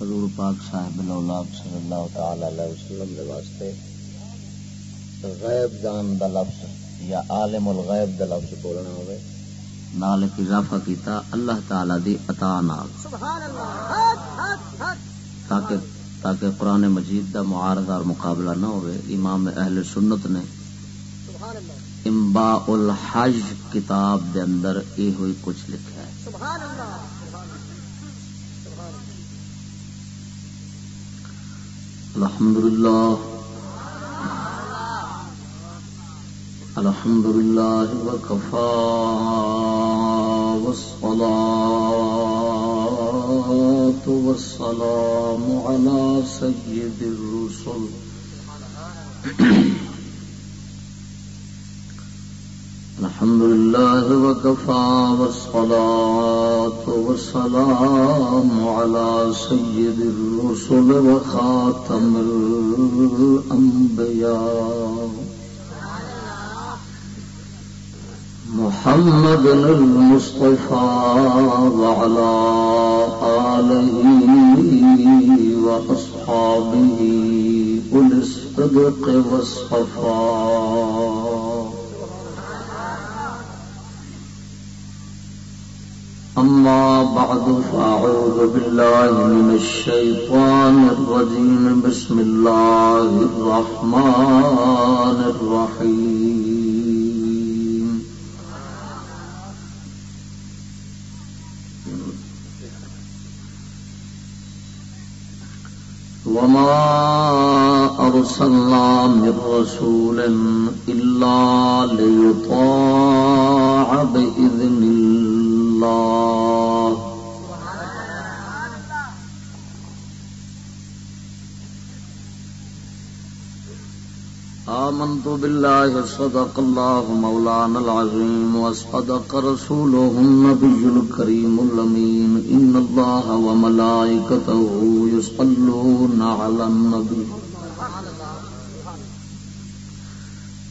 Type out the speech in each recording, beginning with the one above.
حضور پاک صاحب الاولاد صلی اللہ تعالی علیہ وسلم دے واسطے غیب جان دا لفظ یا عالم الغیب دا لفظ بولنا ہوئے۔ نال اضافہ کیتا، اللہ تعالی دی عطا نال۔ سبحان اللہ تاکہ تاکہ قرآن مجید دا معارضہ اور مقابلہ نہ ہوئے، امام اہل سنت نے امبا الحج کتاب دے اندر یہ ہوئی کچھ لکھا ہے۔ سبحان اللہ الحمد لله الحمد لله وكفى والصلاة والسلام على سيد الرسل الحمد لله وكفى والصلاة والسلام على سيد الرسل وخاتم الأنبياء. محمد المصطفى وعلى آله وأصحابه أولي الصدق والصفاء. أما بعد فأعوذ بالله من الشيطان الرجيم. بسم الله الرحمن الرحيم. وما أرسلنا من رسول إلا ليطاع بإذن الله. اللہ۔ آمنت بالله صدق الله مولانا العظيم وصدق رسوله النبي الكريم اللمين إن الله وملائكته يصلون على النبي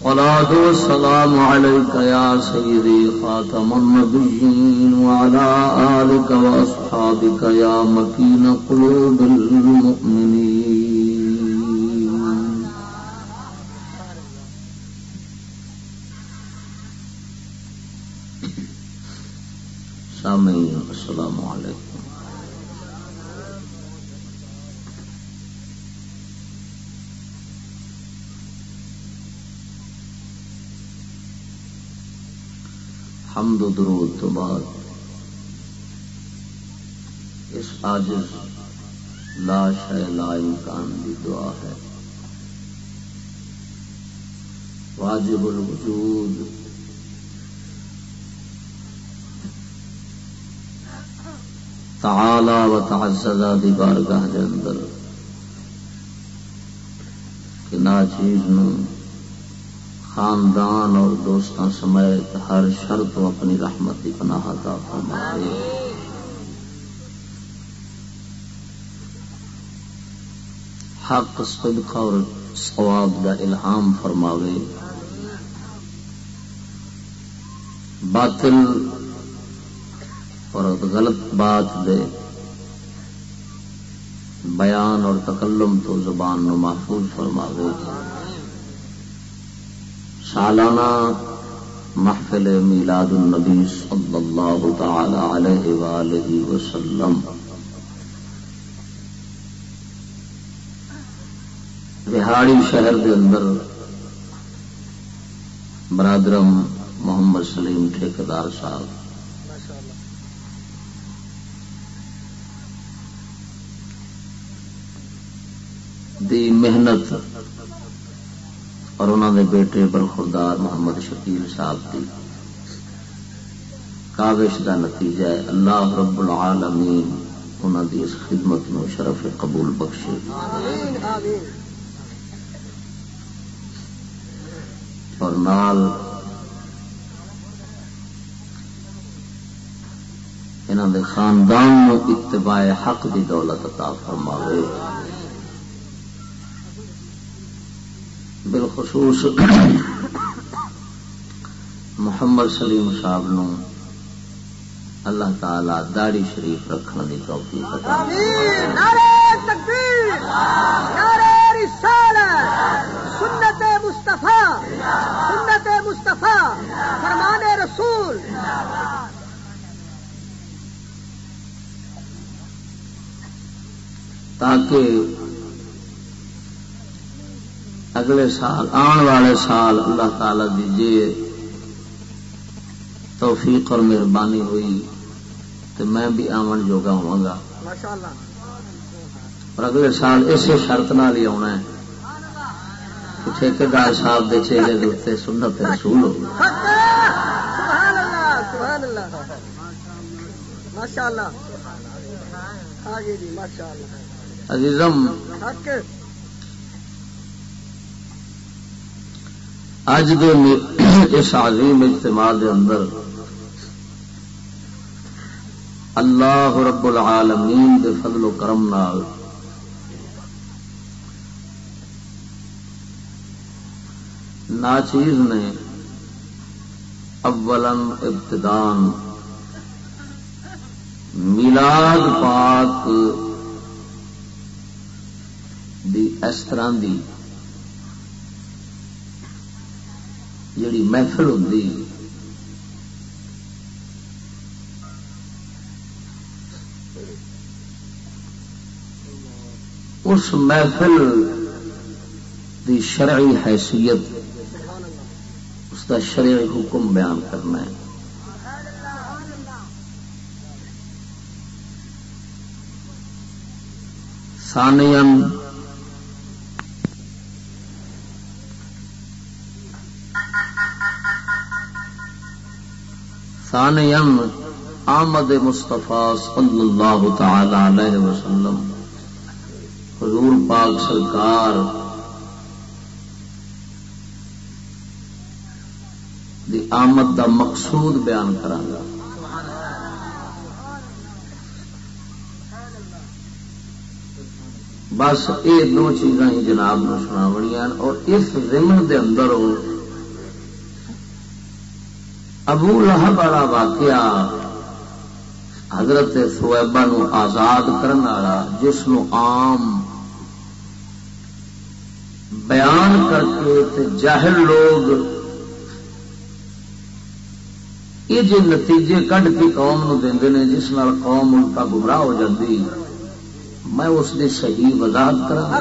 الصلاة والسلام عليك يا سيدي خاتم النبيين وعلى آلك وأصحابك يا مكين قلوب المؤمنين. سامعين السلام عليكم حمد و درود تو بعد اس آجز لا شہ لا امکان کی دعا ہے۔ واجب الوجود۔ تعالی و تعززہ دی بارگاہ دے اندر کہ نا چیز نو خاندان اور دوستوں سمیت ہر شرط و اپنی رحمت کی پناہ کا فرمائے حق، صدق اور ثواب دا الہام فرماوے۔ باطل اور غلط بات دے بیان اور تکلم تو زبان نو محفوظ فرماوے۔ سالانہ محفل میلاد النبی صلی اللہ تعالی علیہ وآلہ وسلم۔ بہاڑی شہر دے اندر برادرم محمد سلیم ٹھیکدار صاحب۔ دی محنت اور انہوں نے بیٹے برخوردار محمد شکیل صاحب کی کاوش کا نتیجہ ہے اللہ رب العالمین انہوں کی اس خدمت نو شرف قبول بخشے۔ اور نال انہوں دے خاندان نو اتباع حق دی دولت عطا فرماوے۔ بالخصوص محمد سلیم صاحب نو اللہ تعالی داڑی شریف رکھنے کی توفیق عطا سنت مصطفیٰ سنت مصطفیٰ فرمان رسول۔ تاکہ اگلے سال آن والے سال اللہ تعالی دیجیے توفیق اور مہربانی ہوئی تو میں بھی آمن جوگا ہوا گا اور اگلے سال اسی شرط نال ہی آنا ہے۔ ٹھیکار صاحب دے چہرے دے سنت رسول ہو۔ عزیزم اج دے اس عظیم اجتماع دے اندر اللہ رب العالمین دے فضل و کرم نال ناچیز نے اولن ابتدان میلاد پاک دی اس طرح دی جڑی محفل ہوں اس محفل دی شرعی حیثیت، اس کا شرعی حکم بیان کرنا ہے۔ سانین سانین آمد مصطفیٰ صلی اللہ تعالی علیہ وسلم۔ حضور پاک سرکار دی آمد دا مقصود بیان کرانگا بس یہ دو چیزاں ہی جناب نو اور اس ضمن دے اندر ابو لہب والا واقعہ حضرت سویبا نو آزاد کرنے والا جس نو عام بیان کر کے جاہل لوگ یہ جو نتیجے کھ کے قوم نو دے نے، جس نال قوم ان کا گمراہ ہو جاتی میں اس کی صحیح وضاحت کرا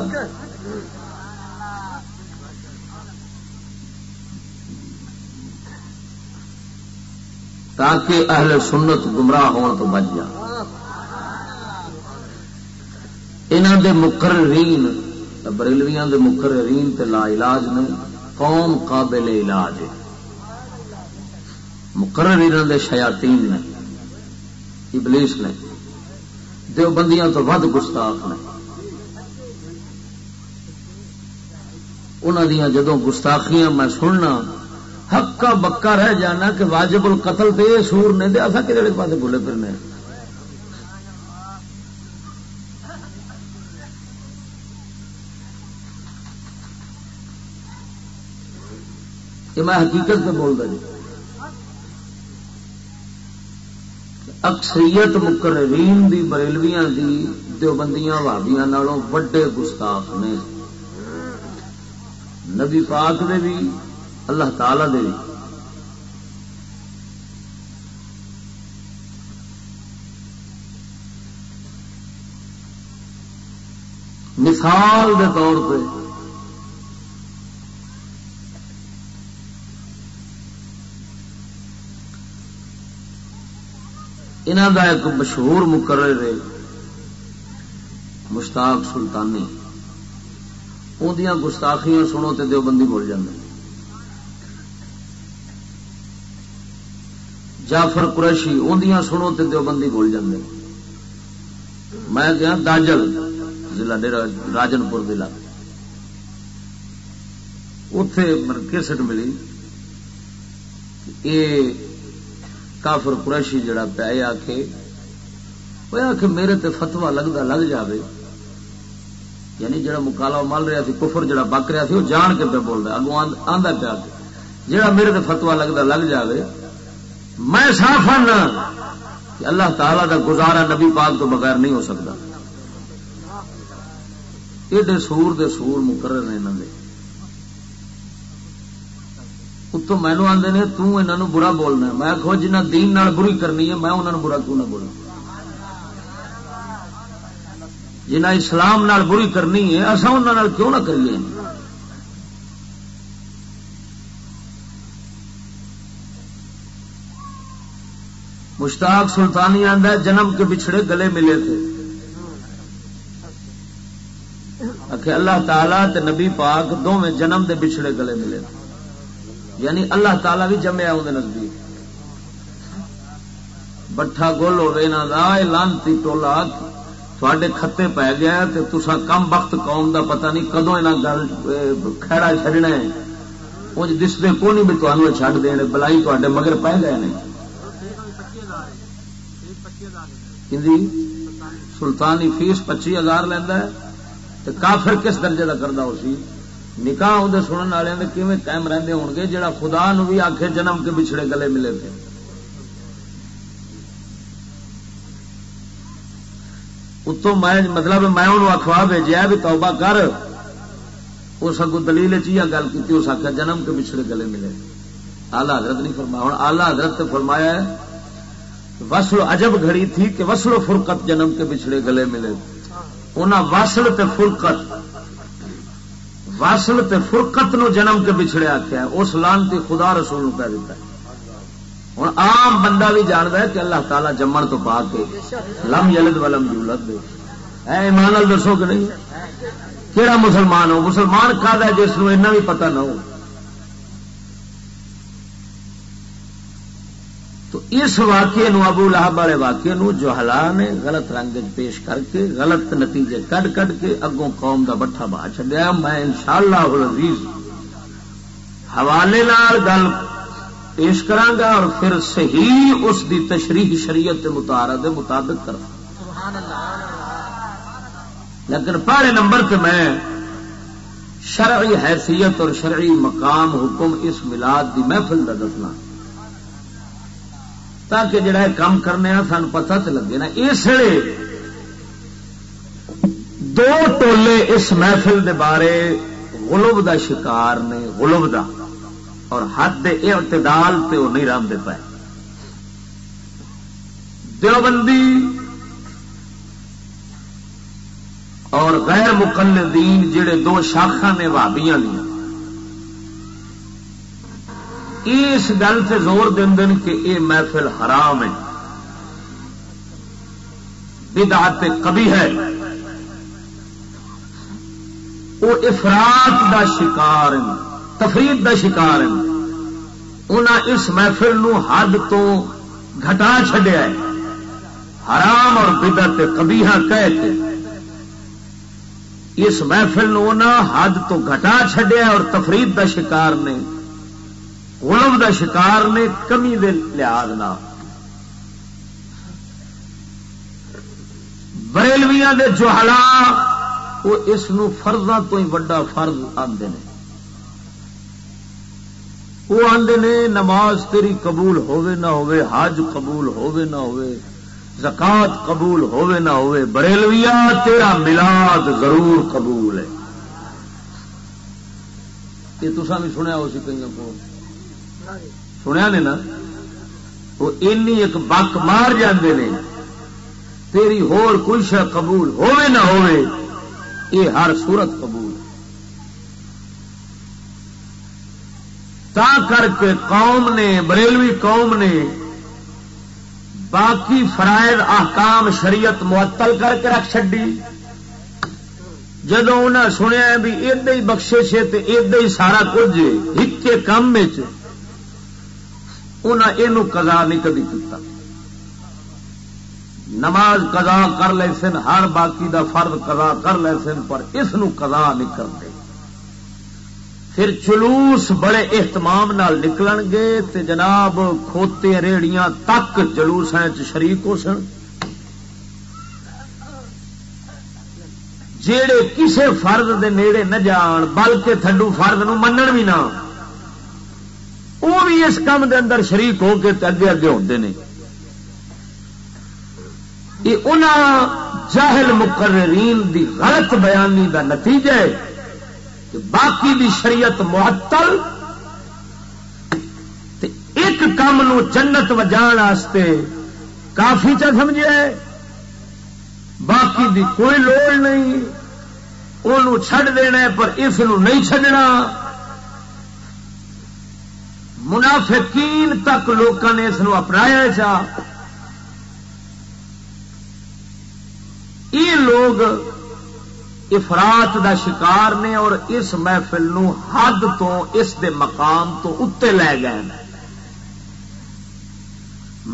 تاکہ اہل سنت گمراہ ہونے تو بچ جا انہوں دے مقررین، بریلویاں دے مقررین تے لا علاج نہیں قوم قابل علاج ہے۔ مقرر دے شیاطین نے، ابلیس نے دیو بندیاں تو ود گستاخ نے۔ انہوں دیا جدو گستاخیاں میں سننا ہکا بکا رہ جانا کہ واجب القتل تو یہ سور نے دیا تھا کہ پاس بھولے پھرنے کہ میں حقیقت سے بول رہا جی اکثریت مقررین دی، بریلویاں دی، دیوبندیاں بھابیاں نالوں وڈے گستاخ نے۔ نبی پاک دے بھی اللہ تعالی دے مثال دے طور پہ۔ انہوں کا ایک مشہور مقرر ہے، مشتاق سلطانی۔ اندیاں گستاخیاں سنو تو دیوبندی بول جاندے۔ جعفر قریشی اندیاں سنو تو دیوبندی بول جاندے۔ میں گیا داجل، ضلع راجن پور ضلع۔ اتے مطلب کیسٹ ملی یہ کافر قریشی جڑا پیا آخ وہ آخ میرے تے فتوا لگتا لگ جاوے۔ یعنی جڑا مکالا مل رہا سی، کفر جڑا بک رہا سی، وہ جان کے پہ بول رہا اگو آدھا پیا جڑا میرے تے فتوا لگتا لگ جاوے میں صاف کہ اللہ تعالی دا گزارا نبی پاک تو بغیر نہیں ہو سکتا۔ ایڈے سور دے سور مقرر نے انہوں نے اتو مینو آدھے نے تنہوں برا بولنا میں آخو جنہ دین نال بری کرنی ہے، میں انہوں نے برا کیوں نہ بولنا جنہ اسلام نال بری کرنی ہے اصا انہوں کیوں نہ کریے؟ مشتاق سلطانی آدھا جنم کے بچھڑے گلے ملے تھے۔ کہ اللہ تعالی تے نبی پاک دونوں جنم دے بچھڑے گلے ملے تھے۔ یعنی اللہ تعالی بھی جمیا اندر نزدیک۔ بٹھا گول ہوے نا لانتی ٹولا، تھوڑے کھتے پی گیا تو تسا کم وقت قوم دا پتہ نہیں کدو یہاں گل کھڑا چڈنا ہے۔ انج دستے کو نہیں بھی تمہیں چڈ دے بلائی تے مگر پہ گئے نے۔ سلطانی فیس پچی ہزار لینا ہے کافر کس درجے کا کرتا اسی نکاح اندر سننے والے کیون قائم رہتے ہو گے جہاں خدا نو بھی آخے جنم کے بچھڑے گلے ملے تھے۔ اتوں میں مطلب میں انہوں اخوا بھیجا بھی توبہ کر۔ اس اگو دلیل چی گل کی اس آخیا جنم کے بچھڑے گلے ملے۔ آلہ حضرت نہیں فرمایا ہوں آلہ حضرت فرمایا ہے وسل عجب گھڑی تھی کہ وسل و فرقت جنم کے بچھڑے گلے ملے۔ انہیں وسل تے فرقت واسل تے فرقت نو جنم کے بچھڑے آخیا اس لانتی خدا رسول نو کہہ دیتا ہے۔ ہوں عام بندہ بھی جانتا ہے کہ اللہ تعالیٰ جمن تو پا کے لم یلد ولم یولد۔ دے اے ایمان دسو کہ نہیں؟ کہڑا مسلمان ہو؟ مسلمان کا جس کو ایسا بھی پتہ نہ ہو۔ تو اس واقعے نو ابو لہب والے واقعے نو جو ہلا نے غلط رنگ پیش کر کے غلط نتیجے کڈ کڈ کے اگوں قوم دا بٹھا باہ چڈیا میں ان شاء اللہ حوالے گل پیش کرانگا اور پھر صحیح اس دی تشریح شریعت متارا دے مطابق کر لیکن پہلے نمبر پہ میں شرعی حیثیت اور شرعی مقام حکم اس ملاد دی محفل کا دسنا۔ تاکہ جڑا کام کرنے سان پتا تو لگے نا۔ اس لیے دو ٹولے اس محفل دے بارے غلب دا شکار نے، غلب دا۔ اور حد اعتدال تے وہ نہیں رام دے پائے۔ دیوبندی اور غیر مقلدین جڑے دو شاخا نے بھابیاں دیا اس گل سے زور دین دن کہ یہ محفل حرام ہے۔ بدعت کبھی ہے۔ وہ افراد دا شکار تفرید دا شکار انہیں اس محفل نو حد تو گھٹا چڈیا ہے۔ حرام اور بدعت کبھی کہہ کے۔ اس محفل نو حد تو گھٹا چڈیا اور تفرید دا شکار نے غلب دا شکار نے کمی دے لحاظ نہ بریلویاں دے جوہلا وہ اس فرضاں تو ہی وڈا فرض آتے ہیں وہ آدھے نے، نماز تیری قبول ہوے نہ ہوے حج قبول ہوے نہ ہوے زکات قبول ہوے نہ ہوے بریلویا تیرا ملاد ضرور قبول ہے۔ یہ تصا بھی سنیا اسی کئی کو سنیا نے نا؟ وہ ایک بک مار جاندے نے۔ تیری ہور کوئی شا قبول ہوے نہ ہوے یہ ہر صورت قبول۔ تا کر کے قوم نے، بریلوی قوم نے باقی فرائض، احکام، شریعت معطل کر کے رکھ چڈی جدو انہیں سنیا بھی ادا ہی بخشے سے ادا ہی سارا کچھ ایک کام انہیں یہ قضا نہیں کدی کیتا۔ نماز قضا کر لے سن، ہر باقی دا فرد قضا کر لے سن، پر اس قضا نہیں کرتے۔ پھر جلوس بڑے اہتمام نال نکلن گے تے جناب کھوتے ریڑیاں تک جلوس شریک ہو سن۔ جیڑے کسے فرد دے نیڑے نہ جان، بلکہ تھڈو فرد نو منن بھی نہ۔ وہ بھی اس کام دے اندر شریک ہو کے اگے اگے ہوتے ہیں یہ ان جاہل مقررین دی غلط بیانی دا نتیجہ ہے کہ باقی دی شریعت معطل تے ایک کام نو جنت وجان واسطے کافی چا سمجھے باقی دی کوئی لوڑ نہیں وہ چھڈ دینا پر اس نہیں چھڈنا۔ منافقین تک لوگوں نے اس اپنایا چاہ یہ لوگ افراد دا شکار نے اور اس محفل نو حد تو اس دے مقام تو اتنے لے گئے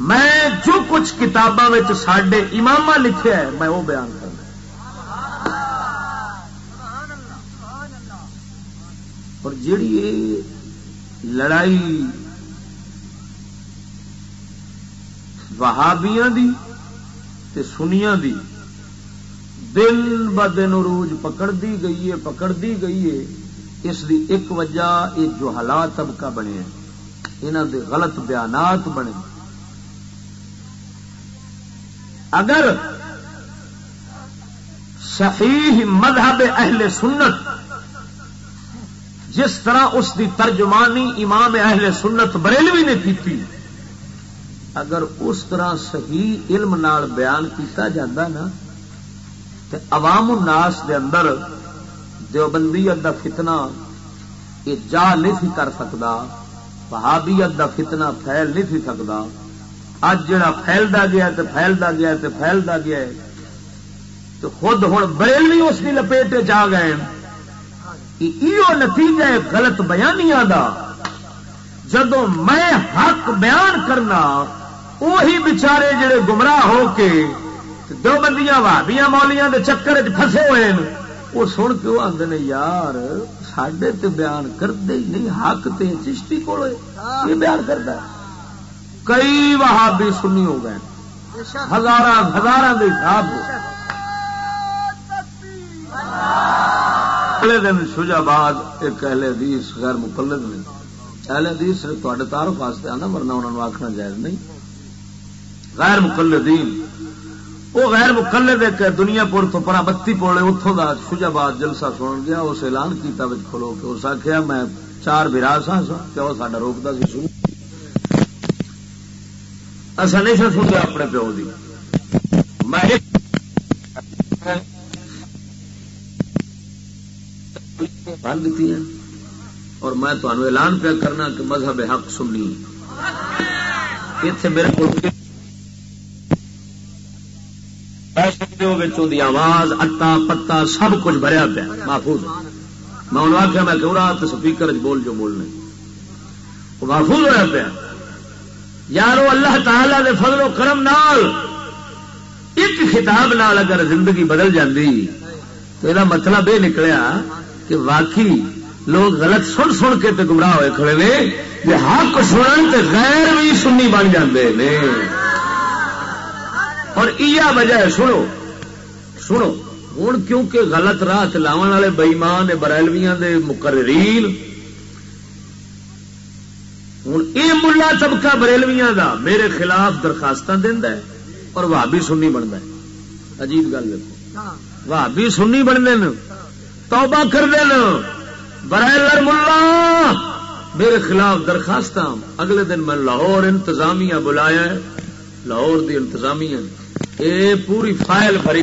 میں جو کچھ کتابوں میں سڈے امام لکھے ہے میں وہ بیان کرنا اور جیڑی لڑائی وہابیاں دی تے سنیاں دی دن ب دن عروج پکڑ دی گئی ہے پکڑ دی گئی ہے۔ اس دی ایک وجہ یہ جو حالات طبقہ بنے انہوں دے غلط بیانات بنے اگر صحیح مذہب اہل سنت جس طرح اس دی ترجمانی امام اہل سنت بریلوی نے کی اگر اس طرح صحیح علم نال بیان کیتا جاتا نا تو عوام الناس دے اندر دیوبندیت دا فتنہ یہ جا نہیں کر سکتا بہابیت دا فتنہ پھیل نہیں سکتا اج جڑا پھیلتا گیا تو پھیلتا گیا تو پھیلتا گیا تو خود ہوں بریلوی اس کی لپیٹ جا گئے ایو نتیجہ غلط بیانیاں دا۔ جدو میں حق بیان کرنا وہی بچارے جڑے گمراہ ہو کے دو بندیاں وادیاں مولیاں دے چکر چسے ہوئے ہیں وہ سن کے وہ آدھے یار سڈے تے بیان کرتے ہی نہیں، حق تے چشتی کو بیان کرتا کئی وہابی سنی ہو گئے۔ ہزار ہزار کے حساب اگلے دن شجاباد ایک اہل حدیث غیر مقلد نے، اہل حدیث نے تے تعارف واسطے آنا ورنہ انہوں نے آخنا جائز نہیں۔ غیر مقلدین وہ غیر مقلد ایک دنیا پور تو پرا بتی پوڑے اتوں کا شجاباد جلسہ سن گیا، اس اعلان کیتا بچ کھلو کے اس آخیا میں چار برا سا پیو سا روکتا سی سن اصا نہیں سر سنتے اپنے پیو کی میں بن دیتی ہیں؟ اور میں تمہیں اعلان پہ کرنا کہ مذہب حق سننی اتنے میرے کو آواز اٹا پتا، سب کچھ بھریا پیا، محفوظ میں انہوں آخیا میں کہ رات سپیکر بول جو بولنے وہ محفوظ ہوا پیا۔ یارو، اللہ تعالی دے فضل و کرم نال ایک خطاب نال اگر زندگی بدل جاندی، تو یہ مطلب یہ نکلیا کہ واقعی لوگ غلط سن سن کے تے گمراہ ہوئے کھڑے نے جی حق سنن تے غیر بھی سنی بن جاندے نے۔ اور یہ وجہ ہے سنو سنو ہوں کیونکہ غلط راہ چلاو والے بئیمان برائلویاں دے مقررین ہوں یہ ملا طبقہ بریلویاں دا میرے خلاف درخواست دینا اور وہ بھی سننی بنتا ہے۔ عجیب گل دیکھو وہ بھی سننی بنتے ہیں توبہ کر دینا برائے ملا میرے خلاف درخواست اگلے دن میں لاہور انتظامیہ بلایا لاہور دی انتظامیہ۔ اے پوری فائل بھری۔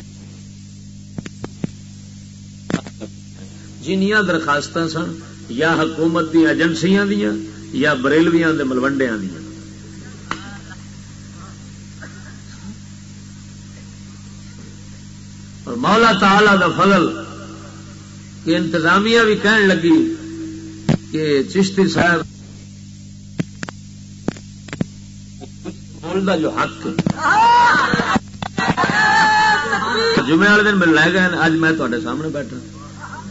جنیاں درخواست سن، یا حکومت دی ایجنسیاں دیا، یا بریلویاں دے ملوڈیا دیا۔ اور مولا تعالی دا فضل کہ انتظامیہ بھی کہنے لگی کہ چشتی صاحب بولتا جو حق جمعے والے دن مل لے گئے اج میں تے سامنے بیٹھا۔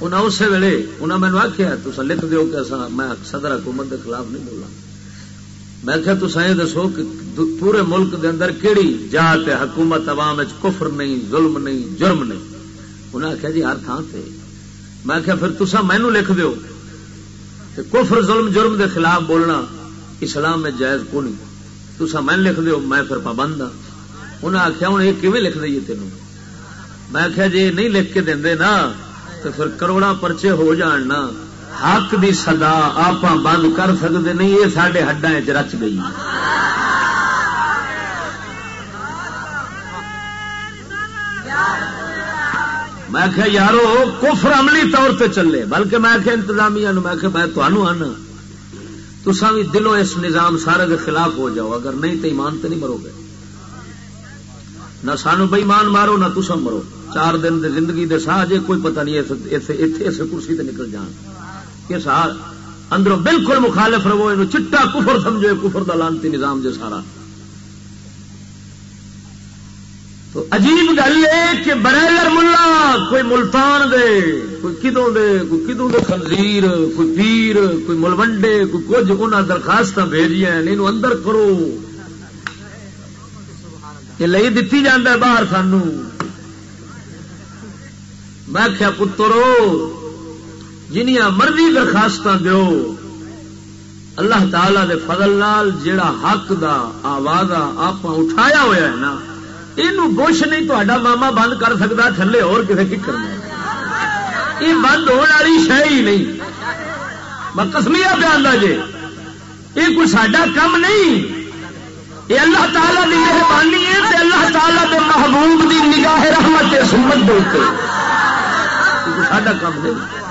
انہیں اسی ویلے انہیں مینو آخیا تو لکھ دیو کہ اصا میں صدر حکومت کے خلاف نہیں بولا میں کیا تو یہ دسو کہ پورے ملک دے اندر کیڑی جات حکومت عوام کفر نہیں، ظلم نہیں، جرم نہیں۔ انہیں آخیا جی ہر تھان سے میں آخیا پھر تسا مینو لکھ دیو. کہ کفر، ظلم، جرم دے خلاف بولنا اسلام میں جائز کو نہیں تسا میں لکھ دیو، میں پھر پابند ہاں۔ انہیں آخیا ہوں یہ کیون لکھ دئیے تینوں؟ میں آخیا جی نہیں لکھ کے دے نا تو پھر کروڑا پرچے ہو جان نا۔ حق دی صدا آپ بند کر سکتے نہیں یہ سڈے ہڈا چ رچ گئی۔ میں کہ یارو، کفر عملی طور پہ چلے. بلکہ میں کہ انتظامیہ میں کہ میں تمہوں آنا. تسا بھی دلو اس نظام سارے کے خلاف ہو جاؤ، اگر نہیں تو ایمان تو نہیں مرو گے۔ نہ سانو بےمان مارو، نہ تسا مرو۔ چار دن دے زندگی دے ساہ جے کوئی پتہ نہیں اتنے اس کرسی تے نکل جان۔ یہ سا اندروں بالکل مخالف رہو یہ چٹا کفر سمجھو، کفر دا لانتی نظام جے سارا۔ تو عجیب گل ہے کہ برائلر ملا، کوئی ملتان دے، کوئی کدوں دے، کوئی کدوں دے خنزیر، کوئی پیر، کوئی ملوڈے کوئی کچھ انہیں درخواست بھیجیا انہوں اندر کرو۔ یہ لئی دتی جانا باہر سانو۔ میں کیا پترو جنیا مرضی درخواست دو اللہ تعالی دے فضل نال جیڑا حق دا آواز آپ اٹھایا ہوا ہے نا یہ بش نہیں تا ماما بند کر سکتا تھلے اور کسی کی کرنا یہ بند ہونے والی شہ ہی نہیں۔ میں کسمیا پہ آتا جی یہ کوئی سڈا کم نہیں۔ یہ اللہ تعالیٰ کی مہربانی ہے اللہ تعالیٰ کے محبوب کی نگاہ رحمت سمت دے ساڈا کام نہیں۔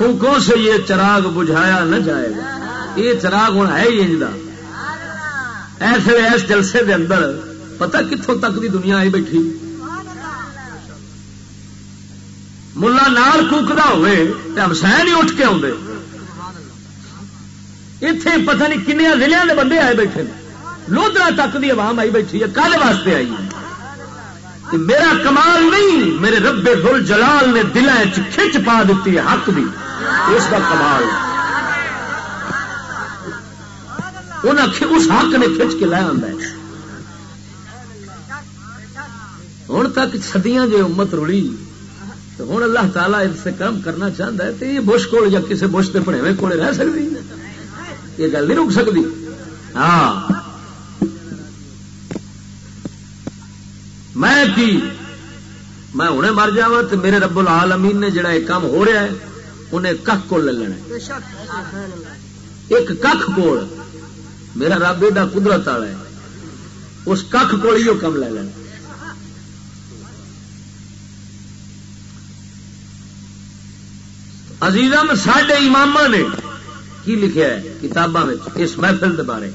حکوں سے یہ چراغ بجھایا نہ جائے گا؟ یہ چراغ ہوں ہے ہی انجدہ ایسے اس جلسے دے اندر پتہ کتوں تک دی دنیا آئی بیٹھی؟ ملا نال کوکدا ہوئے تے ہمسائے نہیں اٹھ کے آدھے اتے پتہ نہیں کنیا ضلع کے بندے آئے بیٹھے لودرا تک دی عوام آئی بیٹھی ہے کل واسطے آئی ہے۔ میرا کمال نہیں، میرے رب دل جلال نے دلیں کھچ پا دیتی ہے حق بھی اس کا کمال۔ اس حق نے کھچ کے لایا ہوں تک سدیاں جی امت رڑی تو ہوں اللہ تعالیٰ اس سے کام کرنا چاہتا ہے تو یہ بش کو یا کسی بش کے پڑے کول رہ سکتی یہ گل نہیں رک سکتی ہاں۔ میں کی؟ میں ہوں مر جا تو میرے رب العالمین نے جڑا یہ کام ہو رہا ہے، انہیں کھ کو لے لینا ایک کھ کول۔ میرا رب ایڈا قدرت والا ہے۔ اس کھ کو ہی کم لے لینا۔ عزیزم سڈے امام نے کی لکھا ہے کتاباں اس محفل کے بارے۔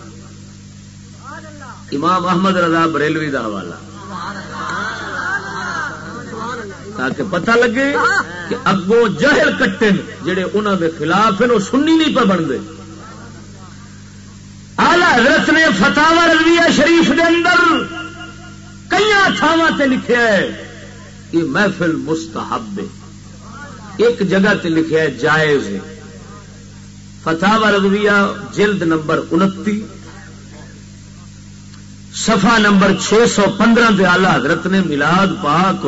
امام احمد رضا بریلوی کا حوالہ۔ تاکہ پتہ لگے کہ اگوں جہل کٹے جڑے انہوں دے خلاف ہیں، وہ سننی نہیں پہ بنتے۔ آلہ حضرت نے فتح رضویہ شریف دے اندر کئی تھاواں تے لکھا ہے یہ محفل مستحب ایک جگہ تے لکھا ہے جائز ہے۔ فتح رضویہ جلد نمبر انتی، صفحہ نمبر چھ سو پندرہ دے آلہ حضرت نے ملاد پاک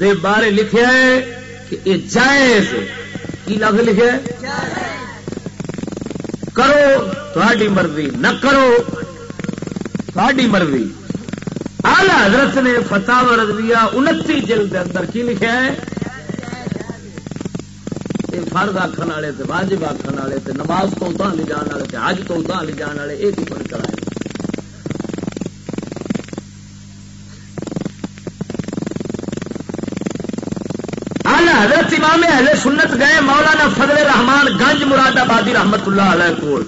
دے بارے لکھا ہے کہ یہ جائز کی لفظ لکھا ہے؟ کرو تھوڑی مرضی نہ کرو تھوڑی مرضی۔ آلہ حضرت نے فتح رضویہ انتی جلد کے اندر کی لکھا ہے؟ فرد آخر والے واجب آخر والے نماز تو اتنا لے جان والے حج تو اتنا لے جان والے یہ فرق کرائے حضرت امام اہل سنت گئے، مولانا فضل رحمان گنج مراد آبادی رحمت اللہ علیہ کو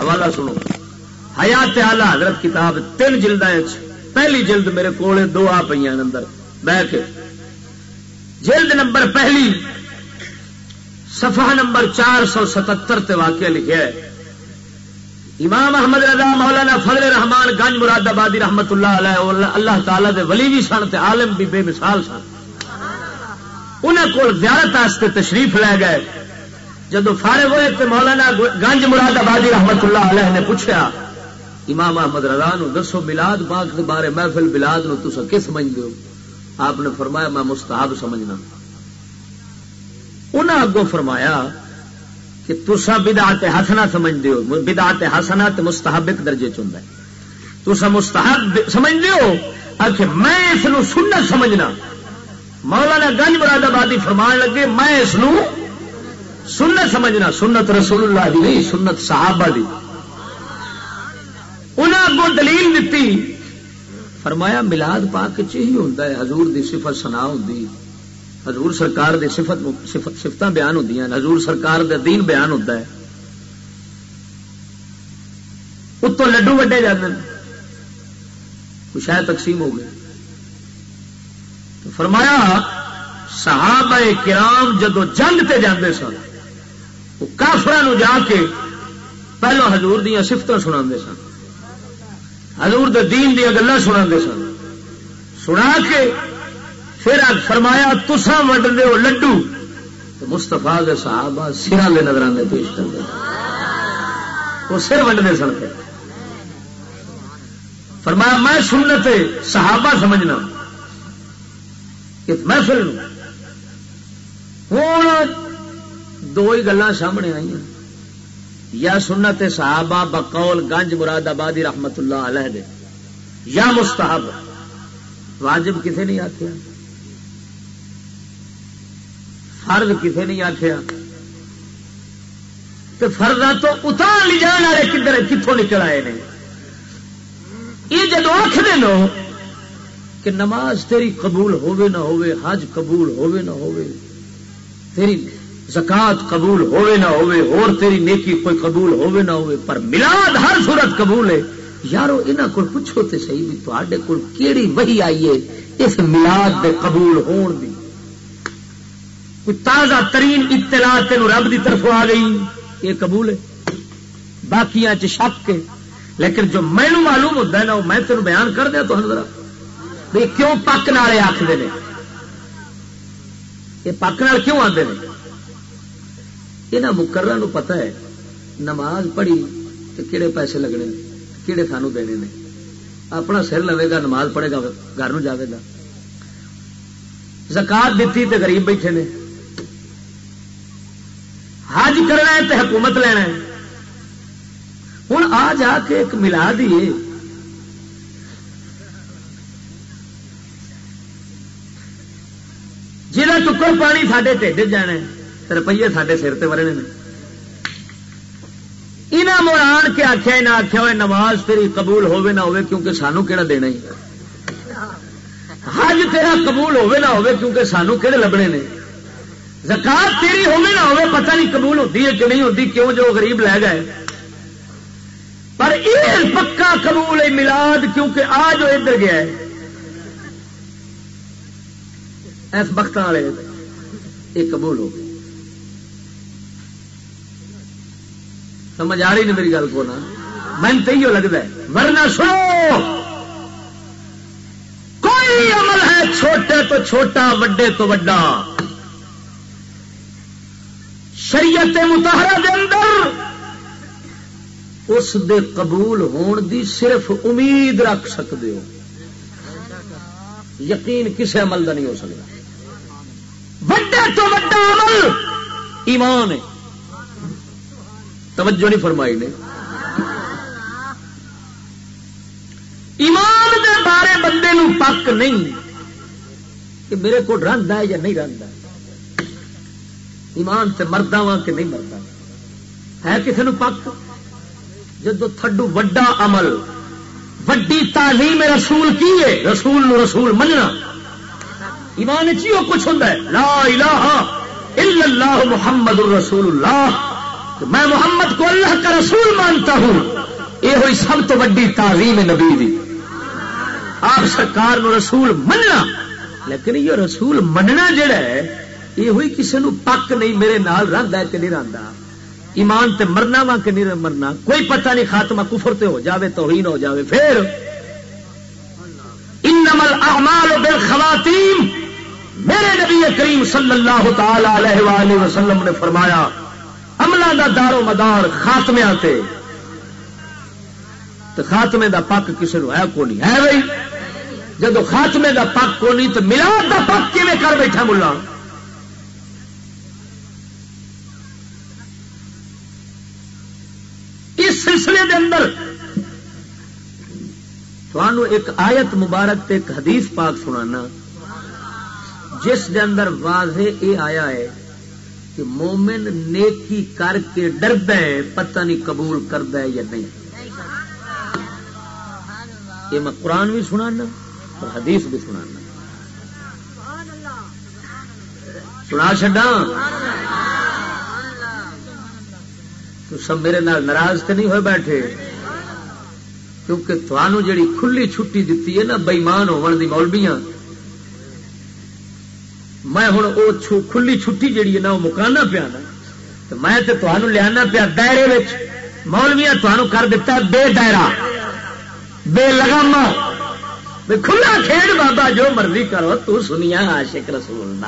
حوالہ سنو۔ حیات آلہ حضرت کتاب تین جلد پہلی جلد میرے کو دو آ پہ اندر۔ بہ کے۔ جلد نمبر پہلی، صفحہ نمبر چار سو ستر تے واقعہ لکھا ہے۔ امام احمد رضا، مولانا فضل رحمان گنج مراد آبادی رحمت اللہ علیہ، اللہ تعالی دے ولی بھی سن تے عالم بھی بے مثال سن۔ انہوں کو زیارت واسطے تشریف لے گئے۔ جدو فارغ ہوئے تو مولانا گنج مراد آبادی رحمت اللہ علیہ نے پوچھا، امام احمد رضا نو دسو ملاد پاک کے بارے محفل بلاد نو تسا کس سمجھتے ہو؟ آپ نے فرمایا، میں مستحب سمجھنا۔ انہیں اگوں فرمایا کہ تسا بدعت ہسنا سمجھتے ہو۔ بدعت ہسنا تو مستحب ایک درجے چند ہے۔ تسا مستحب سمجھتے ہو آخر میں اس سنت سمجھنا۔ مولانا گنج مراد آبادی فرمان لگے، میں اس سنت سمجھنا، سنت رسول اللہ دی نہیں، سنت صحابہ دی۔ انہیں اگوں دلیل دیتی فرمایا ملاد پاک چ ہی ہوں حضور دی صفت سنا ہوں حضور سرکار دی صفت صفت سفت بیان ہوں حضور سرکار دے دین بیان ہوتا ہے۔ اتو لڈو وڈے جاتے ہیں۔ شاید تقسیم ہو گئے۔ تو فرمایا، صحابہ کرام جدو جنگ تے جاندے سن، وہ کافر جا کے پہلو حضور دیا سفت سنا سن۔ حضور دے دین دیا گلا سنا سن۔ سنا کے پھر فرمایا تسا ونڈ دے ہو لڈو۔ مستفا کے صحابہ سرا کے نظرانے پیش کر وہ سر ونڈتے سن پہ فرمایا، میں سنت صحابہ سمجھنا۔ محفل ہوں۔ دو ہی گلا سامنے آئی ہیں یا سنت صحابہ بقول گنج مراد آبادی رحمت اللہ علیہ دے۔ یا مستحب۔ واجب کسے نہیں آخیا فرض کسے نہیں آخیا تو فرضا تو اتار لی جان والے کدھر کتوں نکل آئے نے۔ یہ جدو آخر لو کہ نماز تیری قبول ہوے نہ ہوے حج قبول ہوے نہ ہوے تیری زکات قبول ہوے نہ ہوے اور تیری نیکی کوئی قبول ہوے نہ ہوے پر ملاد ہر صورت قبول ہے۔ یارو، انہاں کو پوچھو تے صحیح بھی، تواڈے کول کیڑی وحی آئی ہے اس ملاد دے قبول ہون دی۔ کوئی تازہ ترین اطلاع تینو رب دی طرف آ گئی، یہ قبول ہے۔ باقیاں چ شک کے لیکن جو مینو معلوم ہوتا ہے نا، وہ میں تینوں بیان کر دیا تو حضرت بھئی کیوں پک نالے آخر نے؟ یہ پک نال کیوں آتے ہیں یہاں مقرر پتا ہے، نماز پڑھی تو کہڑے پیسے لگنے کہڑے سانو دینے نے۔ اپنا سر لوے گا، نماز پڑھے گا، گھر جائے گا۔ زکات دیتی تو گریب بیٹھے نے۔ حج کرنا ہے تو حکومت لینا ہے۔ ہوں آ جا کے ایک ملا دیے جہاں ٹکر پانی سڈے ٹھڈ جانا ہے روپیے سارے سر سے ورنے یہاں مڑ کے آخیا نہ آخیا ہوئے، نماز تیری قبول ہوے نہ ہوے کیونکہ سانو کہڑا دینا ہی؟ حج تیرا قبول ہوے نہ ہوے کیونکہ سانو کہڑے لبنے نے؟ زکات تیری ہوے نہ ہوے پتہ نہیں قبول ہوتی ہے کہ نہیں ہوتی کیوں جو غریب لے گئے؟ پر یہ پکا قبول ہے ملاد، کیونکہ آ جو ادھر گیا ہے۔ اس وقت والے یہ قبول ہو گئے سمجھ آ رہی نہیں میری گل کو نا؟ من تو لگتا ہے۔ ورنہ سنو۔ کوئی عمل ہے چھوٹے تو چھوٹا، وڈے تو وڈا۔ شریعت متحرہ دے اندر اس دے قبول ہون دی صرف امید رکھ سکتے ہو۔ یقین کسی عمل کا نہیں ہو سکتا وڈے تو وڈا عمل۔ ایمان ہے۔ توجہ نہیں فرمائی نے۔ ایمان دے بارے بندے نو پک نہیں کہ میرے کو رنگ ہے یا نہیں رنگ ایمان سے مردا وا کہ نہیں مردا ہے کسی نو پک جدو تھڈو وڈا عمل، وڈی تعلیم رسول کی ہے، رسول نو رسول مننا۔ ایمان چیو کچھ ہوں لا الہ الا اللہ محمد الرسول اللہ میں محمد کو اللہ کا رسول مانتا ہوں۔ یہ ہوئی سب تو ویڈی تعظیم نبی دی۔ آپ سرکار نو رسول مننا، لیکن یہ رسول مننا جڑا ہے یہ ہوئی کسی نو پک نہیں، میرے نال رہتا ہے کہ نہیں رہتا ایمان تے مرنا وا کہ نہیں مرنا، کوئی پتہ نہیں، خاتمہ کفر تے ہو جاوے، توہین ہو جاوے، پھر۔ انما الاعمال بالخواتیم۔ میرے نبی کریم صلی اللہ تعالی علیہ وآلہ وسلم نے فرمایا، عملہ دا دار و مدار خاتمے تے۔ تو خاتمے دا پک کسی نو ہے کو نہیں ہے بھائی جب خاتمے دا پک کو نہیں تو ملاد دا پک کیویں کر بیٹھا ملا اس سلسلے دے اندر تھانوں ایک آیت مبارک تے ایک حدیث پاک سنانا۔ جس دے اندر واضح یہ آیا ہے کہ مومن نیکی کر کے ڈرد ہے، پتہ نہیں قبول کرد ہے یا نہیں۔ یہ میں قرآن بھی سنانا، اور حدیث بھی سنانا۔ سنا چڈا تو سب میرے نال ناراض تو نہیں ہوئے بیٹھے۔ کیونکہ تھانوں جڑی کھلی چھٹی دیتی ہے نا بئیمان ہون دی مولبیاں میں ہوں وہ کھلی چھٹی جیڑی ہے نا وہ مکانا پیا نا۔ تو میں تو تمہوں لیا پیا دائرے مولویا تمہوں کر دیتا بے دائرہ۔ بے لگاما کھلا کھیڈ بابا، جو مرضی کرو، تو سنیا عاشق رسول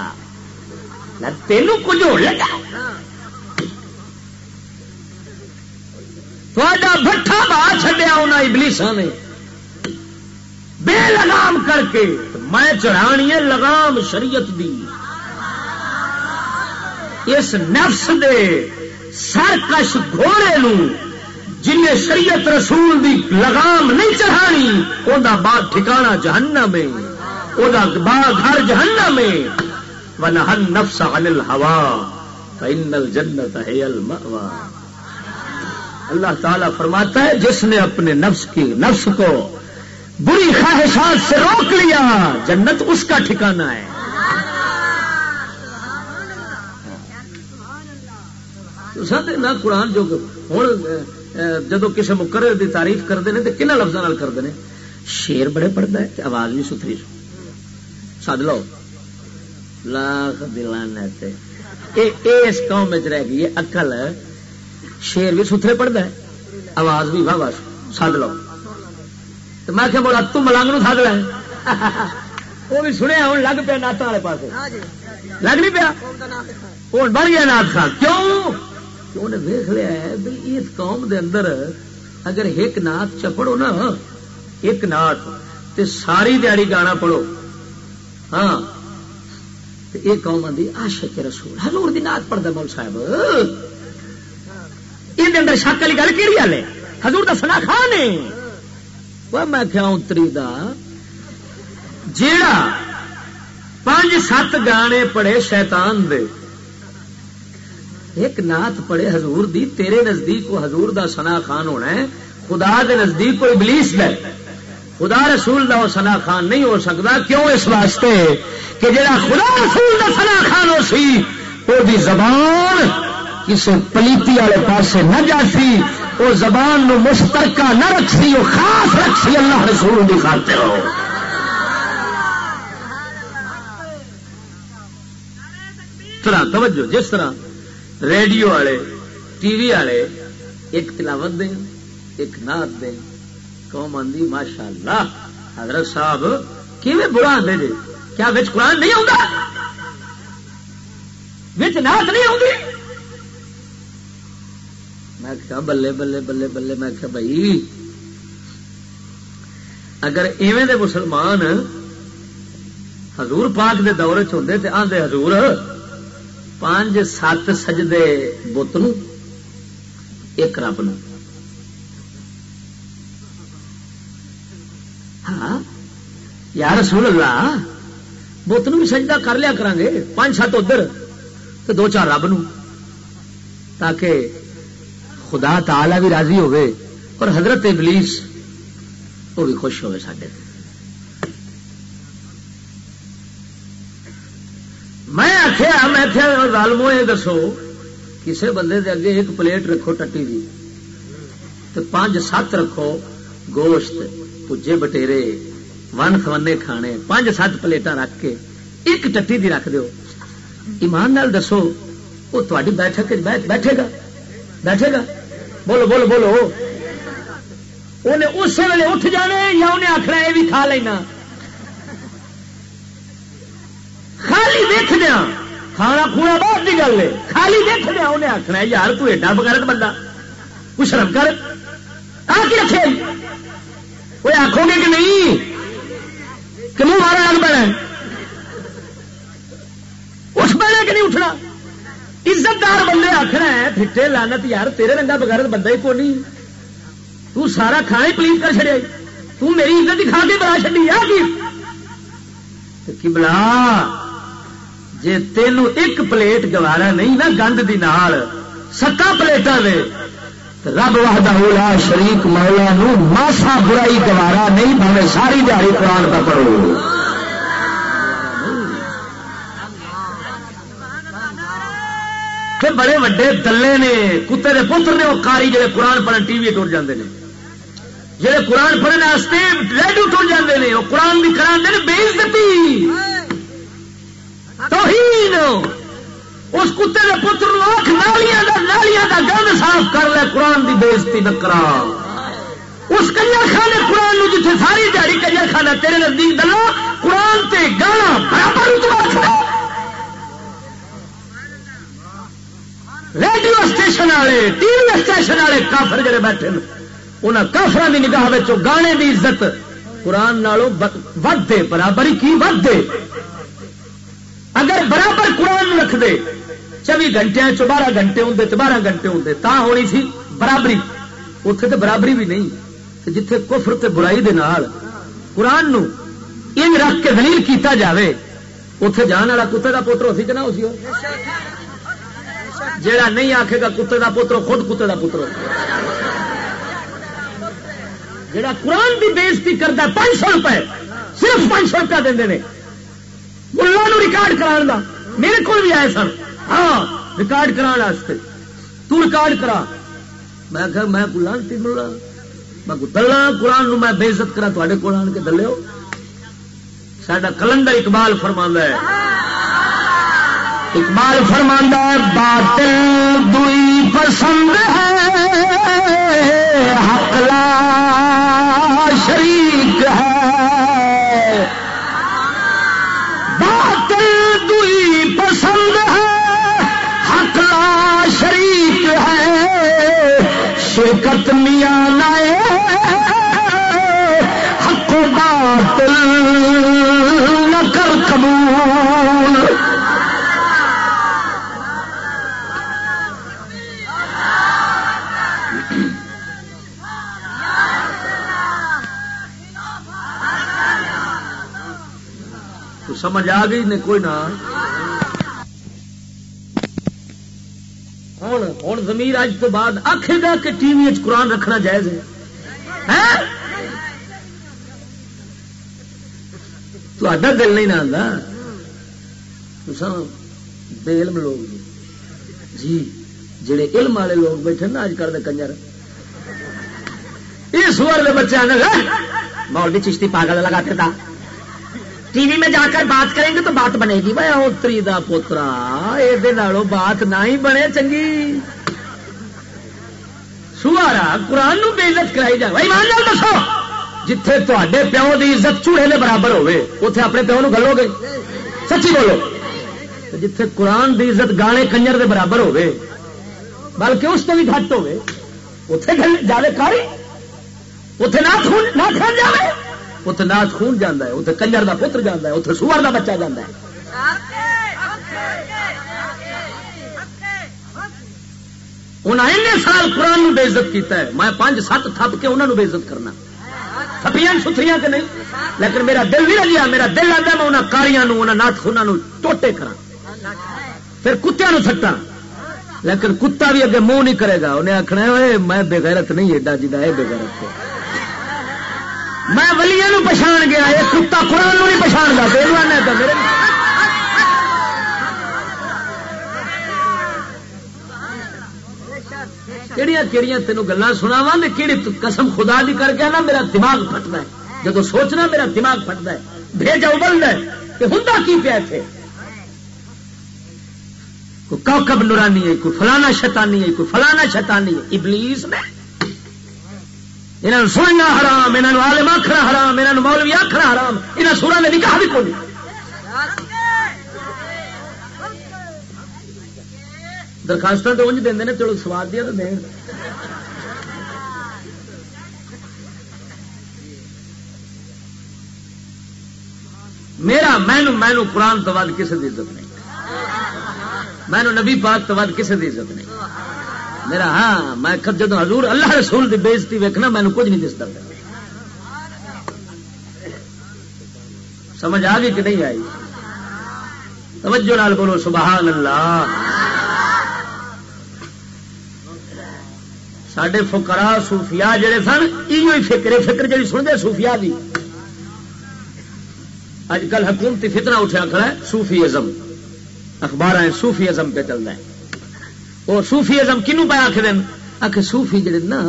نہ تینوں کچھ ہو لگا۔ تھوڑا بٹھا باہر چڈیا انہیں ابلیسا نے۔ بے لگام کر کے۔ میں چڑھانی ہے لگام شریعت دی۔ اس نفس دے سرکش گھوڑے نو جن شریعت رسول دی لگام نہیں چڑھانی وہ باغ ٹھکانا جہنم میں وہ باغ گھر جہنم میں ونہن نفس عن الہوا فإن الجنت ہے اللہ تعالیٰ فرماتا ہے، جس نے اپنے نفس کی، نفس کو بری خواہشات سے روک لیا، جنت اس کا ٹھکانا ہے۔ نہ قرآن جو ہوں جدو کسی مقرر کی تعریف کرتے ہیں تو کن لفظوں کرتے ہیں شیر بڑے پڑھتا ہے آواز بھی ستری سد لو۔ لاکھ دلان اس قوم رہ گئی اکل شیر بھی ستھرے پڑھتا ہے۔ آواز بھی واہ بس سد لو۔ تو میں کیا بولا تم ملنگ نو سد لے۔ وہ بھی سنیا ہوں لگ پیا نعت والے پاس لگ نہیں پیا؟ ہوں بن گیا نات خان۔ کیوں؟ انہیں دیکھ لیا ہے بھائی اس قوم دے اندر اگر ایک نات چپڑو نا ایک نات تے ساری دیہڑی گانا پڑھو۔ ہاں۔ یہ قوم آدھی آشک رسول۔ حضور دی نات پڑھتا مول صاحب۔ یہ اندر شک والی گل کہڑی ہل ہے حضور دا سنا خان ہے۔ وہ میں کیا اتری دا جیڑا پانچ سات گانے پڑے شیطان دے ایک نات پڑے حضور دی تیرے نزدیک وہ حضور دا سنا خان ہونا ہے خدا دے نزدیک کوئی ابلیس دے خدا رسول دا سنا خان نہیں ہو سکتا کیوں اس واسطے کہ جڑا خدا رسول دا سنا خان ہو سی وہ زبان کسی پلیتی والے پاسے نہ جاسی وہ زبان نو مشترکہ نہ رکھسی وہ خاص رکھسی اللہ رسول دی خاطر ہو۔ طرح توجہ، جس طرح ریڈیو والے، ٹی وی والے ایک تلاوت دیں، ایک نعت دیں، قوم آدھی ماشاء اللہ حضرت صاحب کیویں برا آدھے جی کیا بچ قرآن نہیں آتا بچ نعت نہیں آتی میں کہا بلے بلے بلے بلے، میں کہا بھائی، اگر ایویں دے مسلمان حضور پاک دے دور چ ہوں تو حضور، پانچ سات سجدے بت ایک رب نو ہاں یا رسول اللہ، بت بھی سجدہ کر لیا کریں گے پانچ سات ادھر تو دو چار رب نو تاکہ خدا تعالی بھی راضی ہوئے اور حضرت ابلیس وہ بھی خوش ہوئے سڈے میں آخیا میں ظالمو، یہ دسو، کسے بندے دے اگے ایک پلیٹ رکھو ٹٹی دی تو پانچ سات رکھو گوشت، پجے بٹیرے، ون خوانے کھانے، پانچ سات پلیٹا رکھ کے ایک ٹٹی دی رکھ دیو۔ ایمان نال دسو، وہ تاری بیٹھک بیٹھے گا۔ بیٹھے گا۔ بولو بولو بولو. انہیں اس ویلے اٹھ جانے یا انہیں آخنا یہ بھی کھا لینا۔ خالی دیکھ دیا کھانا کھونا بہت کی گل ہے۔ خالی دیکھ دیا انہیں آخنا یار تو ایڈا بغیرت بندہ۔ کچھ شرم کر۔ آ کے رکھے۔ کوئی آخو گے کہ نہیں؟ کہ منہ مارا لگ پڑا اٹھ پڑنا کہ نہیں اٹھنا؟ عزت دار بندے آخنا ہے، پھٹے لانت یار، تیرے رنگا بغیر بندہ ہی کو نہیں؟ تو سارا کھانا ہی پلیز کر چڑیا تو میری عزت ہی کھا کے بلا چڈی آ کی؟ بلا جی تینوں ایک پلیٹ گوارا نہیں نا گند دی نال سکا پلیٹا دے رب وحدہ لا شریک مولا نو ماسا برائی گوارا نہیں، بھاوے ساری دیہی قرآن کا پڑھو۔ بڑے وڈے دلے نے، کتے دے پتر نے وہ کاری جڑے قرآن پڑھن ٹی وی ٹر جاندے نے۔ جڑے قرآن پڑھنے واسطے ریڈیو ٹر جاندے نے وہ قرآن بھی کرا دے بے عزتی توہین۔ اس کتے دے پتر آخ نالیاں دا نالیاں دا گند صاف کر لے، قرآن دی بےزتی نہ کرا۔ اس کنجر خانے قرآن نو جتھے ساری دیہی کنجر خانہ تیرے نزدیک دلو قرآن تے گانا برابر اتبار ریڈیو اسٹیشن والے، ٹی وی اسٹیشن والے کافر جڑے بیٹھے انہوں کافر کی نگاہ گانے کی عزت قرآن ود دے برابر کی ود دے اگر برابر قرآن رکھ دے، چوبی گھنٹے چ گھنٹے ہوں بارہ گھنٹے ہوں تا ہونی سی برابری۔ اتے تو برابری بھی نہیں جتھے کفر تے برائی دے نال قرآن نو ان رکھ کے دلیل کیتا جاوے اتے جان والا کتے کا پوتر ہو سی کہ نہ ہو؟ سی جیڑا نہیں آکھے گا کتے کا پتر، خود کتے کا پتر۔ جڑا قرآن کی بےزتی کرتا پانچ سو روپئے صرف پانچ سو روپیہ دے ملا ریکارڈ کرا میرے کو بھی آئے سن۔ ہاں ریکارڈ کرا تو ریکارڈ کرا۔ میں کہ میں لانتی ملا۔ میں دلہ، قرآن نو میں بےزت کرا تے کو آن کے دلے سڈا کلندر اقبال فرما ہے۔ اقبال فرماندہ باطل دوئی پسند ہے۔ آ گئی نے کوئی نہ ہوں ہوں زمیر اج تو بعد آخے گا کہ ٹی وی قرآن رکھنا جائز ہے تو دل نہیں نہ آتا بے علم لوگ جی جڑے علم والے لوگ بیٹھے نا اج کل کنجر اس والے بچے نے مولوی چشتی پاگل لگاتے تھا ٹی وی میں جا کر بات کریں گے تو بات بنے گی۔ بھائی اوتری دا پوترا یہ بات نہ ہی بنے چنگی۔ سوارا قرآن نو بے عزت کرائی جائے۔ بھائی مان جاؤ دسو۔ جتھے تے پیو دی عزت چوڑے دے برابر ہوے اتے اپنے پیو نو گلو گے۔ سچی بولو۔ جتھے قرآن دی عزت گانے کنجر دے برابر ہوے بلکہ اس تو بھی گھٹ ہوے اتے جائے کاری اتے نہ کھان جائے اتنے ناچ خون جانا ہے اتنے کنجر کا پتر جانا ہے اتنے سور کا بچہ جانا ہے۔ انہیں سال قرآن بے عزت کیتا ہے، میں پانچ سات تھپ کے انہوں بے عزت کرنا۔ تھپیاں ستھریاں کہ نہیں؟ لیکن میرا دل بھی لگیا میرا دل آتا میں انہیں کاریاں انہیں نات خونا ٹوٹے کرا پھر کتیا سٹا لیکن کتا بھی اگے منہ نہیں کرے گا، انہیں آخنا میں بےغیرت نہیں، ایڈا جا بےغیرت میں ولیا پچھان گیا، یہ کتا قرآن نہیں پچھان گا تو میرے کہڑی کہڑی تینوں گلا سنا وا کہڑی قسم خدا دی کر کے نا میرا دماغ پھٹتا ہے۔ جب سوچنا میرا دماغ پھٹتا ہے۔ بھیجا ابلتا ہے کہ ہوں کی پیا تھے کوئی کوکب نورانی ہے، کوئی فلانا شیطانی ہے، کوئی فلانا شیطانی ہے۔ ابلیس نے انہوں سننا حرام انہوں عالم آخر حرام انہوں مولوی آخر حرام انہوں سورا نے نکاح بھی کوئی درخواست تو انج دیں چلو سواد دیا تو دیں میرا مینو مینو قرآن تو بعد کسی کی عزت نہیں۔ مینو نبی پاک تو بعد کسی کی عزت نہیں۔ میرا ہاں میں جدو حضور اللہ رسول کی بےزتی ویکنا مینو کچھ نہیں دستا۔ سمجھ آ گئی کہ نہیں آئی؟ توجہ نال بولو، سبحان اللہ۔ سڈے فکرا سوفیا جڑے سن یہ فکر فکر جی سنتے سوفیا کی اج کل حکومتی فتنہ اٹھا کھڑا ہے صوفی ازم اخبار ہیں صوفی ازم پہ چلتا ہے۔ وہ صوفی ازم کنو پہ آخ دین آخ صوفی جڑے نا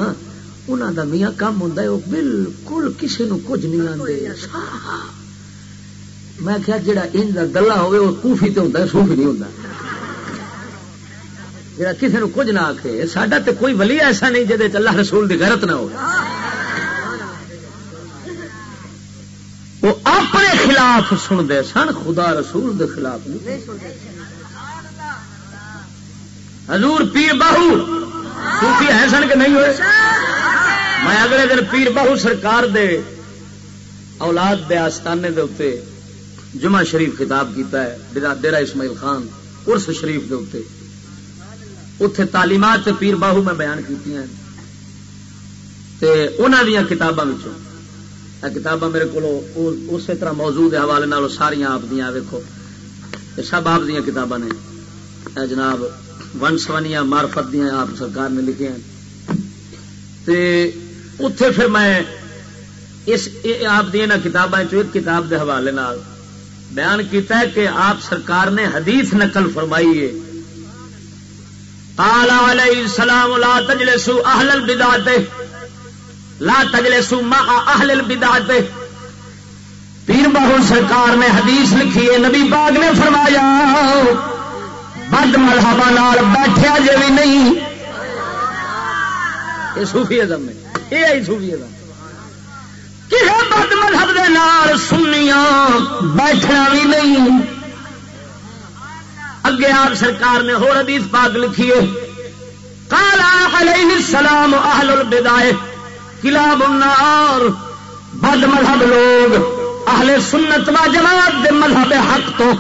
انہوں دا میاں کام ہوں وہ بالکل کسی نو کچھ نہیں آتے میں کیا جڑا ان کا گلا ہوئے وہ کوفی تے ہوتا ہے، صوفی نہیں ہوتا جڑا کسی نو کچھ نہ آخے ساڈا تے کوئی ولی ایسا نہیں جہد اللہ رسول دی غیرت نہ ہو وہ اپنے خلاف سنتے سن، خدا رسول دے خلاف نہیں۔ حضور پیر باہو. صوفی ہے سن کہ نہیں ہوئے؟ میں اگلے دن پیر باہو سرکار دے اولاد دے آستانے دے اتنے جمعہ شریف خطاب کیتا ہے ڈیرا اسماعیل خان ارس شریف دے اتنے اتے تعلیمات پیر باہو میں بیان کی انہوں دیا کتاباں کتاباں میرے کو اسی طرح موضوع کے حوالے نال ساریا آپ دیا ویکو سب آپ دیا کتاباں نے۔ جناب ون سونیا مارفت دیا آپ سرکار نے لکھے ہیں۔ تے اتے پھر میں اس آپ دیا کتابیں ایک کتاب کے حوالے نال بیان کیتا ہے کہ آپ سرکار نے حدیث نقل فرمائی ہے۔ قال علیہ السلام، لا تجلسوا اہل البدعات لا تجلسوا مع اہل البدعات پیر باہو سرکار نے حدیث لکھی ہے، نبی پاک نے فرمایا بد مذہبا نال بیٹھیا جی بھی نہیں۔ یہ صوفی ازم ہے۔ یہ آئی صوفی ازم کسی بد مذہب دے نال سنیاں بیٹھنا بھی نہیں۔ اگے آپ سرکار نے ہو حدیث پاک لکھیے کالا علیہ السلام اہل البدائے کلاب النار۔ بد مذہب لوگ اہل سنت و جماعت دے مذہب حق تو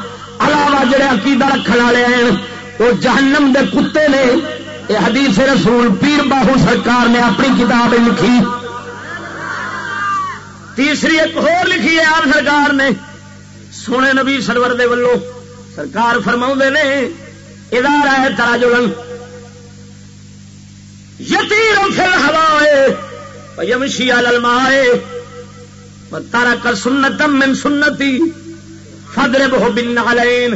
علاوہ جڑے عقیدہ رکھنے والے ہیں، وہ جہنم دے کتے نے۔ یہ حدیث رسول پیر باہو سرکار نے اپنی کتاب لکھی۔ تیسری ایک ہو لکھی ہے آپ سرکار نے۔ سونے نبی سرور دے ولو سرکار فرما نے ادار ہے ترا جلن یتیر فل ہوا یمشی المائے تارا کر سنتم من سنتی فدر بہو بن علین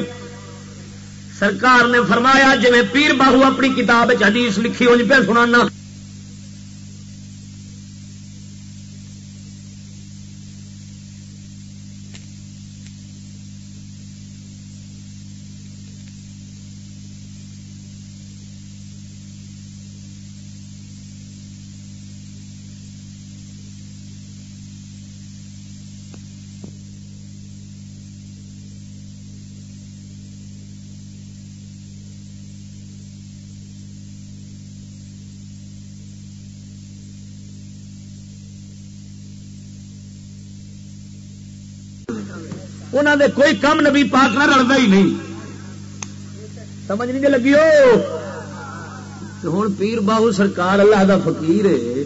سرکار نے فرمایا جی پیر باہو اپنی کتاب حدیث لکھی انج پہ سنانا۔ انہوں دے کوئی کم نبی پاک نہ رلتا ہی نہیں۔ سمجھ نہیں لگی ہوں پیر باہو سرکار اللہ دا فقیر ہے۔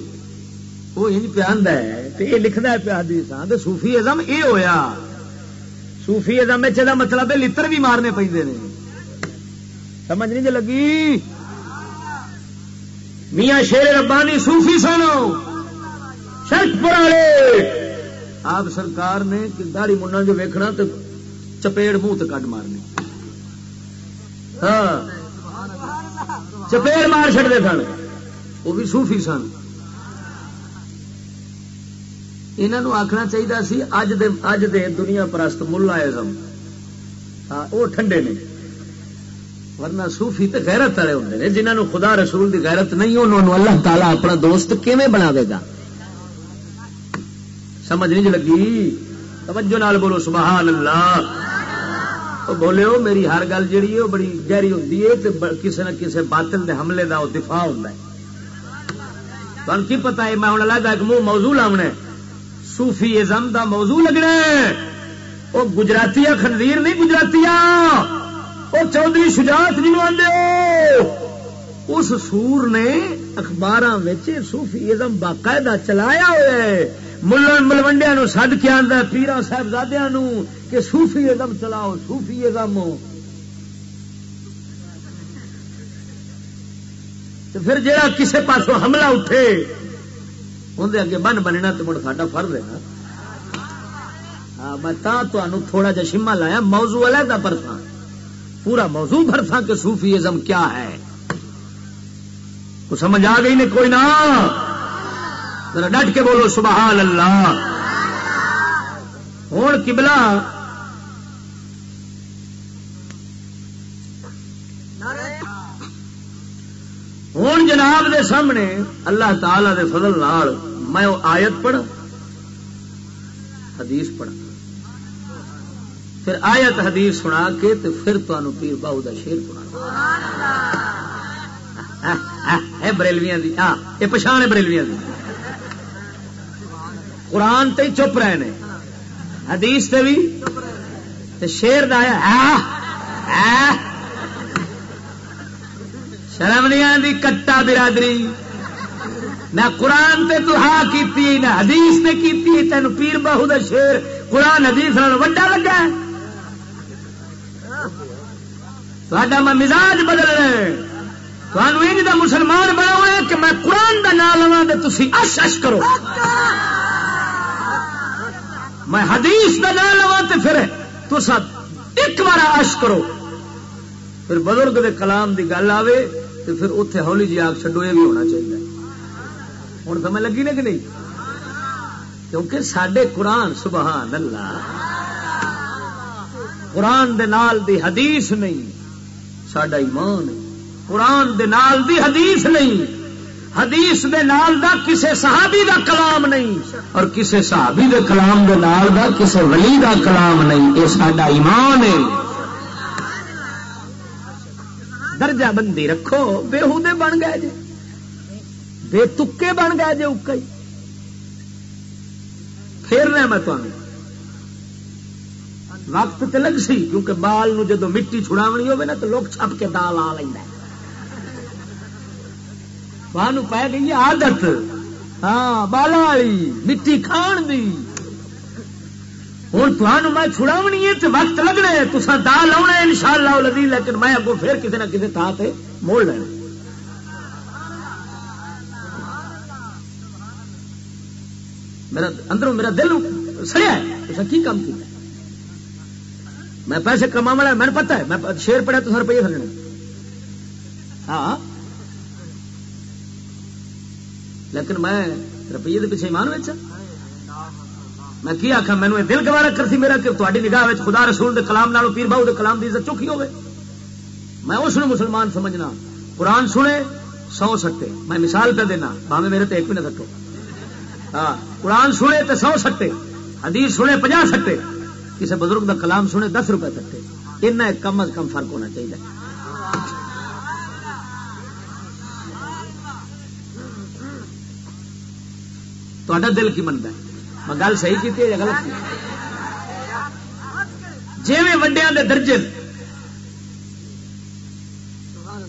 وہ انج پیاند ہے تو یہ لکھتا ہے پیا تو سوفی ازم یہ ہویا۔ سوفی ازم چاہ اچھا مطلب ہے لڑ بھی مارنے پہ سمجھ نہیں جی لگی؟ میاں شیر ربانی صوفی سنو شرک پورے آپ سرکار نے داڑی منا جو ویکھنا تو چپیڑ منہ تو کٹ مارنی۔ ہاں۔ چپیڑ مار چڑتے سن۔ وہ بھی سوفی سن۔ انہوں آخنا چاہیے سی، اج دے اج دے دنیا پرست ملا سم ہاں وہ ٹھنڈے نے۔ ورنہ صوفی تے غیرت والے ہوندے نے، جنہاں نو خدا رسول دی غیرت نہیں انہوں نے اللہ تعالی اپنا دوست کیویں بناوے گا؟ سمجھ نہیں لگی؟ توجہ نال بولو، سبحان اللہ۔ او بولے میری ہر گل جیڑی ہے بڑی گہری ہوندی ہے نہ کسے باطل دے حملے دا دفاع ہوندا ہے۔ تہن کی پتا ہے؟ میں ہوں علیحدہ ایک منہ موضوع لاؤنا ہے۔ صوفی ازم دا موضوع لگنا وہ گجراتی خنزیر نہیں گجراتی وہ چودھری شجاعت جنوب آدھے اس سور نے اخبار صوفی ازم باقاعدہ چلایا ہوا ہے۔ ملن ملوڈیا نو سد کے آدھا پیرا صاحبزادیا کہ صوفی ازم چلاؤ، صوفی ازم پھر جہاں کسے پاسوں حملہ اٹھے اندر اگے بن بننا تو مڑ ساڈا فرض ہے نا۔ ہاں میں تھوڑا جا شما لایا، موضوع علیحدہ برساں۔ پورا موضوع برساں کہ صوفی ازم کیا ہے۔ کو سمجھ آ گئی نے کوئی نہ ذرا ڈٹ کے بولو سبحان اللہ۔ ہوں کبلا ہوں جناب دے سامنے اللہ تعالی دے فضل نال میں آیت پڑھ حدیث پڑھا پھر آیت حدیث سنا کے تو پھر تمہوں پیر باہو کا شیر سنا۔ بریلویاں دی ہاں یہ پچھاڑ ہے بریلویاں دی۔ قرآن تے چپ رہے نے حدیث تے بھی تے شیر دا آیا شرم نہیں آتی کٹا برادری۔ نہ قرآن تے تو ہاں کیتی، نہ حدیث نے کیتی تین پیر بہو دا شیر۔ قرآن حدیث وڈا لگا ہے تھوڑا میں مزاج بدلنا تمہیں انج دا مسلمان بناؤ کہ میں قرآن دا نام لوا تو تھی اش اش کرو۔ میں حدیث دا نام لوا تو پھر تسا ایک بار اش کرو۔ پھر بزرگ دے کلام دی گل آوے تو پھر اتنے ہولی جی آگ چڈو یہ بھی ہونا چاہیے۔ ہوں سمجھ لگی نا کہ نہیں؟ کیونکہ سڈے قرآن، سبحان اللہ۔ قرآن دے نال دی حدیث نہیں سڈا ایمان قرآن دے نال دی حدیث نہیں۔ حدیث دے نال دا کسے صحابی دا کلام نہیں اور کسے صحابی دے کلام دے نال دا کسے ولی دا کلام نہیں، یہ سڈا ایمان ہے۔ درجہ بندی رکھو بےحودے بن گئے جی بے تکے بن گئے جی اکا ہی پھیرنا میں تمہیں وقت تے لگ سی، کیونکہ بال نو جدو مٹی چھڑاونی ہوے نا تو لوگ چھپ کے دال آ لینا تمہوں پی گئی عادت۔ ہاں بالا والی، مٹی کھان دی۔ ہوں تمہوں میں چھڑاونی ہے تو وقت لگنا ہے۔ تصا دال آنا ان شاء اللہ لدی لیکن میں اگوں پھر کسی نہ کسی تھان سے موڑ لینا۔ میرا اندروں میرا دل سڑیا ہے۔ تصا کی کام کیا میں پیسے کما والا میں نے پتا ہے۔ میں شیر پڑیا تو سر روپیے سرنے ہاں۔ لیکن میں روپیے کے پیچھے ایمان ویچا۔ میں کی آخا مینو یہ دل گوارا کرتی میرا کہ تاری نگاہ خدا رسول دے کلام نالو پیر باؤ دے کلام دی عزت چوکی ہوگی میں اس نے مسلمان سمجھنا۔ قرآن سنے، سو سٹے۔ میں مثال پہ دینا بھاوے میرے تو ایک بھی نہ سٹو ہاں قرآن سنے تو سو سٹے۔ حدیث سنے پناہ سٹے۔ کسی بزرگ دا کلام سنے دس روپے سٹے۔ اتنا کم از کم فرق ہونا چاہیے۔ تا دل کی منتا ہے؟ میں گل صحیح کی یا غلط؟ کی جی وڈیا دے درجے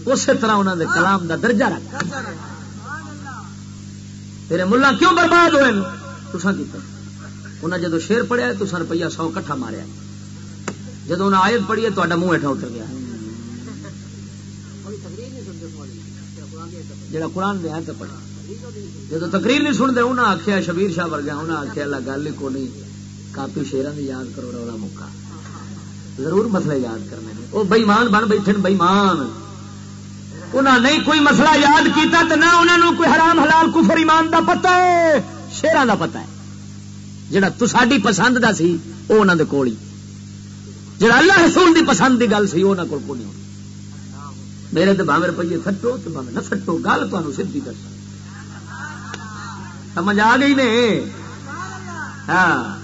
اسی طرح انہوں دے کلام دا درجہ رکھ۔ تیرے ملا کیوں برباد ہوئے تسا کیتا انہیں جدو شیر پڑیا تو روپیہ سو کٹھا ماریا جدو انہیں آیت پڑھی ہے تا منہ ہیٹھا اتر گیا جڑا قرآن دیا تو پڑھا جدو تقریر نہیں سنتے انہیں آخیا شبیر شاہ ورگا انہیں آخیا اللہ گل ہی کونی کافی شیران کی یاد کرو، رولا موقع۔ ضرور مسئلے یاد کرنے وہ بئیمان بن بیٹھے بئیمان انہیں نہیں کوئی مسئلہ یاد کیتا تو نہ انہوں کوئی حرام، حلال، کفر، ایمان دا پتا ہے شیران دا پتا ہے۔ جڑا تو ساری پسند دا سی وہ انہوں دے کول ہی۔ جڑا اللہ رسول دی پسند دی گل سی وہ انہوں کو نہیں میرے تو باوے روپیے سٹو تو باوے نہ سٹو گل تمہیں سی دس۔ سمجھ آ گئی نے؟ ہاں۔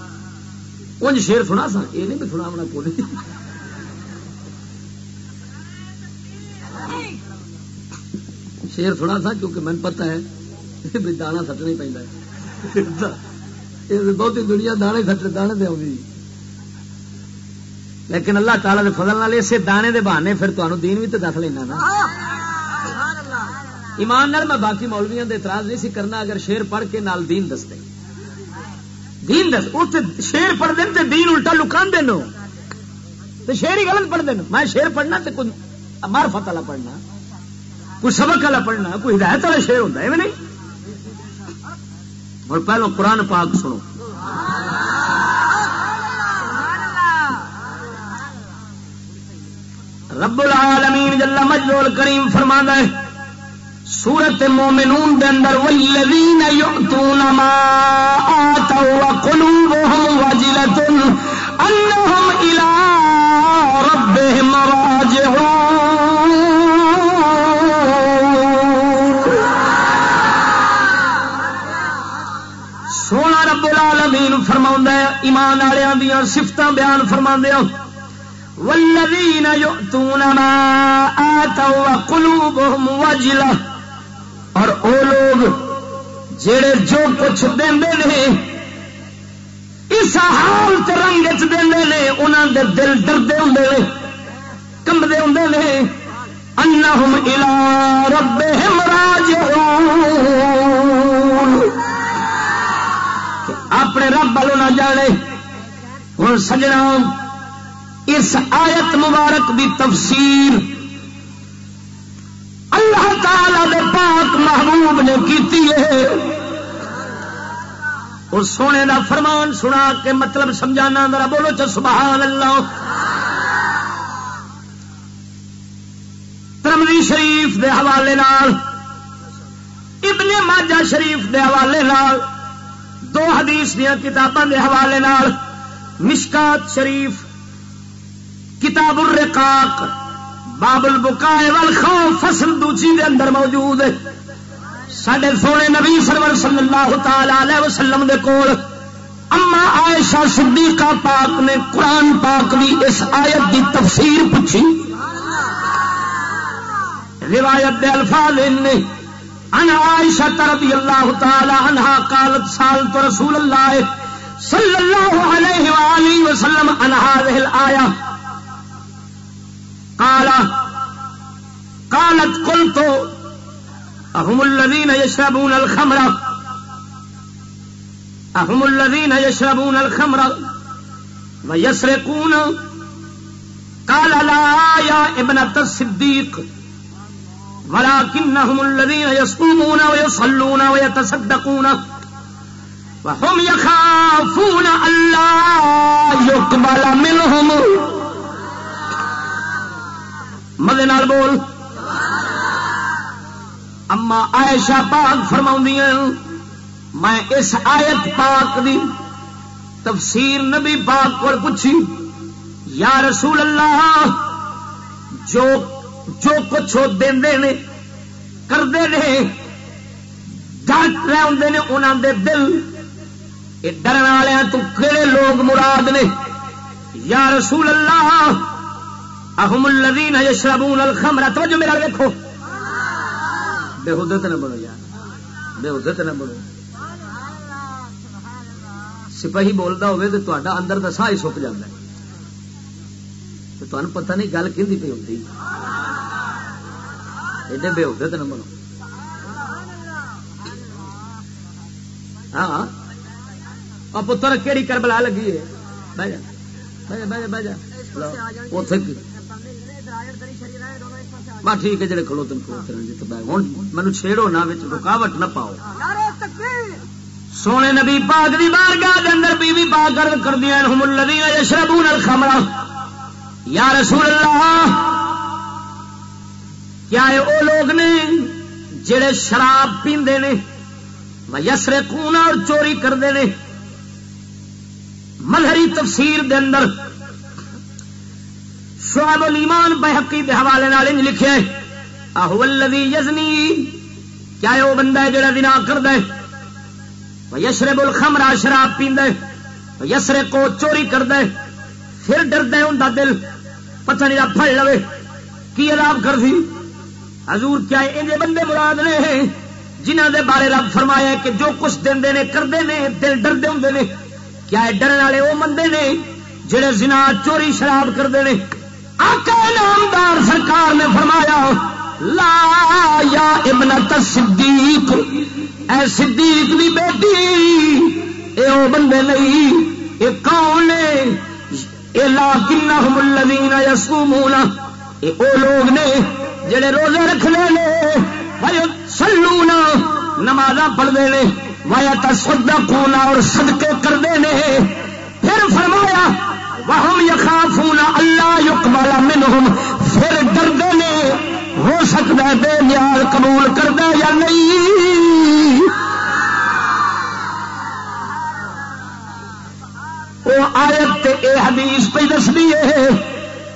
انج شیر سنا سا۔ یہ نہیں بھی سنا پوری شیر سنا سا کیونکہ مجھے پتا ہے۔ بھی دانا سٹنا ہی پہ بہت دنیا دانے سٹ دانے دے آؤں لیکن اللہ تعالی دے فضل نال اسے دانے دے بہانے پھر تمہیں دین بھی تو دس لینا نا۔ ایمان نال میں باقی مولویاں دے اعتراض نہیں سی کرنا، اگر شیر پڑھ کے نال دین دس دے دین دس اتنے شیر پڑھ دین تے دین الٹا لکان دین تو شیر ہی غلط پڑھ دین میں شیر پڑھنا تے کوئی معرفت والا پڑھنا، کوئی سبق والا پڑھنا، کوئی ہدایت والا شیر ہوتا ہے نہیں؟ اور پہلو قرآن پاک سنو۔ رب العالمین جل مجدول کریم فرمانا ہے سورت مومنون دے اندر والذین یؤتون ما آتوا وقلوبهم وجلۃ انہم الی ربهم راجعون۔ سونا رب العالمین فرماوندا ہے، ایمان والےاں دیاں صفتاں بیان فرماندے ہیں والذین یؤتون ما آتوا وقلوبهم وجلہ اور او لوگ جڑے جو کچھ دے نے، اس حال رنگ دے نے انہوں دے دل ڈردے ہوں کمبے ہوں نے، انہم الى ربہم راجعون۔ اپنے رب والوں نہ جانے ہوں سجنا، اس آیت مبارک دی تفسیر اللہ تعالی دے پاک محبوب نے کیتی ہے۔ اور سونے دا فرمان سنا کے مطلب سمجھانا ذرا بولو چ سبحان اللہ۔ ترمری شریف دے حوالے نال، ابن ماجہ شریف دے حوالے نال، دو حدیث دیا کتاباں دے حوالے نال، مشکات شریف، کتاب الرقاق باب البکائے والخوف، فصل دوسری دے اندر موجود ہے۔ سڈے سونے نبی سرور صلی اللہ تعالی علیہ وسلم دے کول، اما عائشہ صدیقہ پاک نے قرآن پاک بھی اس آیت دی تفسیر پوچھی۔ روایت دے الفاظ نے ان عائشہ رضی اللہ تعالی عنہا قالت سالت رسول اللہ صلی اللہ علیہ وآلہ وسلم ان هذه الآیہ قال، قالت قلت، أهم الذين يشربون الخمر؟ أهم الذين يشربون الخمر و ويسرقون؟ قال، لا يا ابنة الصديق، ولكنهم الذين يصومون ويصلون ويتصدقون وهم يخافون أن لا يقبل منهم. مدے نال بول۔ اما عائشہ پاک فرما میں اس آیت پاک دی تفسیر نبی پاک کو پوچھی، یا رسول اللہ، جو جو کچھ دے نے کرتے ہیں ڈٹ رہے ہوں نے انہوں دے دل، یہ ڈرن والے تو کہڑے لوگ مراد نے؟ یا رسول اللہ اہم الذین یشربون الخمر، توجہ میرا دیکھو۔ بے حدت نہ بڑھو یار، بے حدت نہ بڑھو سپاہی بولتا ہوئے تو تا اندر دا ساہ ہی سک جاتا ہے۔ تو تمہیں پتہ نہیں گل کہ پی ہوتی ایڈے بے حدت نہ بنو۔ ہاں۔ اور پتر کہڑی کربلا لگی ہے؟ بہ جا۔ بہ جا بہ جا بہ جا۔ بس ٹھیک ہے جڑے ہوں مینو چھیڑو نہ رکاوٹ نہ پاؤ۔ سونے نبی پاک دی بارگاہ دے اندر بی بی پاک کر دیا ہم الذین یشربون الخمر۔ یا رسول اللہ کیا او لوگ نے جڑے شراب پیندے نے یسرقون اور چوری کرتے ہیں ملہری تفسیر دے اندر شعب الایمان بحقی دے حوالے نال انج لکھے آہو الذی یزنی، کیا ہے وہ بندہ ہے جڑا دنا کر دے یشرب الخمر شراب پیند یسرے کو چوری کر دے پھر ڈرد ہوں دل، پتہ نہیں پھڑ لو کی عذاب کر سی حضور کیا یہ بندے مراد نے جنہ دے بارے رب فرمایا کہ جو کچھ دے نے کرتے ہیں دل ڈردے ہوں نے۔ کیا ڈرن والے وہ مندے نے، جڑے زنا، چوری، شراب کرتے ہیں آقا نامدار سرکار نے فرمایا، لا یا ابن صدیق، اے صدیق دی بیٹی، اے او بندے نہیں، اے کون نے اے لا کنہم الذین یصومون، اے او لوگ نے جڑے روزے رکھنے نے وایو سلونا نمازاں پڑھدے نے وایا تصدقون اور صدقے کردے نے۔ پھر فرمایا وہم یخافون اللہ یقبل منہم پھر ڈردے نے ہو سکتا ہے بے نیاز قبول کرتا یا نہیں؟ وہ آیت تے اے حدیث پہ دس دیے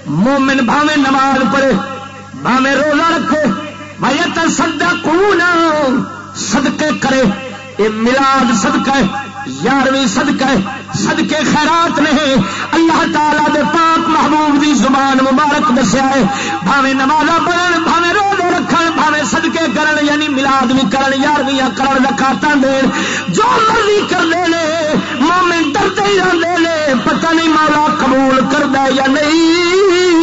مومن بھاوے نماز پڑھے بھاوے روزہ رکھے بھائی تو سدا کون صدقے کرے۔ یہ ملاد صدقہ ہے۔ یارویں صدقہ ہے، صدقے خیرات نے اللہ تعالی دے پاک محبوب دی زبان مبارک دسیا ہے بھاوے نماز پڑھن بھاوے روزے رکھن بھاوے صدقے کرن یعنی ملاد بھی کرن یارویں کرن زکاتاں دین۔ جو مرضی کر دے لے، مومن ڈرتے ہی رہندے نے، پتہ نہیں مولا قبول کردا یا نہیں۔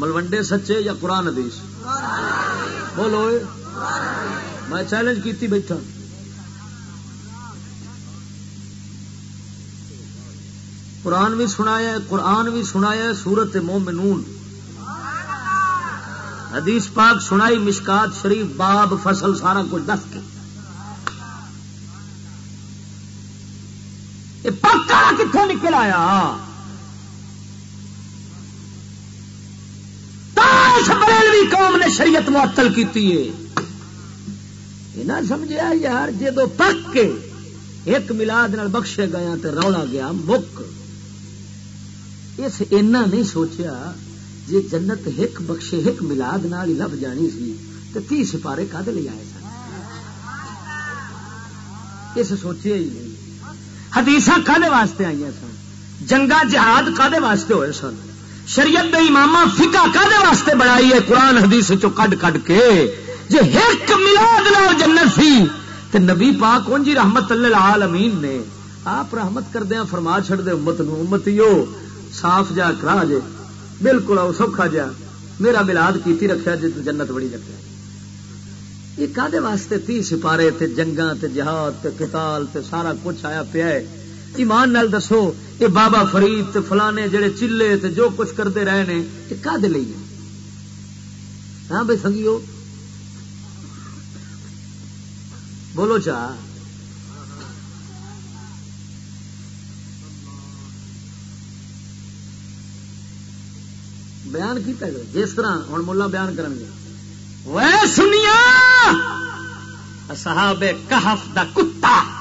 ملوڈے سچے یا قرآن حدیث؟ بولو میں چیلنج کیتی بیٹھا۔ قرآن بھی سنایا قرآن بھی سنایا سورت مومنون۔ حدیث پاک سنائی، مشکات شریف، باب، فصل، سارا کچھ دس کے۔ پکا کتوں نکل آیا؟ بریلوی قوم نے شریعت معطل کی نہ سمجھا یار جدو پک کے ایک ملاد نال بخشے گیا تو رولا گیا، مک۔ اس اینا نہیں سوچیا جی جنت ہک بخشے، ہک ملاد نال ہی لب جانی سی تو تی سپارے کد لے آئے سن؟ اس سوچے ہی نہیں۔ حدیث کدے واسطے آئی سن؟ جنگا جہاد کدے واسطے ہوئے سن؟ شریعت دے امام فکا کدے واسطے بنائی ہے؟ قرآن حدیث چو کڈ کڈ کے۔ جی ایک ملاد نال جنت سی، تے نبی پاک ان جی رحمت اللہ عالمین نے۔ آپ رحمت کردیا ہاں، فرما چھڑ دے امت نو امتیو صاف جا کرا جے۔ بالکل آؤ، سوکھا جا۔ میرا ملاد کیتی رکھا جی تو جنت بڑی رکھا یہ کدے واسطے تی سپارے تے جنگاں تے جہاد تے قتال تے سارا کچھ آیا پیا ہے۔ ایمان نال دسو یہ بابا فرید تے فلانے جڑے چلے تے جو کچھ کرتے رہے نے یہ کد لی ہاں بھائی سنگیو؟ بولو چا۔ بیان کیتا ہے جس طرح ہوں ملا بیان کریں گے۔ وہ سنیا صحاب کہف دا کتا۔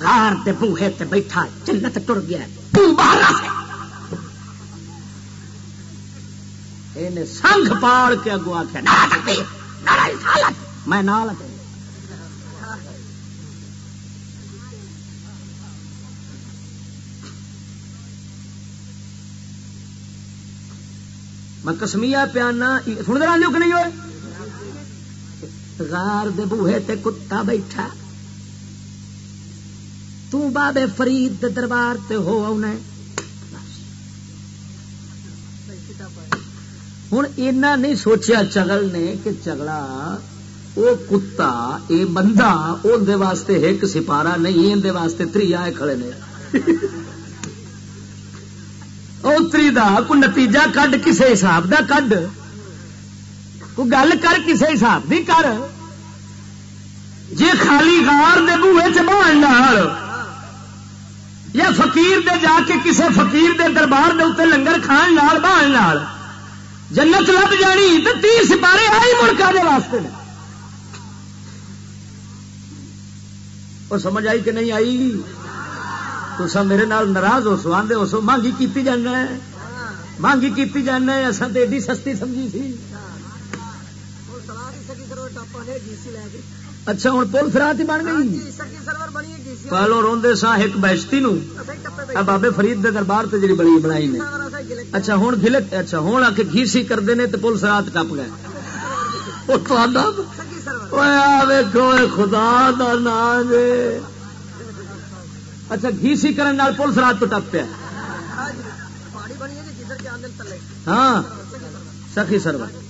غار دے بوہے تے بیٹھا، جنت ٹر گیا سنگ پاڑ کے اگو آخیا میں نال میں کسمیا پیانا سن دے کہ نہیں ہوئے؟ غار دے بوہے تے کتا بیٹھا۔ تو بابے فرید دے دربار تے ہو آنا ہوں اینا نہیں سوچیا چگل نے کہ چگڑا وہ کتا، اے بندہ اندر واسطے ایک سپارا نہیں اندر واسطے تری آئے کھڑے نے۔ اتری دا، کو نتیجہ کڈ، کسے حساب دا کڈ۔ کو گل کر، کسے حساب دی کر۔ جی خالی غار دے بوئے چ بہن یا فقیر دے جا کے کسے فقیر دے دربار دے اتنے لنگر کھان لال بہن لال جنت لب جانی تو تی سپارے آئی ملکا دے واسطے نے اور سمجھ آئی کہ نہیں آئی تو سب میرے نال ناراض ہو سو آدھے ہو سو مانگی کیتی جانا ہے مانگی کیتی جانا ہے اصل تو ایڈی سستی سمجھی سی اچھا ہوں پول فرات ہی بن گئی۔ پہلو روندے سا ایک بہشتی نو بابے فرید دے دربار تے جڑی بڑی بنائی نے۔ اچھا ہوں گلت اچھا ہوں آ کے گھیسی کرتے ہیں تو پل سرات ٹپ گئے۔ خدا دا نام اچھا گھیسی کرنے پل سرات تو ٹپ پیا۔ ہاں سخی سرور۔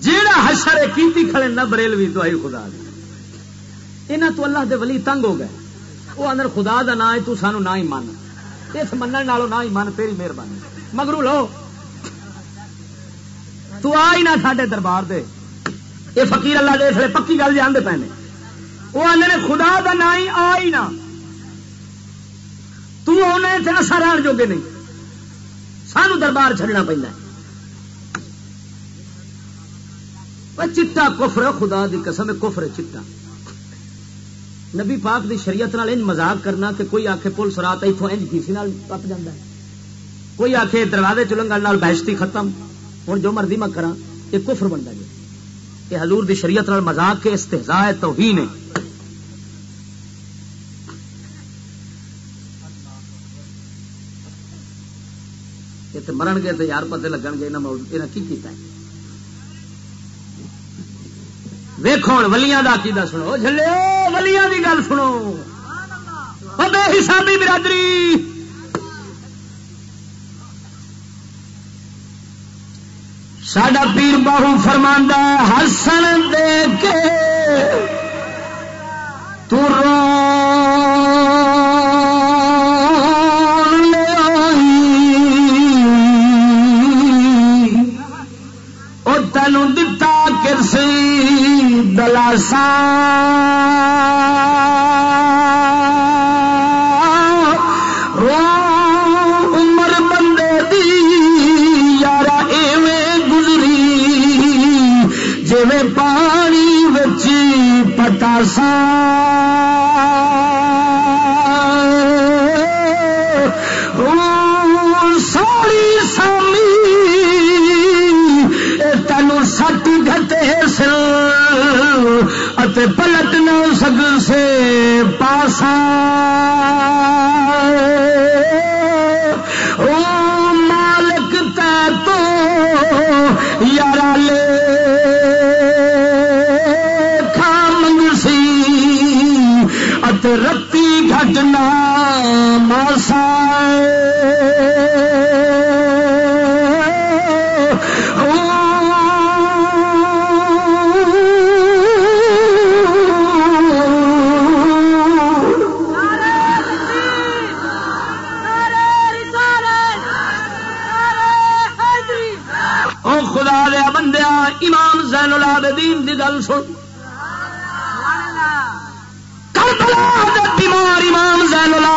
جیڑا حشر کیتی کھڑے نہ بریلوی تو آئی خدا دی۔ انہاں تو اللہ دے ولی تنگ ہو گئے۔ وہ اندر خدا دا نا ہے، تو سانو نہ ہی من۔ اس منن نالو نہ ہی من، تیری مہربانی۔ مگرو لو، تو آئی نہ ساڈے دربار دے۔ یہ فقیر اللہ دے اس پکی گل جانتے پے وہ آدھے خدا دا نا ہی آئی نہ۔ تو آنے تھے اصا رہن جوگے نہیں۔ سانو دربار چڈنا پہنا چٹا کفر خدا دی قسم کفر چٹا۔ نبی پاک دی شریعت نال انج مزاق کرنا کہ کوئی آخے پولیس رات اتوں انج کسی نال ٹپ جانا ہے۔ کوئی آخے دروازے چلنگا نال بحثتی ختم۔ ہوں جو مرضی میں کرا یہ کفر بنتا جی یہ حضور دی شریعت نال مزاق کے استحزا ہے، توہین ہے۔ مرن گے تو یار پتے لگن گے یہاں کی کیتا ہے؟ ویخو ولیاں کا کی سنو۔ چلو ولیاں کی گل سنو۔ بے حسابی برادری۔ ساڈا پیر باہو فرماندہ ہسن دے کے تو رو دلاسا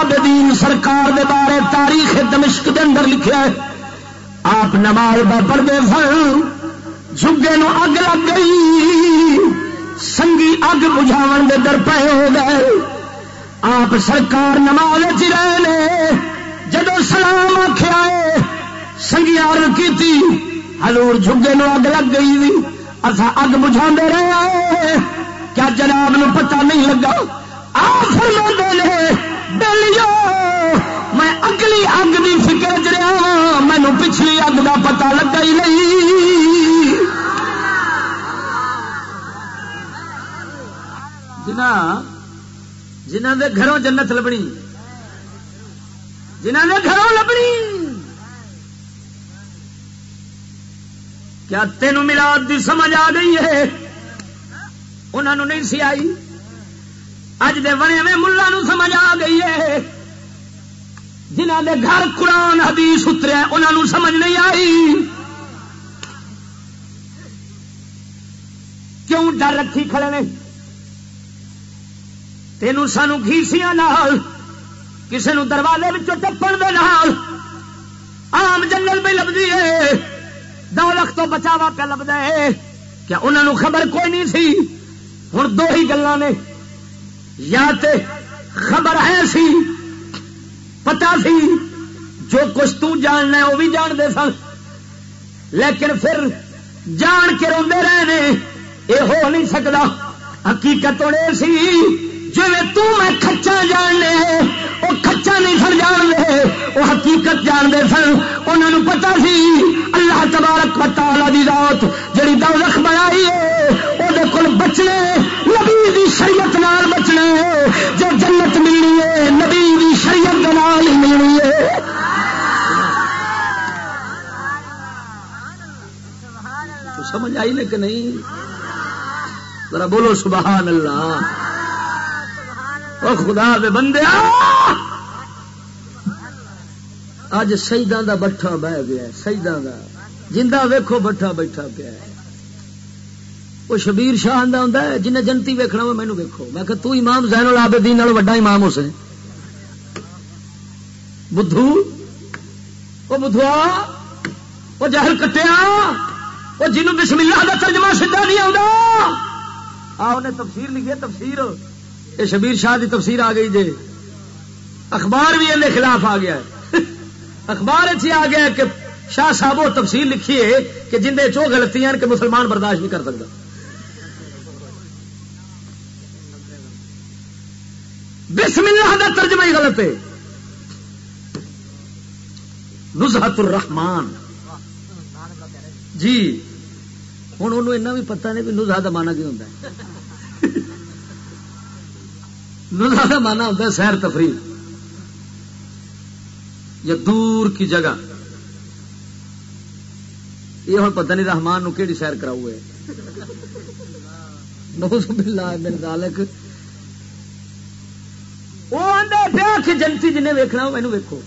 زین العابدین سرکار دے بارے تاریخ دمشق دے اندر لکھا ہے۔ آپ نماز با پڑھتے سن جگے نو اگ لگ گئی، سنگی اگ بجھاو دے در پے ہو گئے۔ آپ سرکار نماز چ رہے جدو سلام آخیا سنگی عرض کی ہلور جگے نو اگ لگ گئی اصا اگ بجھا رہے کیا جناب نو پتہ نہیں لگا؟ میں اگلی اگ کی فکر چ رہا مینو پچھلی اگ کا پتا لگا ہی نہیں۔ جنا جنہ دے گھروں جنت لبنی، جنہ دے گھروں لبنی۔ کیا تین ملاد دی سمجھ آ گئی ہے؟ انہوں نہیں سی آئی؟ اج دے بنے میں ملا نو سمجھ آ گئی ہے۔ جنہ دے گھر قرآن حدیث اتریا انہوں نے سمجھ نہیں آئی۔ کیوں ڈر رکھی کھڑے نے؟ تینوں سانو گھیسیاں نال کسی نو دروازے ٹپن دے نال۔ آم جنگل میں لبھی ہے۔ دو تو بچاوا پہ لب دے کیا انہوں نے خبر کوئی نہیں سی؟ ہوں دو ہی گلا نے۔ یا تے خبر ہے سی پتا سی، جو کچھ تو جاننا ہے، وہ بھی جانتے سن۔ لیکن پھر جان کے روندے رہے یہ ہو نہیں سکتا حقیقت سی جی میں کچا جاننے وہ کچا نہیں سن جانتے وہ حقیقت جانتے سن انہوں پتا سی اللہ تبارک تعالی دی رات جڑی دولت بنائی ہے وہ کول بچنے نبی دی شریعت نال بچنا ہے جو جنت ملنی ہے نبی دی شریعت نال ہی ملنی ہے سمجھ آئی کہ نہیں ذرا بولو سبحان اللہ اور خدا دے بندے اج شہیدان دا بٹھا بہ گیا شہیدان دا۔ جندہ ویکھو بٹھا بیٹھا پیا وہ شبیر شاہ آدھا ہوں جنہیں جنتی ویکھنا وہ مینو ویکھو۔ میں کہ تو امام زین العابدین نال وڈا امام حسین بدھو؟ وہ بدھوا؟ وہ جہل کٹیا؟ وہ جنوں بسم اللہ دا ترجمہ سیدھا نہیں آتا آ، انہیں تفسیر لکھی تفسیر۔ یہ شبیر شاہ کی تفسیر آ گئی جی اخبار بھی اندر خلاف آ گیا ہے۔ اخبار اتنی آ گیا کہ شاہ صاحب وہ تفسیر لکھی ہے کہ جن چو غلطی ہیں کہ مسلمان برداشت نہیں کر سکتا۔ بسم اللہ کا ترجمہ ہی غلط ہے۔ نزحت الرحمان جی ہوں انہوں بھی پتا نہیں بھی نزا کا مانا کی ہوتا ہے۔ نزا کا مانا ہوتا ہے سیر تفریح۔ یا دور کی جگہ۔ یہ ہوں پتہ نہیں رحمان نو کہڑی سیر کراؤ ہے۔ ذالک۔ وہ پیا کہ جنتی جنہیں ویکنا مینو ویکو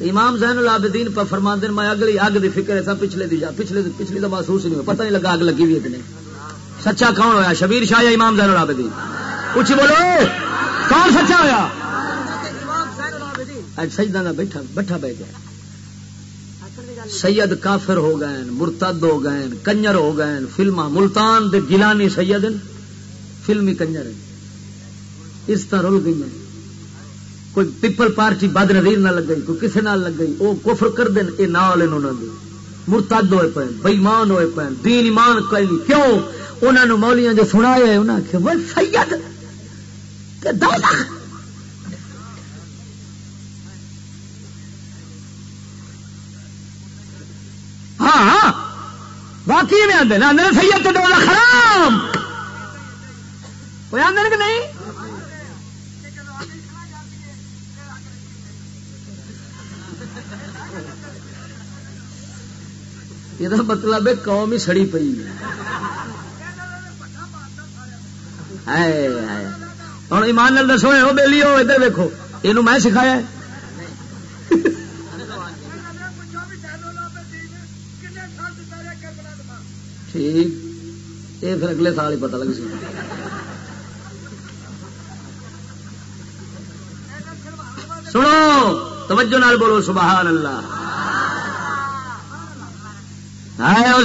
امام زین العابدین پر فرمان میں اگلی اگ دی فکر ہے پچھلے دی جا، پچھلے دی پچھلی دا محسوس نہیں ہوا پتہ نہیں لگا اگ لگی ہوئی اتنے سچا کون ہویا؟ شبیر شاہ یا امام زین العابدین؟ کچھ بولو، کون سچا ہوا سجدہ نہ بیٹھا بیٹھا بہ گیا۔ سید کافر ہو گئے، مرتد ہو گئے، کنجر ہو گئے فلما ملتان دے گلانی سید فلمی کنجر اس طرح رل گئی ہیں کوئی پیپل پارٹی بد نظیر نہ لگ گئی، کوئی کسی نہ لگ گئی، وہ کفر کر دین یہ نال انہوں نے۔ مرتد ہوئے پے بےمان ہوئے پے دین ایمان کئی کیوں؟ انہوں نے مولیاں جو سنایا انہوں ہاں، ہاں، نے آخیا وہ سید ہاں باقی میں آدھے نا سید تو خرام وہ آدھے کہ نہیں؟ یہ مطلب ہے قوم ہی سڑی پی ہوں ایمان نال دسو وہ بہلی ہو ادھر ویکو یہ میں سکھایا ٹھیک یہ پھر اگلے سال ہی پتا لگ سی سنو توجہ نال بولو سبحان اللہ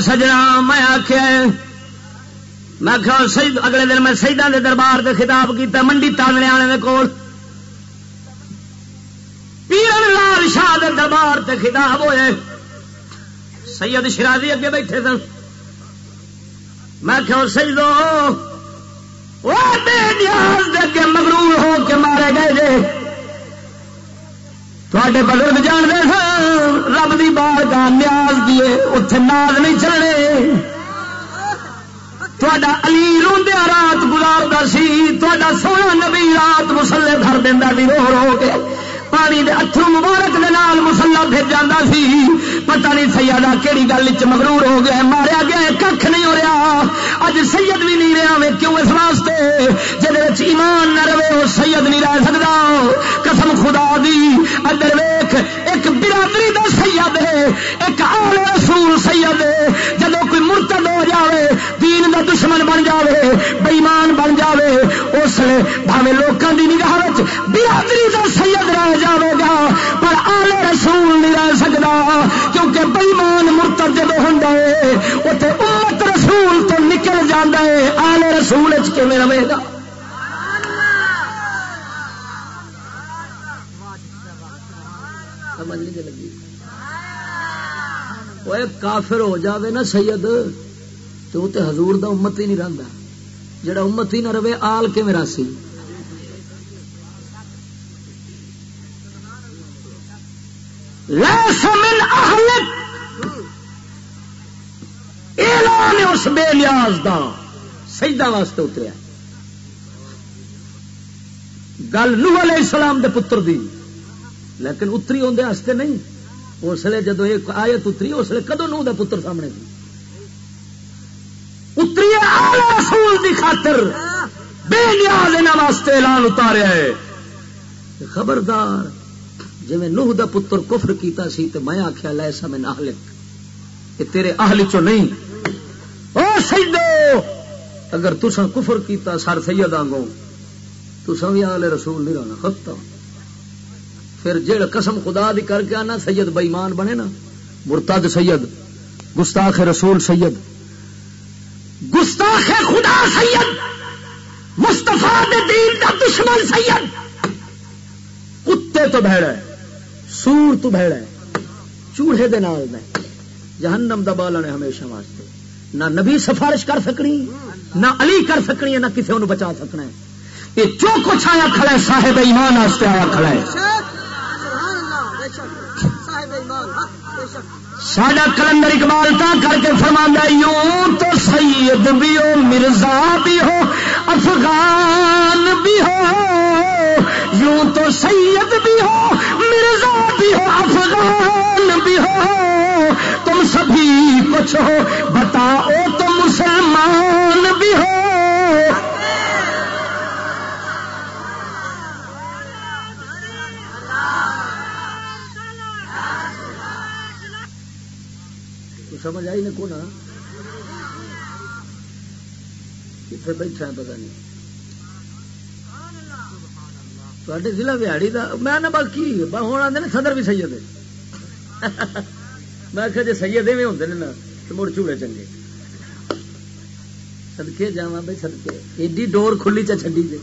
سجنا، میں آخیا میں اگلے دن میں شہیدان کے دربار سے خطاب کیا منڈی تالنے والے کول۔ پیرن لال شاہ دے دربار سے خطاب ہوئے۔ سید شرازی اگے بیٹھے سن۔ میں کہ سجدو۔ نیاز دے کے مغرور ہو کے مارے گئے جے۔ تھے بزرگ جانتے سن رب کی بار کا نیاز دیے اتے ناز نہیں چلنے تا علی روندیا رات گزارتا سی تا سونا نبی رات مسلے دھر دینا بھی رو رو کے پانی دے اترو مبارک دے نال مسلا پھر جانا سی پتہ نہیں سیادہ کہڑی گل چ مغرور ہو گیا ماریا گیا کھ نہیں ہو رہا اج سید بھی نہیں رہا میں کیوں اس واسطے جہد ایمان نہ رہے وہ سید نہیں رہ سکتا ادر ویخ ایک برادری دا سید ہے، ایک آل رسول سید ہے۔ جب کوئی مرتد ہو جاوے، دین دا دشمن بن جاوے بےمان بن جاوے، اس لیے بھاوے لوگوں کی نگاہ برادری دا سید رہ جاوے گا۔ پر آلے رسول نہیں رہ سکتا کیونکہ بےمان مرتب جب ہوں اتنے امت رسول تو نکل جائے فرما ہے۔ آلے رسول کے میں رہے گا؟ کافر ہو جاوے نا سید، تو وہ حضور دا امت ہی نہیں رہتا جڑا امت ہی نہ رہے، آل کے میرا سی من اعلان اس بے نیاز دا۔ سجدہ واسطے اتریا۔ گل نوح علیہ السلام دے پتر دی۔ لیکن اتری آستے نہیں۔ اس لیے جدو ایک آیت اتری، اس لیے کدو نوح دا پتر سامنے دی اتری رسول دی خاطر۔ بے نیاز واسطے اعلان اتاریا ہے۔ خبردار جی نوح دا پتر کفر کیتا سی تو میں آخیا لے سا میں اہلک یہ تیرے اہل چو نہیں۔ او سیدو اگر تسا کفر کیتا سر سید آنگو تسا بھی آل رسول نہیں رہنا ختم پھر جڑ قسم خدا دی کر کے آنا، سید بئیمان بنے نا۔ مرتد سید، گستاخ رسول سید۔ گستاخ خدا سید مستفا دین کا دشمن سید۔ کتے تو بہڑ ہے، سور تو بہڑ ہے۔ چوڑے دے نال میں، جہنم دا بالا نے ہمیشہ واسطے۔ نہ نبی سفارش کر سکنی، نہ علی کر سکنی ہے نہ کسی انہوں بچا سکنا ہے۔ یہ جو کچھ آیا کھڑا ہے، صاحب ایمان واسطے آیا کھڑا ہے۔ ساڈا کلندر اقبال تا کر کے فرما یوں تو سید بھی ہو، مرزا بھی ہو، افغان بھی ہو، یوں تو سید بھی ہو، مرزا بھی ہو، افغان بھی ہو۔ تم سبھی کچھ ہو، بتاؤ تو مسلمان بھی ہو۔ سمجھ آئی نا کو نا کتنے بیٹھا پتا نہیں۔ تے ضلع بہاڑی کا میں نہ باقی ہوں آتے نا صدر بھی سید میں آخیا جی سید ایویں ہوں نا، تو مڑ چوڑے چنگے۔ سدکے جا بھائی سدکے ایڈی ڈور کھلی چا چڈی جی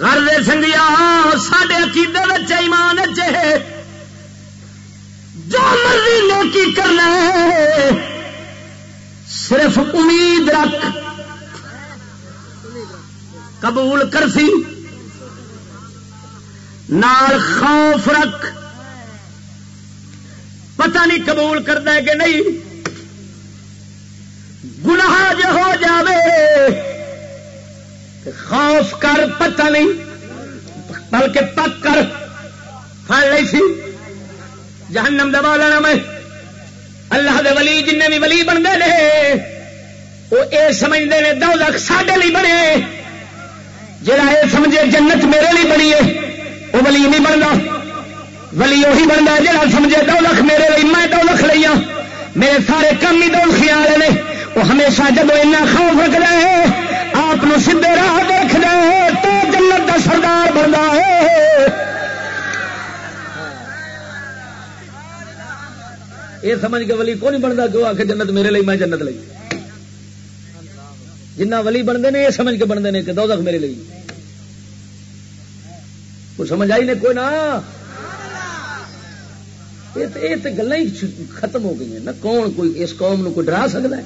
گھر دے سنگیا سڈے عقیدے ایمان چے جو مرضی نیکی کرنا صرف امید رکھ۔ قبول کر سی نال خوف رکھ۔ پتہ نہیں قبول کرتا ہے کہ نہیں۔ گناہ جو ہو جاوے، خوف کر پتہ نہیں۔ بلکہ پک کر پڑ لی سی۔ جہنم دبا لینا میں۔ اللہ دے ولی، جن بھی ولی بنتے ہیں وہ یہ سمجھتے ہیں دو لکھ ساڈے لی بنے۔ جہاں یہ سمجھے جنت میرے لیے بنی ہے، وہ ولی نہیں بنتا۔ ولی وہی بنتا جہاں سمجھے دو لکھ میرے لیے۔ میں دو لکھ لیا ہاں۔ میرے سارے کم ہی دو والے نے۔ وہ ہمیشہ جب ایسا خوف رکھ رہے آپ سیدے راہ دیکھ رہے تو جنت کا سردار بنتا ہے۔ یہ سمجھ کے ولی کو نہیں بنتا کہ وہ آ کے جنت میرے لیے میں جنت لی جنہ ولی بنتے ہیں یہ سمجھ کے بنتے ہیں کہ دو میرے لیے کوئی سمجھ آئی نہیں کوئی نہ؟ یہ تو گلا ہی ختم ہو گئی ہیں۔ نہ کون کوئی اس قوم نو کوئی ڈرا سکتا ہے؟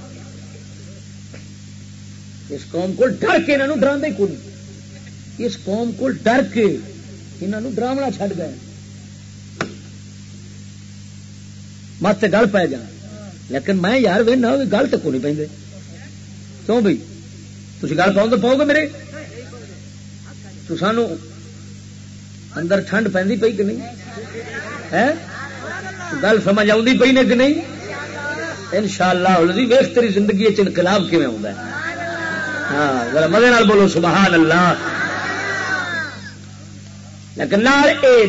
اس قوم کو ڈر کے انہوں ڈرا کون؟ اس قوم کو ڈر کے انہوں ڈراونا چڈ گئے۔ مت گل پی جا لیکن میں یار وہنا گل تو کون نہیں پہ کیوں بھائی تھی گل پاؤ تو پاؤ گے میرے؟ تو سانو اندر ٹھنڈ پہ پی کہ نہیں؟ گل سمجھ آئی پی نے کہ نہیں؟ ان شاء اللہ ویخ تیری زندگی انقلاب کیون آتا ہے؟ ہاں مزے بولو، سبحان اللہ۔ لیکن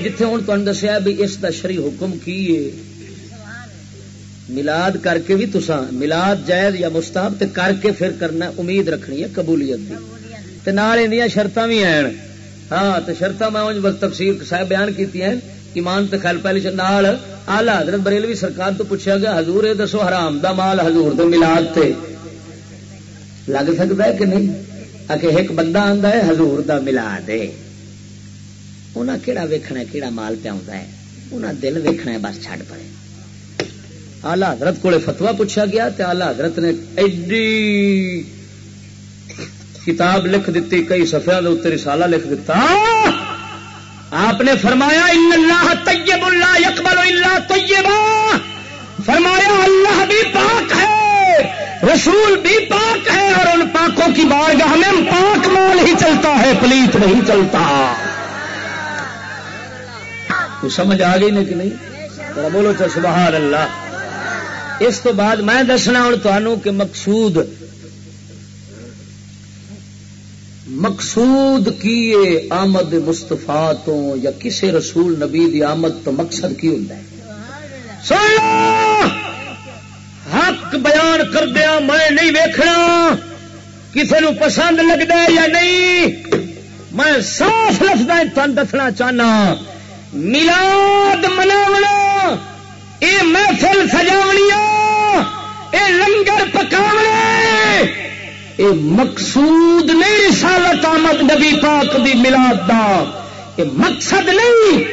جتھے ہوں تمہیں دسیا بھی اس کا شری حکم کی ملاد کر کے بھی تسا ملاد جائز یا مستحب تے کر کے پھر کرنا امید رکھنی ہے، قبولیت کی یہ شرط بھی ہیں۔ ہاں تو شرط میں تفصیل صاحب بیان کی ایمان تے خیال پہلی نال آلہ حضرت بریلوی سرکار تو پوچھا گیا، حضور یہ دسو حرام دا مال حضور دے ملاد تے لگ سکتا ہے کہ نہیں؟ آ ایک بندہ آتا ہے، حضور دا ملاد ہے انہیں کہڑا ویکھنا کہڑا مال پیا ہے انہیں دل ویکھنا ہے بس چھڈ پڑے آلہ حضرت کو فتوا پوچھا گیا تے آلہ حضرت نے ایڈی کتاب لکھ دیتی کئی سفیا رسالہ لکھ دیتا آپ نے فرمایا ان اللہ طیب اللہ یقبل اللہ طیبا فرمایا اللہ بھی پاک ہے رسول بھی پاک ہے اور ان پاکوں کی بارگاہ میں پاک مال ہی چلتا ہے پلیت نہیں چلتا تو سمجھ آ گئی نہیں کہ نہیں؟ بولو تو سبحان اللہ اس تو بعد میں دسنا ہوں تمہوں کہ مقصود مقصود کی آمد مستفا تو یا کسی رسول نبی دی آمد تو مقصد کی ہوتا ہے؟ حق بیان کردیا میں نہیں ویکھنا۔ کسی نو پسند لگتا ہے یا نہیں؟ میں صاف لفظ تن دسنا چاہنا۔ ملاد مناونا یہ محفل سجاونی یہ لنگر پکاونے، اے مقصود نہیں رسالت آمد نبی پاک دی ملاد دا، اے مقصد نہیں۔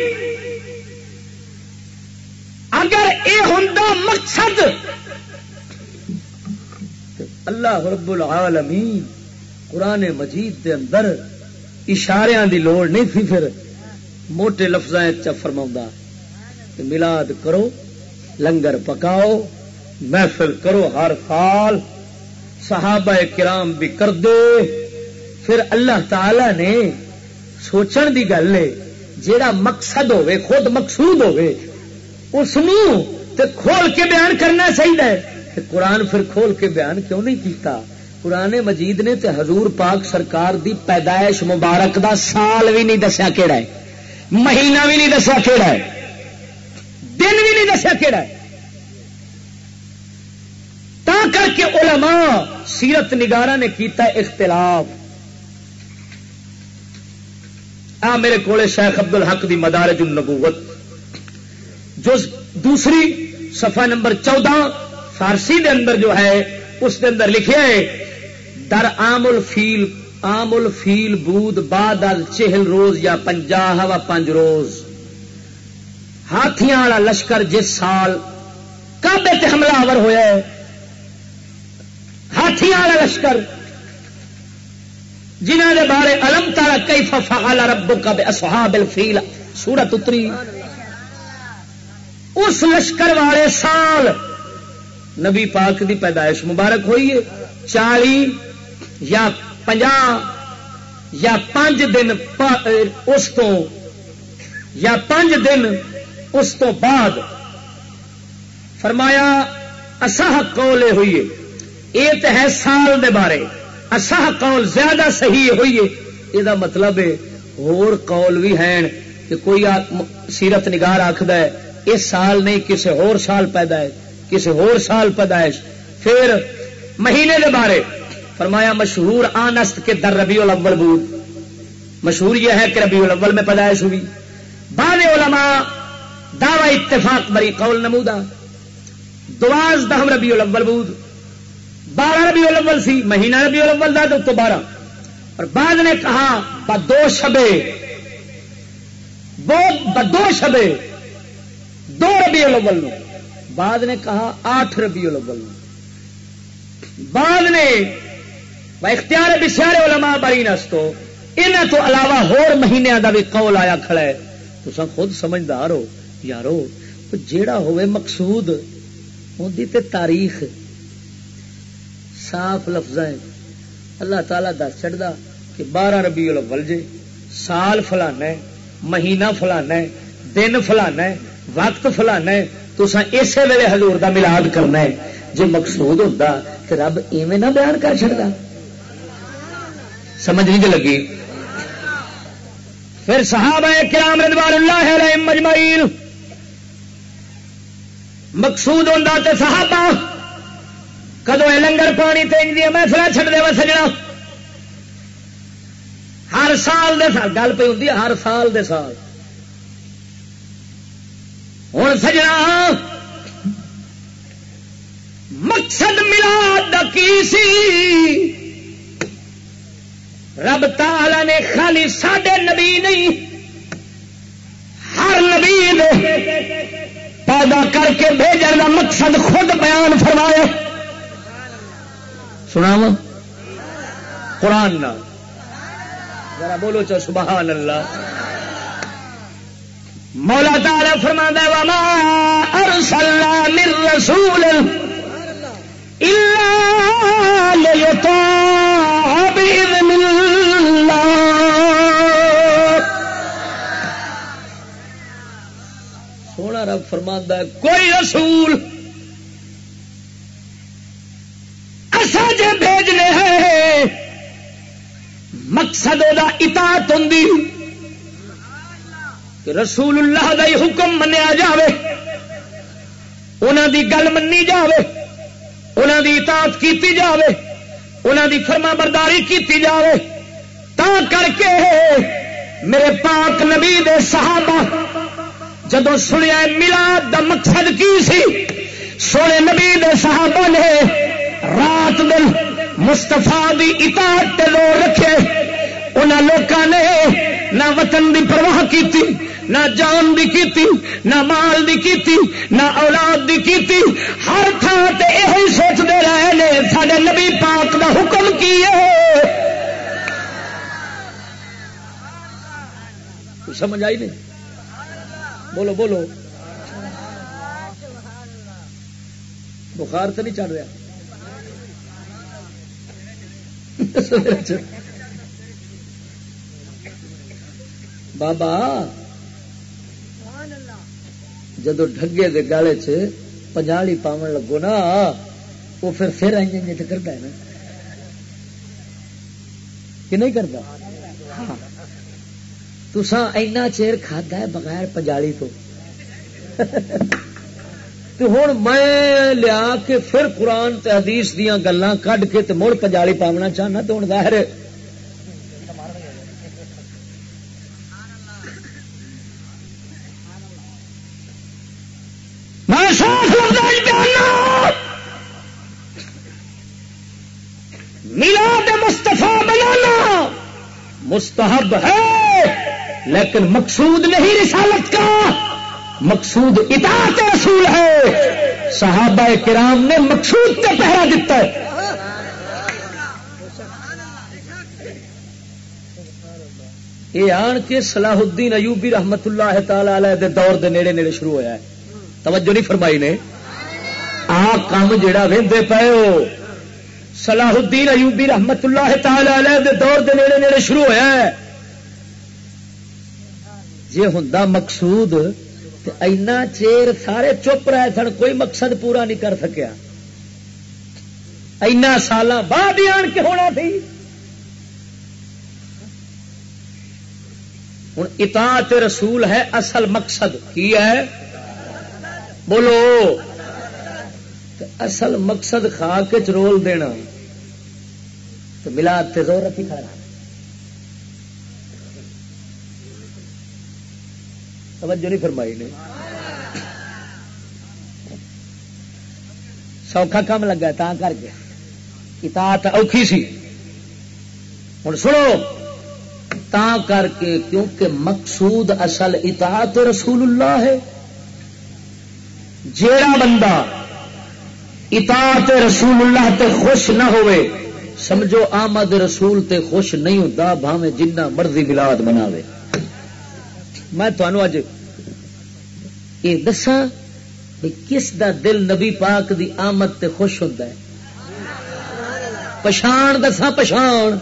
اگر اے ہوں مقصد اللہ رب العالمین قرآن مجید دے اندر اشاریاں دی لوڑ نہیں تھی پھر۔ موٹے لفظ فرما ملاد کرو، لنگر پکاؤ، محفل کرو ہر سال، صحابہ کرام بھی کر دے۔ پھر اللہ تعالی نے سوچن دی گل ہے، جیڑا مقصد ہوے خود مقصود ہوے اس کھول کے بیان کرنا چاہیے قرآن پھر کھول کے بیان کیوں نہیں کیتا؟ قرآن مجید نے تے حضور پاک سرکار دی پیدائش مبارک دا سال بھی نہیں دسیا کہڑا ہے۔ مہینہ بھی نہیں دسیا کہڑا ہے۔ دن بھی نہیں دسیا کہڑا ہے۔ تا کر کے علماء سیرت نگارا نے کیتا اختلاف۔ آ میرے کو شیخ ابد الحق دی مدارج النبوت۔ جو دوسری صفحہ نمبر چودہ فارسی دے اندر جو ہے، اس دے اندر لکھے در عام الفیل عام الفیل بود بعد چہل روز یا پنجاہ و پنج روز۔ ہاتھیاں والا لشکر جس سال کابے تے حملہ آور ہوا ہے۔ ہاتھی والا لشکر جنہ کے بارے الم تارا کئی ففا رب کا اصحاب الفیل۔ سورت اتری۔ اس لشکر والے سال نبی پاک دی پیدائش مبارک ہوئی ہے۔ چالی یا پنجا یا پانچ دن اس تو یا پانچ دن اس تو بعد فرمایا اصح کولے ہوئی ہے۔ یہ تو ہے سال دے بارے۔ اصح قول زیادہ صحیح ہوئی ہے۔ یہ مطلب ہے اور قول بھی ہیں کہ کوئی سیرت نگار آخد ہے اس سال نہیں کسی ہور سال پیدا ہے کسی ہور سال پیدائش۔ پھر مہینے دے بارے۔ فرمایا، مشہور آنست کے در ربیع الاول بود۔ مشہور یہ ہے کہ ربیع الاول میں پیدائش ہوئی۔ بعد علماء دعوی اتفاق بری قول نمودہ۔ دواز دہم ربیع الاول بود۔ بارہ ربی الاول سی، مہینہ ربی الاول دا تو بارہ اور بعد نے کہا بدو شبے۔ بدو شبے۔ دو ربی الاول بعد نے کہا، آٹھ ربی الاول بعد نے اختیار بسیارے علماء باری نستو ان تو علاوہ ہور مہینے کا بھی قول آیا کھڑا ہے۔ تو سب خود سمجھدار ہو، یارو جیڑا ہوئے مقصود ہوتی تے تاریخ۔ صاف لفظ اللہ تعالیٰ دس چڑھتا کہ بارہ ربی الاول جے، سال فلانا ہے، مہینہ فلانا ہے، دن فلانا ہے، وقت فلانا ہے۔ تو اسی ویلے حضور دا ملاد کرنا ہے۔ جی مقصود ہوتا کہ رب ایویں نہ بیان کر چڑتا سمجھ نہیں لگی۔ پھر صحابہ کرام رضوان اللہ علیہ مجمعین مقصود ہوتا تو صحابہ کدو لنگر پانی تین دیا محفل چھٹ دے سجنا۔ ہر سال دے سال، گل پہ ہوتی ہر سال دے سال۔ ہوں سجنا، مقصد ملا کی سی؟ رب تعالی نے خالی ساڈے نبی نہیں، ہر نبی پیدا کر کے بھیجن کا مقصد خود بیان فرمایا۔ سنا قرآن ذرا بولو چو سبحان اللہ۔ مولا تعالی فرما دے وما ارسلنا من رسول الا سونا رب فرما ہے، کوئی رسول ایسا جے بھیجنے ہیں مقصد دا اطاعت ہوں کہ رسول اللہ دا ہی حکم منیا جاوے انہوں دی گل منی جاوے انہوں دی اطاعت کیتی جاوے انہوں دی فرما برداری کیتی جاوے، تا کر کے میرے پاک نبی دے صحابہ جدو سنیا ملاد دا مقصد کی سی؟ سونے نبی دے صحابہ نے رات دل مستفا دی اطاعت تے لو رکھے۔ ان لوگوں نے نہ وطن دی پرواہ کیتی، نہ جان دی کیتی، نہ مال دی کیتی، نہ اولاد دی کیتی۔ ہر تھان تے یہ سوچتے رہے نے سارے نبی پاک دا حکم کی ہے؟ سمجھ آئی نہیں؟ بولو بولو۔ بخار تو نہیں چڑھ رہا۔ بابا، جدو ڈگے کے گالے چالی پاون لگو نا، وہ پھر پھر آئی کرتا ہے نا۔ کہ نہیں کرتا؟ ہاں۔ تسا اینا چیر کھدا ہے بغیر پجالی تو۔ ہوں میں لیا کے پھر قرآن تے حدیث دیا گلان کڈ کے تے مڑ پجالی پاونا چاہنا تو ہوں ظاہر میلاد مستفا بنانا مستحب ہے۔ لیکن مقصود نہیں رسالت کا، مقصود اطاعت رسول ہے۔ صحابہ کرام نے مقصود کا پہرا دیتا ہے۔ یہ آن کے صلاح الدین ایوبی رحمت اللہ تعالی علیہ دے دور دے نیڑے نیڑے شروع ہویا ہے۔ توجہ نہیں فرمائی نے؟ آ کام جڑا وہدے پے ہو۔ صلاح الدین ایوبی رحمت اللہ تعالی علیہ دے دور دے نیڑے نیڑے شروع ہویا ہے۔ جی ہوں مقصود اینا چیر سارے چپ رہے سن، کوئی مقصد پورا نہیں کر سکیا۔ اینا سال بعد ہی آن کے ہونا تھی ہوں اطاعت رسول ہے، اصل مقصد کی ہے؟ بولو۔ اصل مقصد کھا کے چرول دینا۔ تو ملا زور رکھی کھانا توجہ نہیں فرمائی نے۔ سوکھا کم لگا تا کر کے۔ اطاعت اوکھی سی۔ ہوں سنو۔ تا کر کے کیونکہ مقصود اصل اطاعت رسول اللہ ہے۔ جیڑا بندہ اطاعت رسول اللہ تے خوش نہ ہوئے، سمجھو آمد رسول تے خوش نہیں ہوتا بھاوے جنہ مرضی ملاد مناوے۔ میں تھانوں اج یہ دسا کس دا دل نبی پاک دی آمد تے خوش ہوتا ہے؟ پچھان دسا پچھان۔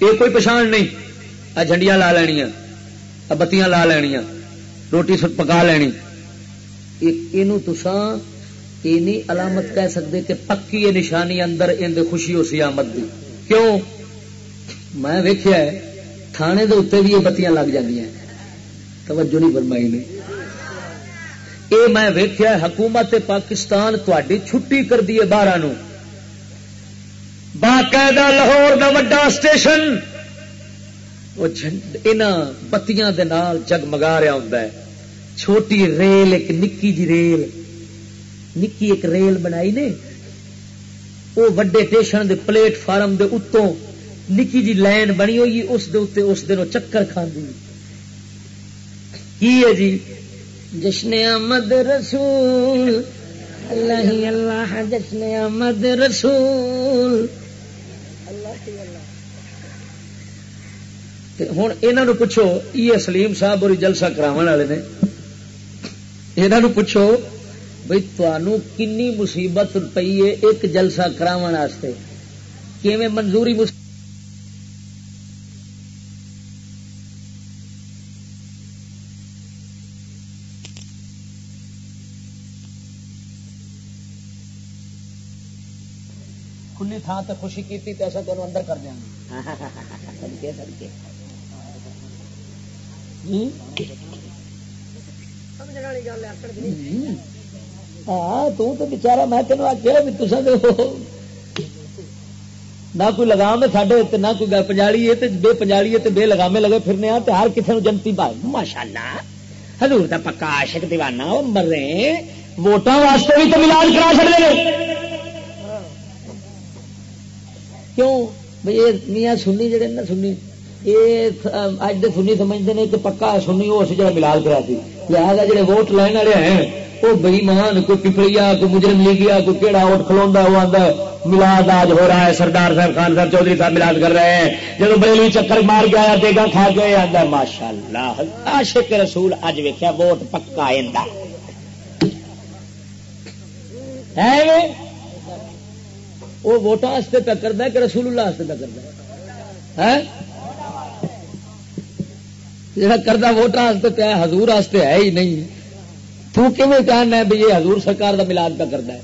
یہ کوئی پچھان نہیں۔ آ جھنڈیاں لا لینیا بتیاں لا لینیا روٹی پکا لینی۔ یہ تسان یہ علامت کہہ سکتے کہ پکی یہ نشانی اندر اندر خوشی ہو سی آمد دی۔ کیوں؟ میں ویخیا تھانے دے اتنے بھی یہ بتیاں لگ جی توجہ نہیں فرمائی نے۔ یہ میں ویخیا حکومت پاکستان تھی چھٹی کر دیے بارہ نو باقاعدہ لاہور کا وا اسٹیشن وہ بتیاں دے نال جگمگا رہا ہوں چھوٹی ریل، ایک نکی جی ریل۔ نکی ایک ریل بنائی نے۔ وہ وڈے ٹیشن دے پلیٹ فارم دے اتوں نکی جی لائن بنی ہوئی اس دے اتنے اس دن چکر کھاندی کی ہے جی؟ جشن احمد رسول، اللہ اللہ، جشن احمد رسول۔ ہوں یہ پوچھو یہ سلیم صاحب اور جلسہ کرا والے نے۔ یہ پوچھو بھائی تمہوں کنی مصیبت پی ہے ایک جلسہ کرا منظوری کھلی تھان سے خوشی کی ایسا تمہیں اندر کر دیا ہاں تو بچارا میں تینوں بھی نہ کوئی لگام ہے نہ کوئی پنجالی ہے بے پنجالی ہے بے لگامے لگے پھرنے ہاں ہر کسی جنتی پا ماشاء اللہ ہزور کا پکا عاشق دیوانہ مر رہے ووٹان واسطے بھی تو ملاد کرا چڑے کیوں؟ بھائی یہ میاں سنی جڑے نا سنی، یہ اج دے سنی سمجھتے ہیں کہ پکا سنی وہ اسی جگہ ملال کرا سی۔ لہٰذا جڑے ووٹ لین والے ہیں، وہ بئیمان، کوئی پپڑیا، کوئی مجرم لیگیا، کوئی کہڑا ووٹ کھلوا وہ آتا ہے، ملاد آج ہو رہا ہے، سردار صاحب، خان صاحب چودھری صاحب ملاد کر رہے ہیں۔ جب بریلی چکر مار کے آیا دیگا کھا کے آتا ماشاء اللہ عاشق رسول اج ویکیا ووٹ پکا ہے وہ ووٹان پہ کرتا ہے کہ رسول اللہ پہ کرتا ہے؟ جا کرتا ووٹان پہ ہزور ہے ہی نہیں۔ تو کہنا ہے بھی یہ حضور سرکار کا ملاد پہ کرتا ہے؟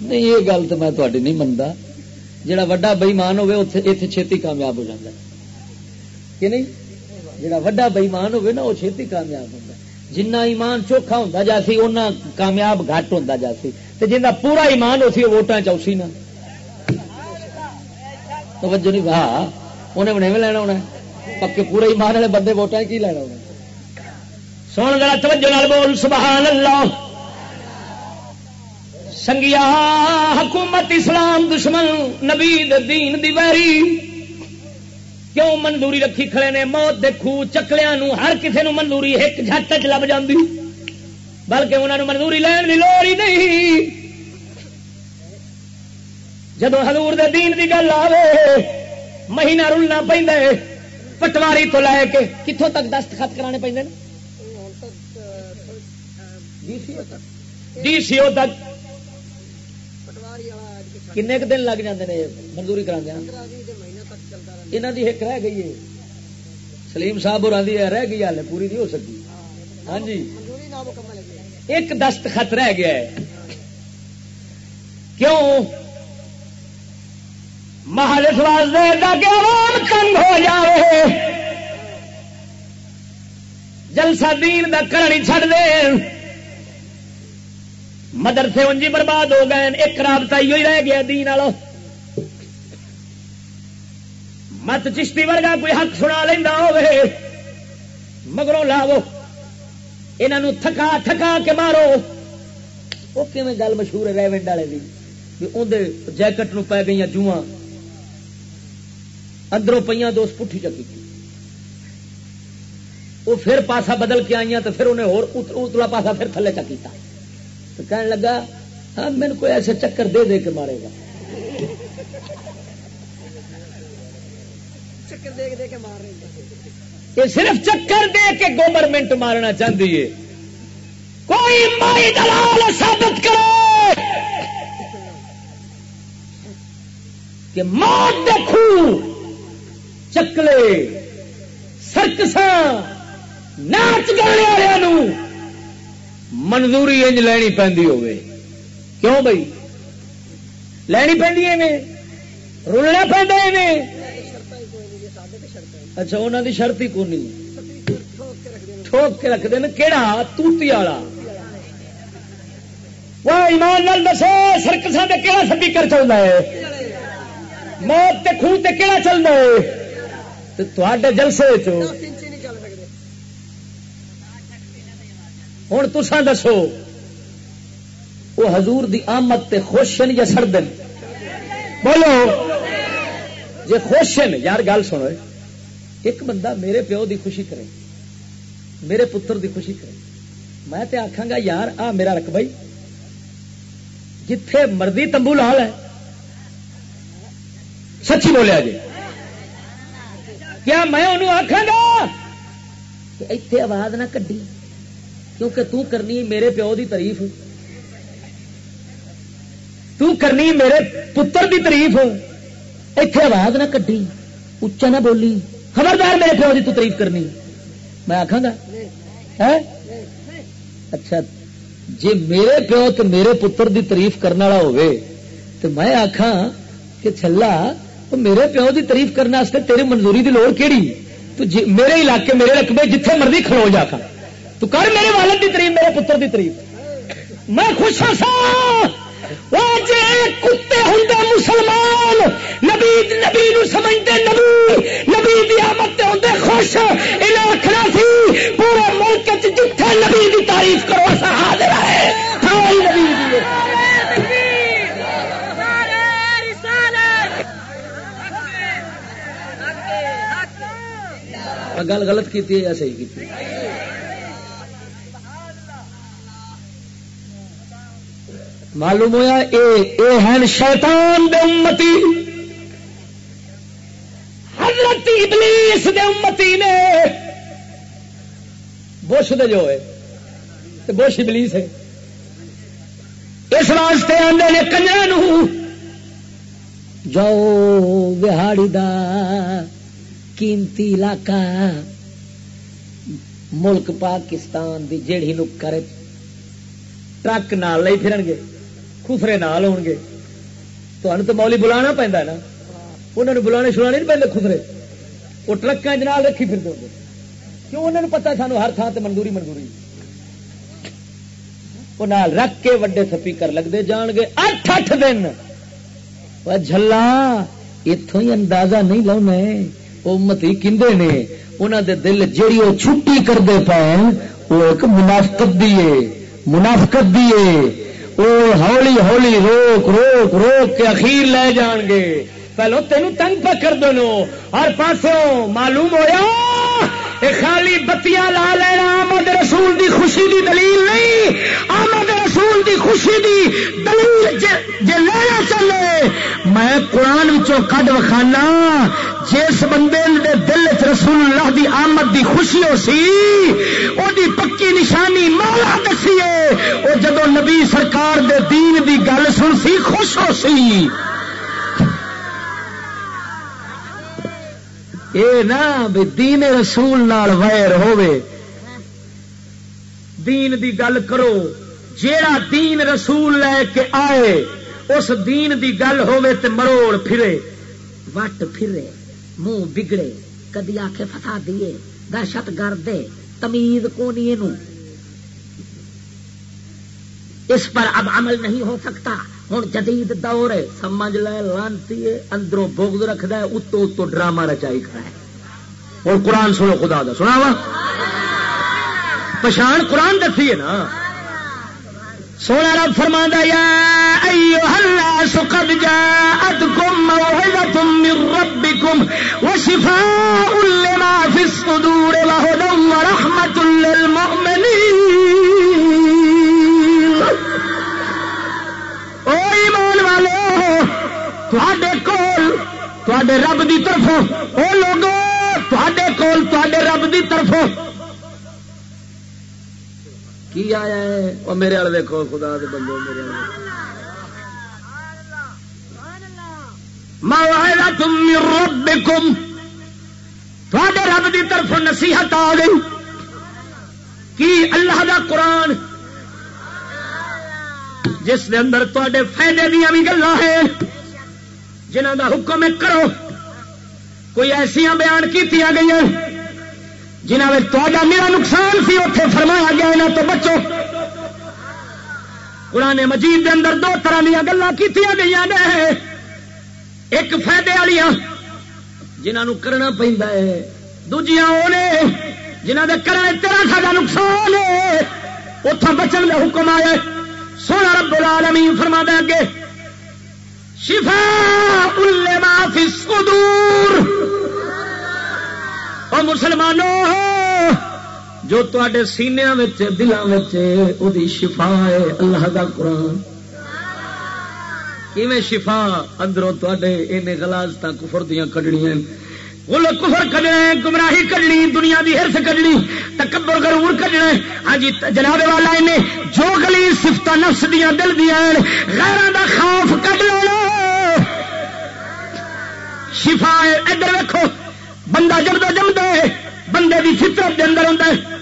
نہیں، یہ گل تو میں تھی نہیں منتا جا وا بئیمان ہوے اتنے چھتی کامیاب ہو جاتا ہے۔ کہ نہیں؟ جا وا بئیمان ہوے نا وہ چھتی کامیاب ہوتا جنہ ایمان چوکھا ہوں جا سی اُنہ کامیاب گھٹ ہوں جا سی۔ جنہ پورا ایمان ہو سی ووٹان چوسی نا۔ توجہ نہیں کہا انہیں بنے میں لینا ہونا ہے۔ پکے پورے ایمان والے بندے ووٹان کی لینا ہونا سن گلا توجہ نال بول سبحان اللہ سنگیا حکومت اسلام دشمن، نبی دین دی ویری۔ کیوں منظوری رکھی کھڑے نے؟ موت دیکھو چکلیا ہر کسی نو منظوری ایک جھٹ چ لب جاتی بلکہ انہوں نے منظوری لین کی لوڑ ہی نہیں۔ جدو ہزور دین کی گل آئے مہینہ رلنا پہ پٹواری تو لے کے کتوں تک دستخط کرانے پہ ڈی سی او تک۔ کن دن لگ جاتے ہیں منظوری کرا یہاں کی ایک رہ گئی ہے۔ سلیم صاحب اور رہ گئی ہال پوری نہیں ہو سکی۔ ہاں جی۔ ایک دستخط رہ گیا ہے۔ کیوں؟ مہارس واسطے عوام تنگ ہو جائے جلسہ دین دا کرنی چھڑ دے۔ مدرسے انجی برباد ہو گئے۔ ایک رابطہ ہی رہ گیا دین والا۔ مت چشتی ورگا کوئی حق سنا لینا ہوے مگروں لاو یہ تھکا تھکا کے مارو۔ وہ گل مشہور ہے ریونڈ والے کی اندر جیکٹ نو پی گئی جواں اندروں پہ دوست پٹھی چکی۔ وہ پھر پاسا بدل کے آئی تو پھر انہیں اتلا پاسا پھر تھلے چکیتا۔ تو کہنے لگا ہاں میرے کو ایسے چکر دے دے کے مارے گا۔ یہ صرف چکر دے کے گورنمنٹ مارنا چاہتی ہے۔ کوئی مائی دلال ثابت کرو کہ موت دیکھو چکلے سرکس ناچ گانے والوں منظوری انج لینی پی ہوے کیوں بھائی لینی پہ رولنا پہ اچھا انہوں کی شرط ہی کونی؟ ٹھوک کے رکھتے ہیں کہڑا توتی والا۔ وہ ایمان نال دسو، سرکس کہڑا سپیکر چلتا ہے؟ موت تے خون تے کہڑا چل رہا ہے جلسے ہوں تسا دسو وہ حضور دی آمد تے خوش ہیں یا سردن بولو۔ جی خوش ہیں یار، گل سنو۔ ایک بندہ میرے پیو دی خوشی کرے، میرے پتر دی خوشی کرے۔ میں تے آخا گا، یار، آ میرا رقبہ جتھے مرضی تمبو لال ہے سچی بولیا جی۔ کیا میں انہوں آخا گا؟ کہ اتنے آواز نہ کڈی، کیونکہ تو کرنی میرے پیو دی تعریف۔ تو کرنی میرے پتر دی تعریف۔ اتنے آواز نہ کڈی اچا نہ بولی۔ خبردار میرے پیو کی تو تعریف کرنی۔ میں آخا گا اچھا جی میرے پیو تو میرے پتر دی تعریف کرنے والا ہوئے تو میں آخا کہ چلا تو میرے پیو دی تعریف کرنے واسطے تیری منظوری دی لوڑ کیڑی؟ تو جی میرے علاقے، میرے رقبے جتھے مرضی کھلو جا کر تو کر میرے والد دی تعریف میرے پتر دی تعریف میں خوش ہوں کتے ہوں مسلمان نبی نبی نو سمجھتے نبی نبی دی آمد ہوں خوش انہیں آخنا سی پورے ملک جتھے نبی دی تعریف کرو سا حاضر ہے نبی گل غلط کی یا صحیح کی معلوم ہوا اے ہیں شیطان دے امتی۔ حضرت ابلیس دے امتی نے۔ بش دے جو ہے بش ابلیس ہے۔ اس واسطے آدھے نے کنجر جاؤ بہاڑی دا قیمتی علاقہ، ملک پاکستان دی جیڑی نکر ٹرک نال لے پھرن گے۔ خسرے نال ہون گے۔ تو تو مولی بلانا پہنتا ہے نا۔ انہوں نے بلانے شلانے نہیں پہلے خسرے وہ ٹرک جنال رکھی پھر دیں گے۔ کیوں انہوں نے پتا سانو ہر تھان سے منظوری منظوری۔ وہ نال رکھ کے وڈے سپی کر لگتے جان گے۔ اٹھ اٹھ دن۔ جلا اتوں ہی اندازہ نہیں لاؤنا امتی کھے نے۔ انہوں دے دل جیڑی وہ چھٹی کرتے پے وہ ایک منافقت دیے منافقت دیے وہ ہولی ہولی روک روک روک کے اخیر لے جان گے۔ پہلو تینوں تنگ پہ کر دو ہر پاسوں معلوم ہوا خالی بتیاں لا لینا۔ آمد رسول دی خوشی دی دلیل نہیں۔ آمد رسول دی خوشی دی دلیل جے لینا چلے میں قرآن کڈ وکھانا، جس بندے دے دل چ رسول اللہ دی آمد دی خوشی ہو سی، او دی پکی نشانی مولا دسیے او جدو نبی سرکار دے دین دی گل سن سی، خوش ہو سی۔ اے نا بھی دین رسول نال ویر ہوے دین دی گل کرو۔ جیڑا دین رسول لے کے آئے، اس دین دی گل ہوے تے مروڑ پھرے۔ وٹ پھرے؟ منہ بگڑے۔ کدی آ کے فسا دیے دہشت گرد تمیز کونی اس پر اب عمل نہیں ہو سکتا۔ ہوں جدید دور ہے، سمجھ لے، لانتی ہے، اندروں بغض رکھد ہے اتو اتو ڈرامہ رچائی کھڑا ہے۔ اور قرآن سنو خدا دا سنا وا پچھان قرآن دسی ہے نا؟ سونا رب فرما یا قد جاءتكم موعظة من ربكم وشفاء لما في الصدور وهدى ورحمة للمؤمنين ایمان والے تھوڑے کول تے رب دی طرفوں، او لوگوں تے کول تے رب دی طرفوں۔ کی آیا ہے؟ وہ میرے والے دیکھو، خدا دے بندے، میرے والے تم رب کم تھوڑے رب دی طرف نصیحت آ گئی کی اللہ دا قرآن جس دے اندر تے فائدے دیا بھی گلا ہے جنہ دا حکم کرو۔ کوئی ایسا بیان کی گئی جنہ میں تا میرا نقصان سی اتے فرمایا گیا یہاں تو بچو۔ قرآن مجید دے اندر دو طرح دیا گلا کی گئی ایک فائدے والی جنہوں کرنا پہنتا ہے۔ دوجیاں وہ نے جنہ کے کرنے تیرا ساڈا نقصان ہے اتوں بچن کا حکم آیا سونا رب العالمین فرما دیں اگے شفا الما فی الصدور۔ او مسلمانوں جو تے سینیا دلوں وہ شفا ہے، اللہ کا قرآن۔ کیویں شفا؟ اندروں تے گلازت کفر دیا کڈنیاں۔ وہ کفر کڈنا گمراہی کڈنی، دنیا دی ہرس کڈنی، تکبر غرور کڈنا۔ ہاں جی جناب والا انہیں جو گلی سفت نفس دیا دل دیا غیران دا خوف کڈ لینا۔ شفا ادھر ویکو بندہ جمد جمد بندے دی فطرت دے اندر ہوتا ہے۔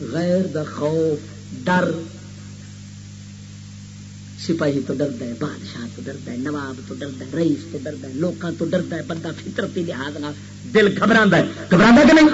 غیر دا خوف، ڈر۔ سپاہی تو ڈرد ہے، بادشاہ تو ڈرد ہے، نواب تو ڈرد ہے، رئیس تو ڈرد ہے لوگوں تو ڈرد ہے، بندہ فطرتی لحاظ دل گھبرا ہے۔ گھبرا کہ نہیں؟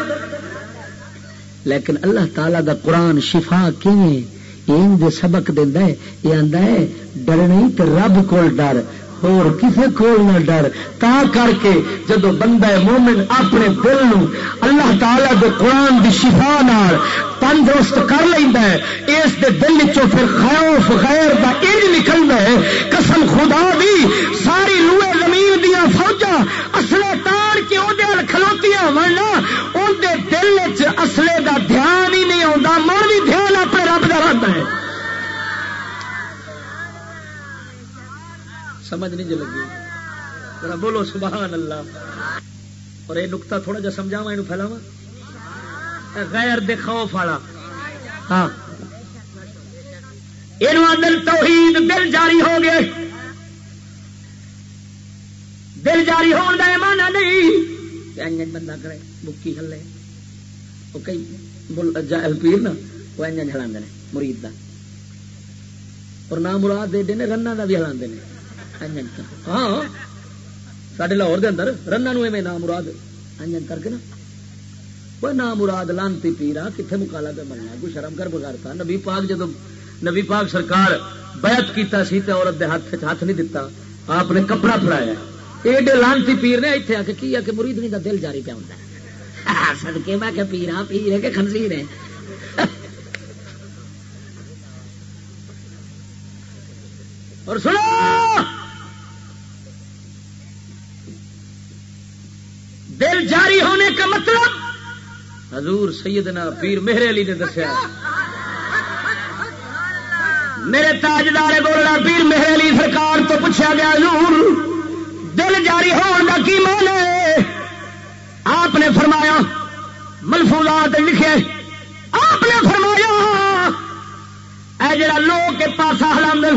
لیکن اللہ تعالی دا قرآن شفا کیون دے سبق دینا ہے، یہ آتا ہے ڈرنی تو رب کو ڈر۔ اور کسے کول نہ ڈر۔ تا کر کے جدو بندہ مومن اپنے دل نو اللہ تعالی دے قرآن دی شفا نال تندرست کر لینا ہے، اس دے دل چو پھر خوف، غیر دا انج نکلتا ہے۔ قسم خدا بھی ساری لوہے زمین دیا فوجا اصلے تار کے وہ کھلوتیاں مرنا اندر دل چ اصلے دا دھیان ہی سمجھ نہیں جو لگی۔ ذرا بولو سبحان اللہ۔ اور یہ نقطہ تھوڑا جا سمجھاوا یہ پھیلاوا غیر دے خوف والا۔ ہاں۔ یہ دل توحید دل جاری ہو گئے دل جاری ہونے کا مانا نہیں۔ بندہ کرے، بکی ہلے۔ وہ کئی جہل پیر نا، وہ انجن ہلا مرید کا اور نہ مراد دے رنا کا بھی ہلا ہاں, ہاں۔ سڈے لاہور دے اندر رنا نو ایویں نام مراد انجن کر کے نا۔ وہ نام مراد لانتی پیرا کتنے مکالا پہ بننا کوئی شرم کر بغیر نبی پاک جدو نبی پاک سرکار بیعت کیتا سی تے عورت دے ہاتھ ہاتھ نہیں دتا، آپ نے کپڑا پڑایا ایڈے لانتی پیر نے اتنے آ کے کی کہ مرید نہیں کا دل جاری پہ ہوتا سدکے میں کہ پیرا ہاں، پیر ہے کہ خنزیر ہے؟ اور سنو! دل جاری ہونے کا مطلب؟ حضور سیدنا پیر مہر علی نے دسیا میرے تاجدار بولنا پیر مہر علی سرکار تو پوچھا گیا حضور دل جاری ہونے کا کی مان ہے؟ آپ نے فرمایا ملفوظات لکھے۔ آپ نے فرمایا اے جڑا لوگ کے پاسا ہلا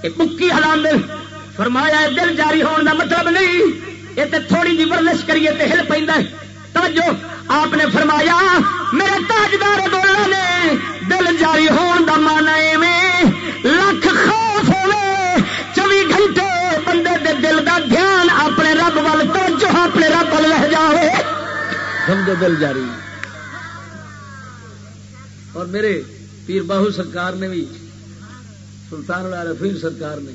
پکی ہلا فرمایا دل جاری ہونے کا مطلب نہیں۔ یہ تو تھوڑی جی ورزش کریے تو ہل پہ توجہ، آپ نے فرمایا، میرے تاجدار بولنا نے دل جاری ہون دا مانا لکھ خوف ہوے چوبی گھنٹے بندے دے دل دا دھیان اپنے رب وال، توجہ اپنے رب وال رہ جائے سمجھو دل جاری۔ اور میرے پیر باہو سرکار نے بھی، سلطان والا رفیل سرکار نے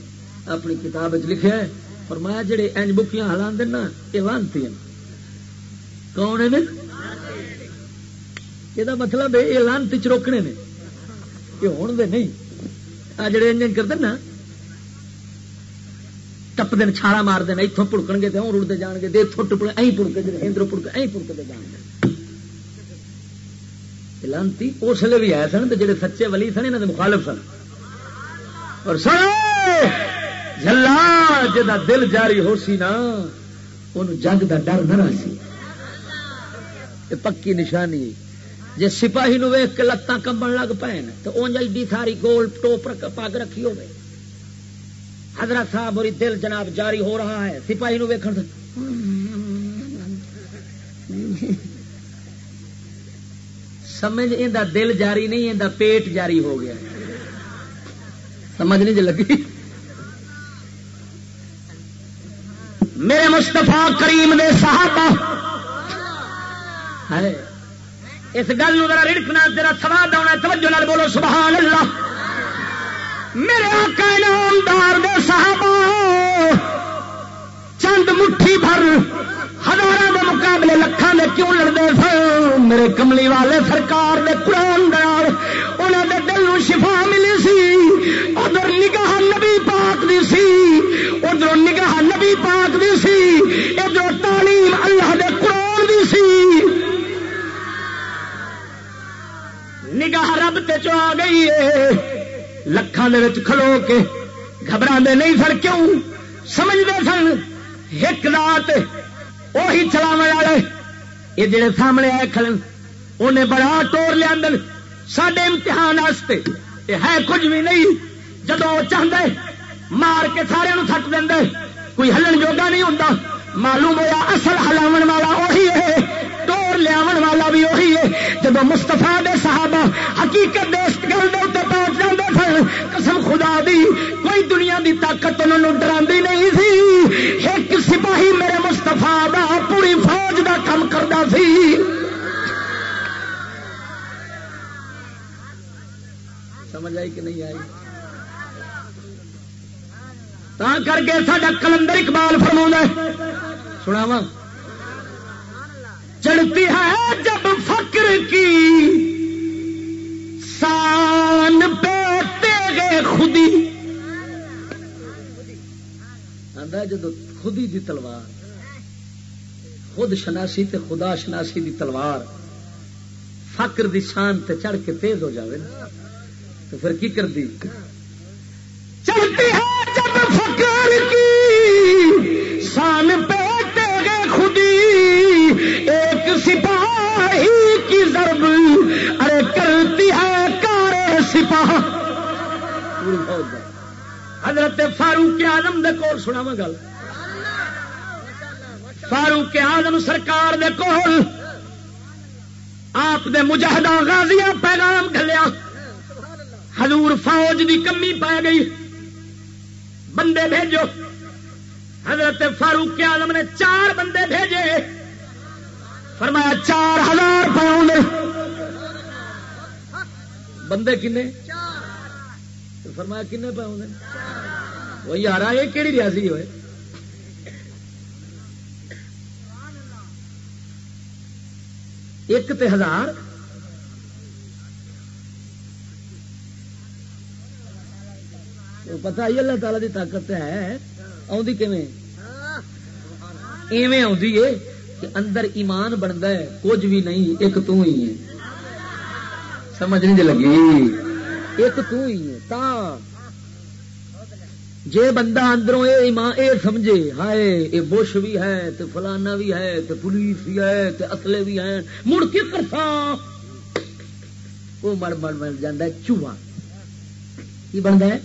اپنی کتاب لکھا ہے فرمایا جڑے انج بکیاں ہلا نا، یہ لانتی ہیں۔ کون ہے یہ مطلب ہے، یہ لانتی چروکنے نے۔ یہ ہوں دے نہیں۔ آ جڑے انجن کرتے نا، ٹپ دن چھالا مار دینا اتوں پڑکن گے تو رڑتے جان گے۔ اتوں ٹپڑے اہ پڑکے ہندر پڑکے اہ پڑکتے جان گے۔ لانتی اس لیے بھی آئے سن جڑے سچے ولی سن یہاں کے مخالف سن۔ اور سن! جلا جا دل جاری ہو سی نا ان جنگ دا ڈر نہ سی۔ پکی نشانی جی سپاہی نو ویخ کے لتاں کمبن لگ پے تو اونج ایڈی ساری گول ٹوپ پگ رکھی ہو حضرت صاحب اور دل جناب جاری ہو رہا ہے، سپاہی نو ویکھن سمجھ ان دل جاری نہیں ان پیٹ جاری ہو گیا۔ سمجھ نہیں جی لگی؟ میرے مستفا کریم دے صحابہ۔ اس گل ذرا رڑکنا تیرا سواد آنا توجہ نال بولو، سبحان اللہ۔ میرے آقا نامدار دے صحابہ بھر ہزار کے مقابلے لکھان دے کیوں لڑتے سن؟ میرے کملی والے سرکار دے قرآن دار انہوں دے دل نو شفا ملی سی۔ ادھر نگاہ نبی پاک دی سی۔ ادھر نگاہ نبی پاک دی سی۔ ادھر تعلیم اللہ دے قرآن دی سی۔ نگاہ رب تے چ آ گئی ہے لکھان دے وچ کھلو کے گھبرا نہیں سن کیوں؟ سمجھتے سن ایک رات وہی چلاو والے۔ یہ جڑے سامنے آئے کھلن، انہیں بڑا ٹور لیا سڈے امتحان واسطے یہ ہے کچھ بھی نہیں۔ جدو وہ چاہتے مار کے سارے تھک دے کوئی ہلن جوگا نہیں ہوں معلوم ہوا اصل ہلاو والا وہی ہے۔ لیا والا بھی وہی ہے۔ جب مستفا دے صحابہ حقیقت دے گل دے پہنچ جاتے سن قسم خدا دی، کوئی دنیا دی طاقت انہوں ڈرا نہیں سی ایک سپاہی میرے مستفا دا پوری فوج دا کام کرتا سی۔ سمجھ آئی کہ نہیں آئی؟ تا کر کے ساڈا کلندر اقبال فرما سناوا چڑھتی ہے جب فکر کی۔ سان پہ تیرے خودی۔ جب خودی دی تلوار۔ خود شناسی تے خدا شناسی دی تلوار۔ فکر دی شان تے چڑھ کے تیز ہو جاوے نا۔ تو پھر کی کر دی؟ حضرت فاروق آدم دے کول سنا گل۔ فاروق آدم سرکار دے کول آپ دے مجاہدہ غازیاں پیغام گلیا حضور فوج دی کمی پی گئی۔ بندے بھیجو۔ حضرت فاروق آدم نے چار بندے بھیجے۔ فرمایا چار ہزار پاؤنڈ۔ بندے کنے؟ فرمایا کنے پہ پاؤنڈ وہ یار یہ کہڑی ریاضی ہوئے؟ ایک تے ہزار۔ پتا ہی اللہ تعالی دی طاقت ہے۔ ایویں ہے کہ اندر ایمان بنتا ہے، کچھ بھی نہیں، ایک تو ہی ہے۔ سمجھ نہیں لگی۔ ایک تو ہی ہے تا جے بندہ اندروں اے ایمان، اے سمجھے، ہائے، اے بش بھی ہے، تے فلانا بھی ہے، تے پولیس بھی ہے، تے اصلے بھی ہیں۔ مڑ کے کرتا وہ مڑ مڑ مر جانا چوہا۔ کی بنتا ہے؟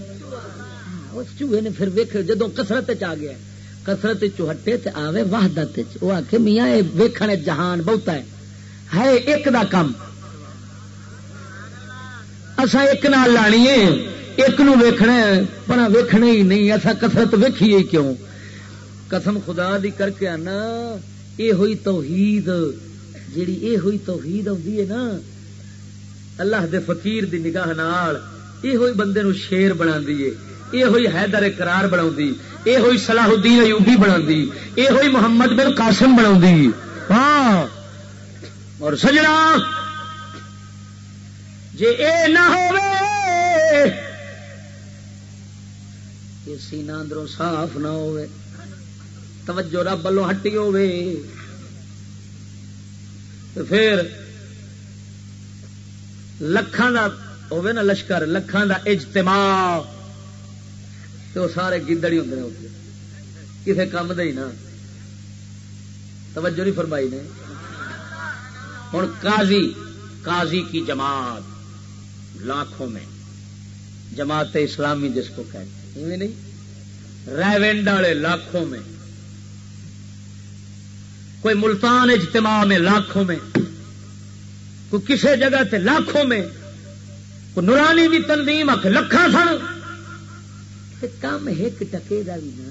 ہاں، اس چوہے نے پھر ویک جدو کسرت آ گیا کسرت چوہٹے تے آوے وحدت وہ آخ میاں یہ ویکھنے جہان بہتا ہے۔ ہے ایک دا کم۔ اسا ایک نال لانی ہے، ایک نو ویکھنا ہے پر ویکھنا ہی نہیں ایسا کسرت ویکھیے کیوں؟ قسم خدا دی کر کے آنا اے ہوئی توحید، جیڑی اے ہوئی توحید آتی ہے نا، اللہ دے فقیر دی نگاہ نال اے ہوئی بندے نو شیر بنا دیے یہ ہوئی حیدر قرار بنا دی یہ ہوئی صلاح الدین ایوبی بنا دی یہ ہوئی محمد بن قاسم بنا دی ہاں اور سجنا جی اے نہ ہو سینا اندروں صاف نہ ہو توجہ رب والوں ہٹی ہو پھر لکھان کا ہوے نا لشکر لکھان کا اجتماع۔ تو سارے گدڑ ہی ہوں کسی کام دے ہی نا توجہ نہیں فرمائی نے۔ ہوں قاضی قاضی کی جماعت۔ لاکھوں میں، جماعت اسلامی جس کو کہتے ہیں نہیں؟ ریونڈ والے لاکھوں میں، کوئی ملتان اجتماع میں لاکھوں میں، کوئی کسی جگہ تے لاکھوں میں، کوئی نورانی بھی تنظیم آخ لکھا سن کم ایک ٹکے کا بھی نہ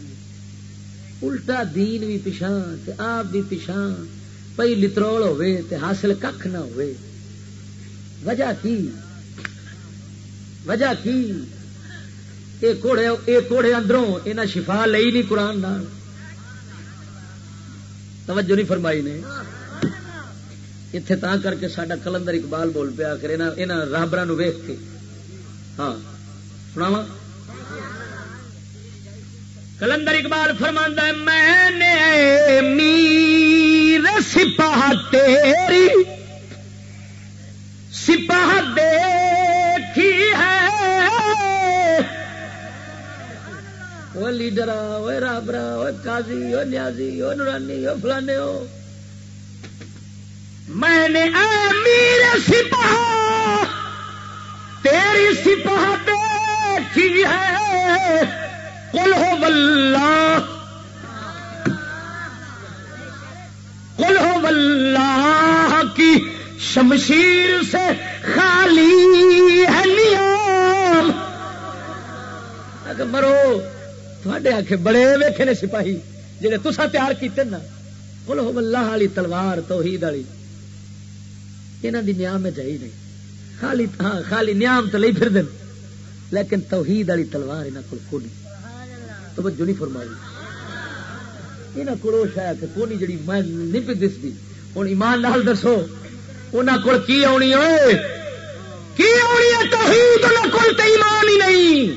الٹا دین بھی پچھا آپ بھی پچھا پی لترول ہوے تے حاصل کھ نہ ہوئے وجہ کی؟ وجہ کی؟ اے کوڑے اے کوڑے اندروں انہیں شفا لئی نہیں قرآن نال۔ توجہ نہیں فرمائی نے۔ اتے تا کر کے سڈا کلندر اقبال بول پیا کر رابر ویخ کے۔ ہاں سناوا کلندر اقبال فرماندہ میں نے میر سپاہ تیری، سپاہ دیکھی ہے۔ وہ لیڈر وہ رابرا وہ کازی وہ نیازی، وہ نورانی، وہ فلانے ہو میں نے امیر سپاہ، تیری سپاہ دیکھی ہے۔ کل ہو بلہ کل ہو بلہ کی شمشیر سے خالی ہے مرو تھوڑے آخ بڑے ویخے نے سپاہی جہے تسا تیار کیتے نا کل ہو اللہ والی تلوار، توحید والی یہاں دی نیام میں چاہیے نہیں۔ خالی ہاں خالی نیام تو لے پھر دن لیکن توحید والی تلوار یہاں کو کونی توجہ نہیں فرمائی۔ یہاں کو شاید کونی جڑی میں نہیں پہ دستی ہوں ایمان لال دسو انہوں کو کی آنی ہوئے؟ توحید انہوں کو تو ایمان ہی نہیں۔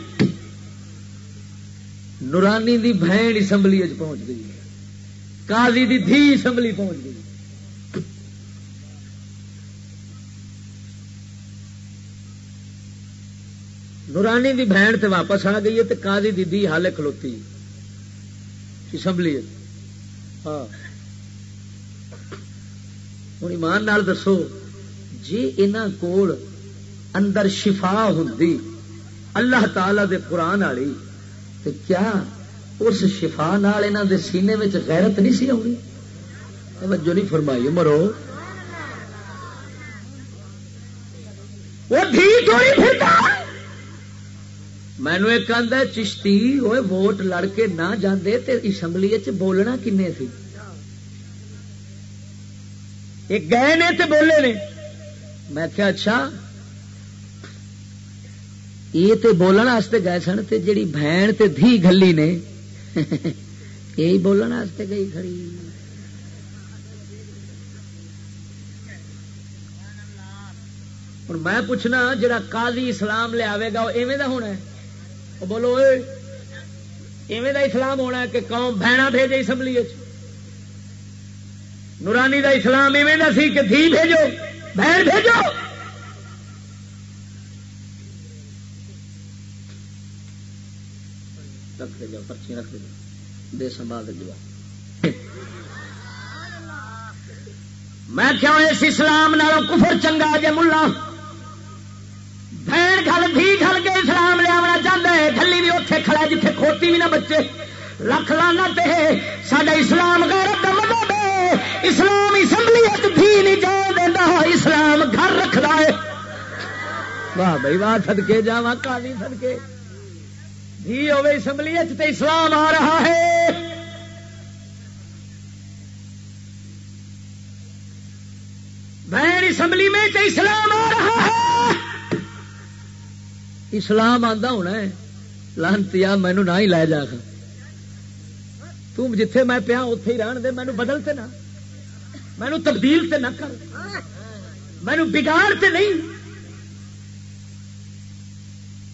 نورانی دی بہن اسمبلی پہنچ گئی۔ کالی دی دھی اسمبلی پہنچ گئی۔ نورانی دی بہن تے واپس آ گئی ہے تے کالی دی دھی حالے کھلوتی۔ اسمبلی ہاں۔ ہوں ایمان نال دسو جی ان کول اندر شفا ہوں اللہ تعالی دے قرآن والی تو کیا اس شفا نال انہوں دے سینے میں غیرت نہیں سی آنی توجہ نہیں فرمائی مرو وہ مینو ایک آدھا چشتی وہ ووٹ لڑ کے نہ جاندے تے اسمبلی چ بولنا کنے سی؟ ایک گئے نے تے بولے نے۔ میں کیا اچھا یہ تے بولن واسطے گئے سن تے جڑی بہن تے دھی گلی نے، یہی بولن واسطے گئی کھڑی۔ ہوں میں پوچھنا جڑا قاضی اسلام لیا گا وہ ایویں دا ہونا ہے؟ وہ بولو ایویں دا اسلام ہونا ہے کہ قوم بہنا بھیجے اسمبلی نورانی دا اسلام ایویں دا سی کہ دھی بھیجو، بہن بھیجو۔ رکھ پرچی رکھ دے جاؤ دے سنبھال دے میں کیوں اس اسلام نالوں کفر چنگا جے ملا؟ بہن گل بھی گل کے اسلام لیا چاہتا ہے گلی بھی اتنے کھڑا جتنے کھوتی بھی نہ بچے۔ لکھ لانا سڈا اسلام غیرت کا مطلب ہے۔ اسلام اسمبلی بھی نہیں جان دینا اسلام گھر رکھتا ہے۔ واہ بھائی، واہ سدکے جا کالی سدکے دھی ہوے اسمبلی تے اسلام آ رہا ہے۔ بہن اسمبلی میں تے اسلام آ رہا ہے۔ اسلام آتا ہونا ہے۔ لانتی مینو نہ ہی لے جا تم جتھے میں پیا اتے ہی رہن دے مینو بدلتے نہ۔ مینو تبدیل تے نہ کر۔ مینو بگاڑ تے نہیں۔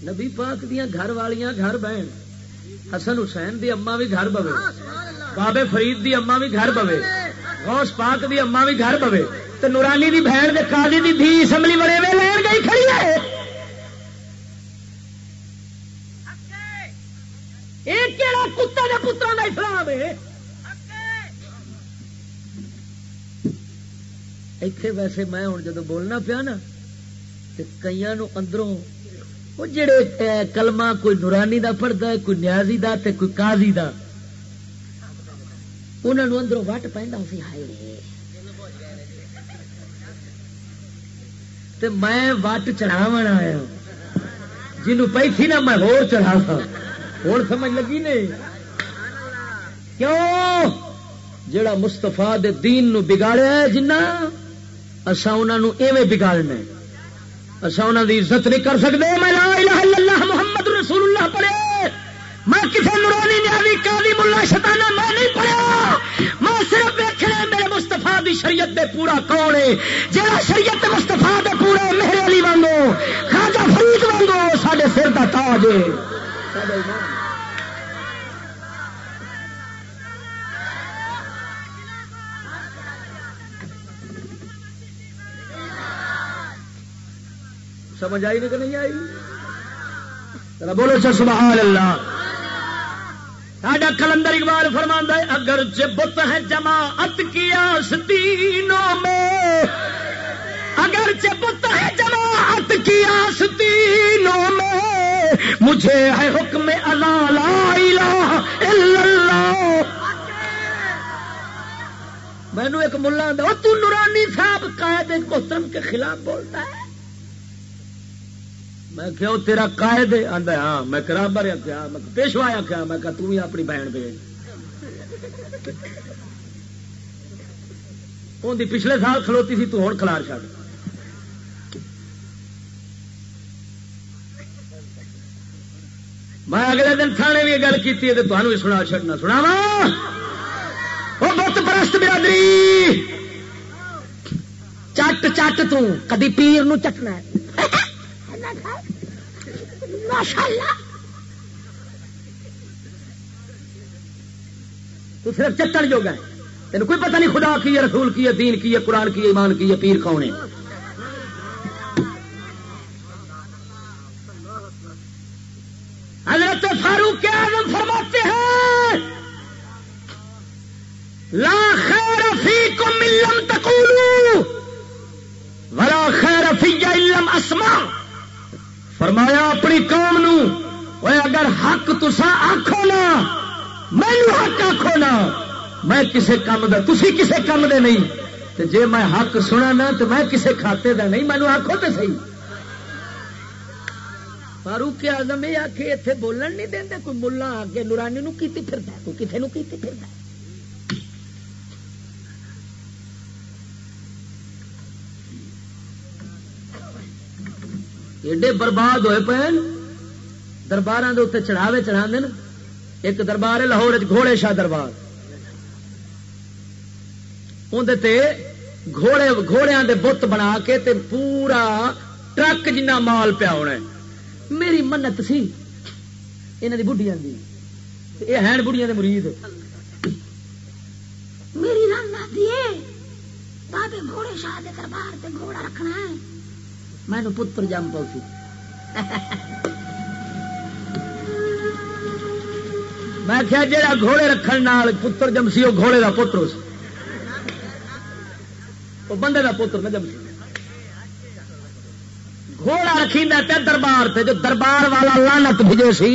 نبی پاک دیا گھر والیاں گھر بہن حسن حسین دی اما بھی گھر بوے بابے فرید دی اما بھی گھر بوے غوث پاک دی اما بھی گھر بوے تو نورانی دی بہن دے قاضی دی دھی اسمبلی بڑے وے لین گئی کھڑی ہے۔ کیڑا کتا دے پتروں دا اسلام ہے؟ ایتھے ویسے میں ہوں جدو بولنا پیا نا کئی اندروں وہ جڑے کلمہ کوئی نورانی دا پڑھتا ہے، کوئی نیازی دا تے کوئی قاضی دا۔ انہوں اندروں وٹ پہ میں وٹ چڑھاو آیا جنوں پی تھی نا، میں ہور چڑھا تھا ہوں سمجھ لگی نہیں؟ کیوں؟ جڑا مستفا دین نو بگاڑیا جنہ اصا انہوں ایویں بگاڑنا اچھا انہوں کی عزت نہیں کر سکتے۔ میں لا الہ الا اللہ محمد رسول اللہ پڑھے میں کسی نورانی نیازی قاضی ملا شتانہ میں نہیں پڑھیا۔ میں صرف دیکھنا میرے مستفا دی شریعت دے پورا کون ہے۔ جہاں شریعت مستفا دے پورے میرے علی وانگو خاجا فرید وانگو سارے سر کا تاج ہے۔ سمجھ آئی نہیں کہ نہیں آئی؟ ذرا بولو سر سبحان اللہ ساڈا کلندر اقبال فرما ہے اگر بت ہے جماعت کی آستینوں میں اگر بت ہے جماعت کی آستینوں میں مجھے ہے حکم اللہ لا الہ الا اللہ۔ میں نے ایک ملا تو نورانی صاحب قائد محترم کے خلاف بولتا ہے؟ میں کہ تیرا قائد آدھا ہاں. میں کرابر ہاں کیا میں پیشوا کیا میں کہ تھی اپنی بہن بھیج ان پچھلے سال کھلوتی تھی تو ہوں کلار چڑ میں اگلے دن تھانے بھی گل کی تمہیں بھی سنا چڑنا سنا وہ بت پرست برادری! چٹ چٹ تدی پیر نو چٹنا ہے۔ تو صرف چٹن جو گئے۔ تین کوئی پتہ نہیں خدا کی ہے، رسول کی ہے، دین کی ہے، قرآن کی ہے، ایمان کی ہے، پیر کون ہے۔ حضرت فاروق اعظم فرماتے ہیں، لا خیر فیکم لم تقولوا، ولا خیر فی لم اسمع۔ فرمایا اپنی قوم نو اگر حق تسا آخو نا مینو حق آخو نا، میں کسے کام دا، تسی کسے کام دے نہیں، تے جے میں حق سنا نا تو میں کسے کھاتے دا نہیں مینو آخو تو صحیح۔ فاروق آزم یہ آ کے اتنے بولن نہیں دیں کوئی ملا آ کے نورانی نو کیتی پھردا کوئی کسی نو کیتی پھردا ایڈے برباد ہوئے پے دربار کے اتنے چڑھاوے چڑھا ایک دربار ہے لاہور گھوڑے شاہ دربار۔ اندر گھوڑے گھوڑیا کے بت بنا کے تے پورا ٹرک جنہ مال پیا ہونا میری منت سی۔ یہاں کی بڑھیا دی یہ ہیں بڑھیا کے مرید۔ میری رنگ آتی ہے بابے گھوڑے شاہ دے دربار تے گھوڑا رکھنا ہے۔ میں پتر جم پوسی میں کیا جا گھوڑے رکھنے پتر جمسی وہ گھوڑے کا پتر وہ بندے کا پتر نہ جمسی گھوڑا رکھی پہ دربار تے جو دربار والا لانت بھجے سی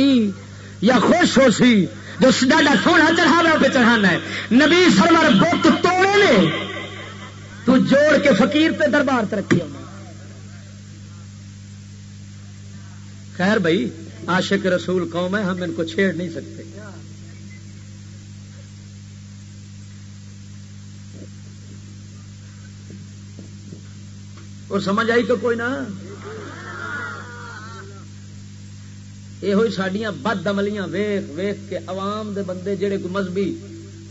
یا خوش ہو سی جو ڈاڈا سونا چڑھاوا پہ چڑھانا ہے نبی سرور بت توڑے نے تو جوڑ کے فقیر تے دربار تے رکھی ہونا خیر بھائی، عاشق رسول قوم ہے، ہم ان کو چھیڑ نہیں سکتے۔ اور سمجھ آئی تو کوئی نہ؟ یہ ہوئی سڈیا بد عملیاں ویخ ویخ کے عوام دے بندے جہے کوئی مذہبی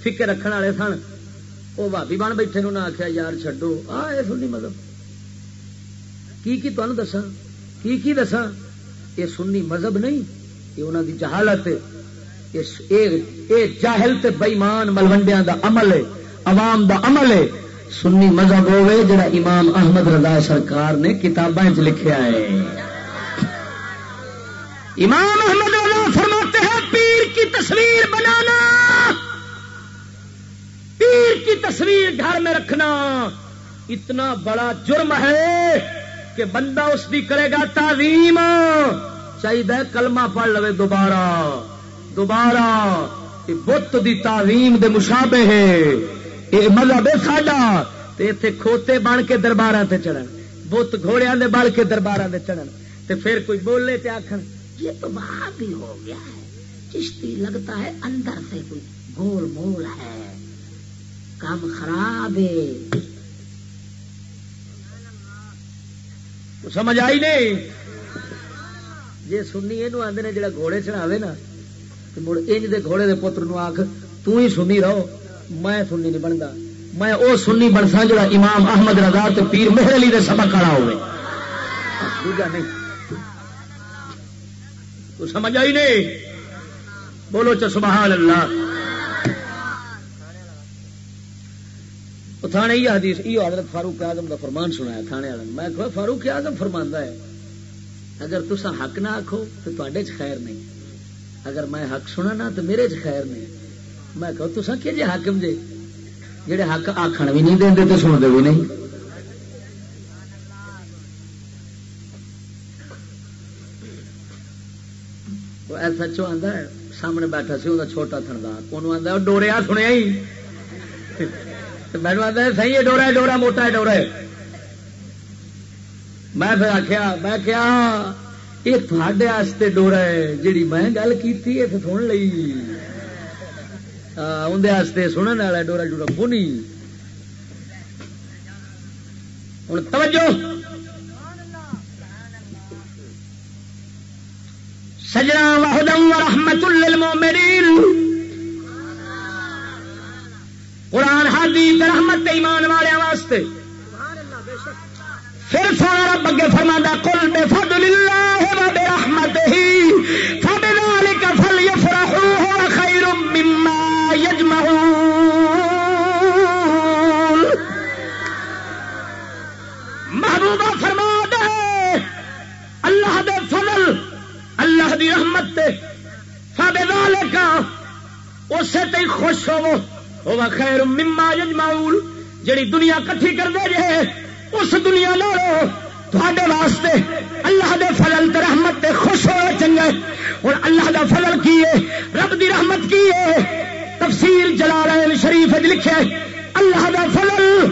فکر رکھنے والے سن وہ بھابی بن بیٹھے نہ آخیا یار چڈو آ یہ سنی مذہب۔ کی کی تمہیں دسا کی کی دسا یہ سنی مذہب نہیں، یہ انہوں کی جہالت جاہل بئیمان ملوڈیا دا عمل ہے، عوام دا عمل ہے۔ سنی مذہب ہوئے جڑا امام احمد رضا سرکار نے کتابیں لکھیا ہے۔ امام احمد رضا فرماتے ہیں، پیر کی تصویر بنانا، پیر کی تصویر گھر میں رکھنا، اتنا بڑا جرم ہے۔ کہ بندہ اس کی کرے گا تعظیم۔ چاہیے کلمہ پڑھ لو دوبارہ۔ دوبارہ بت دی تعظیم دے مشابے ہے۔ یہ مذہب ہے ساڈا۔ اتے کھوتے بن کے دربار سے چڑھن۔ بت گھوڑیا دے کے دربار سے چڑھن۔ تے پھر کوئی بولے تے آخر یہ تو باہر بھی ہو گیا ہے۔ چشتی لگتا ہے اندر سے کوئی گول مول ہے۔ کام خراب ہے۔ سمجھ آئی نہیں؟ جی سنی یہ آدھے نے جڑا گھوڑے چڑھاوے نا، تو مڑ انج دے گھوڑے دے پتر نو آخ تو ہی سنی رہو، میں سننی نہیں بنتا میں وہ سننی بنسا جا امام احمد رضا تے پیر مہر علی دے سبق کھڑا ہوئے دوجا نہیں۔ تو سمجھ آئی نہیں؟ بولو چ سبحان اللہ۔ تھانے یہ حدیث، یہ حضرت فاروق اعظم کا فرمان سنایا تھانے والے میں کہ فاروق اعظم فرماندا ہے، اگر تسا حق نہ آکھو تو تے خیر نہیں۔ اگر میں حق سنا نا تو میرے چ خیر نہیں۔ میں کہو تسا کہ جی حاکم جے؟ جڑے حق آخر بھی نہیں دیں تو سنتے بھی نہیں۔ وہ ایسا چو آتا ہے، سامنے بیٹھا سی وہ چھوٹا تھندار انہوں آتا ڈوریا سنیا ہی۔ میں آتا صحیح ہے، ڈورا ڈورا، موٹا ڈورا میں پھر آخیا، میں کیا یہ تھوڑے ڈورا ہے، جیڑی میں گل کی سن لی اندر سننے والا ڈورا ڈورا کونی ہوں توجہ! سجنا وحدم ورحمت للمؤمنین۔ قرآن حدیث رحمت ایمان والے واسطے۔ پھر سارا رب اگے فرما کل بے فضل اللہ و بے رحمت ہی فبذلک فلیفرحوا هو خیر مما یجمعون۔ محبوبہ فرما دے اللہ دے فضل، اللہ دی رحمت تے، فبذلک، اسے تے خوش ہوو۔ وہ خیر مما یجمعون، جڑی دنیا کٹھی کر دے جے، اس دنیا لو تھوڑے واسطے اللہ دے فضل تے رحمت تے خوش ہوئے چنگے۔ اور اللہ دا فضل کی ہے؟ رب دی رحمت کی ہے؟ تفسیر جلال شریف لکھے، اللہ دا فضل،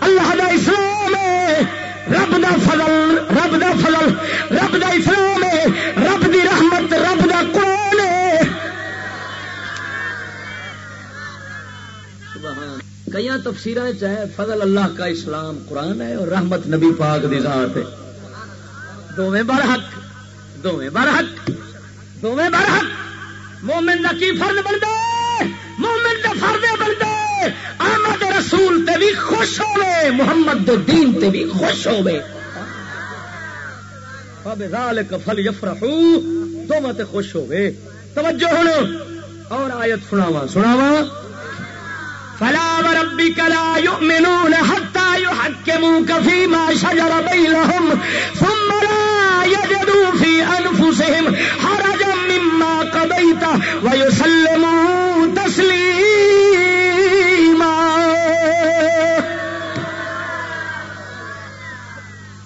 اللہ دا اسلام ہے۔ رب دا فضل، رب دا فضل، رب دا اسلام ہے۔ کئی تفسیر چاہے فضل اللہ کا اسلام قرآن ہے اور رحمت نبی پاک دی ذات ہے۔ دونیں بار حق دونیں بار حق دونیں بار حق مومن کا کی فرد بنتا مومن کا فرد بنتا احمد رسول تے بھی خوش ہوے محمد دے دین تے بھی خوش ہوے فل یفرحو دونوں تے خوش ہوے توجہ ہوں اور آیت سناوا سناوا فلا وربك لا يؤمنون حتى يحكموك فيما شجر بينهم ثم لا يجدوا في أنفسهم حرجا مما قضيت ويسلموا تسليما.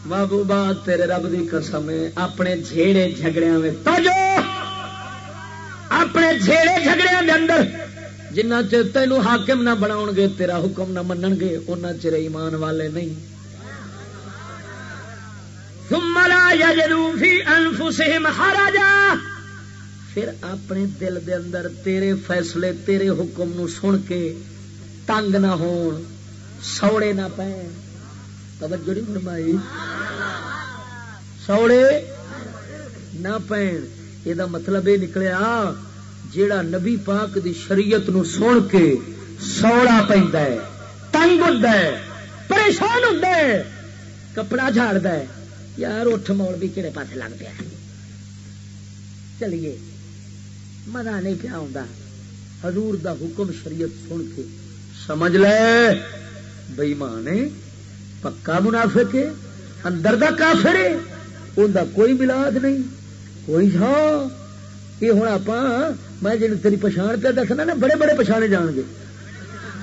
محبوبات تیرے رب دی قسم ہے، اپنے جھیڑے جھگڑیاں میں توجہ! اپنے جھیڑے جھگڑیاں دے اندر جنہ چر تینوں حاکم نہ بناؤ گے، تیرا حکم نہ منن گے ان چر ایمان والے نہیں۔ پھر اپنے دل دے اندر تیرے فیصلے، تیرے حکم نو سن کے تنگ نہ ہون، سوڑے نہ پے توجہ نہیں فرمائی۔ سوڑے نہ پین یہ مطلب یہ نکلیا جیڑا نبی پاک دی شریعت نو سن کے سوڑا پہ تنگ ہوں پریشان ہوں کپڑا جھاڑ ہے۔ یار، اٹھ موڑ بھی کہڑے پاس لگ پیا چلیے، مزہ نہیں پیا ہوں حضور دا حکم شریعت سن کے سمجھ لے۔ بئی ماں پکا منافق ہے، اندر دا کافر ہے ان دا کوئی ملاد نہیں، کوئی ہاں یہ ہوں آپ میں جن تیری پچھان پہ دسنا نا بڑے بڑے پچھانے جان گے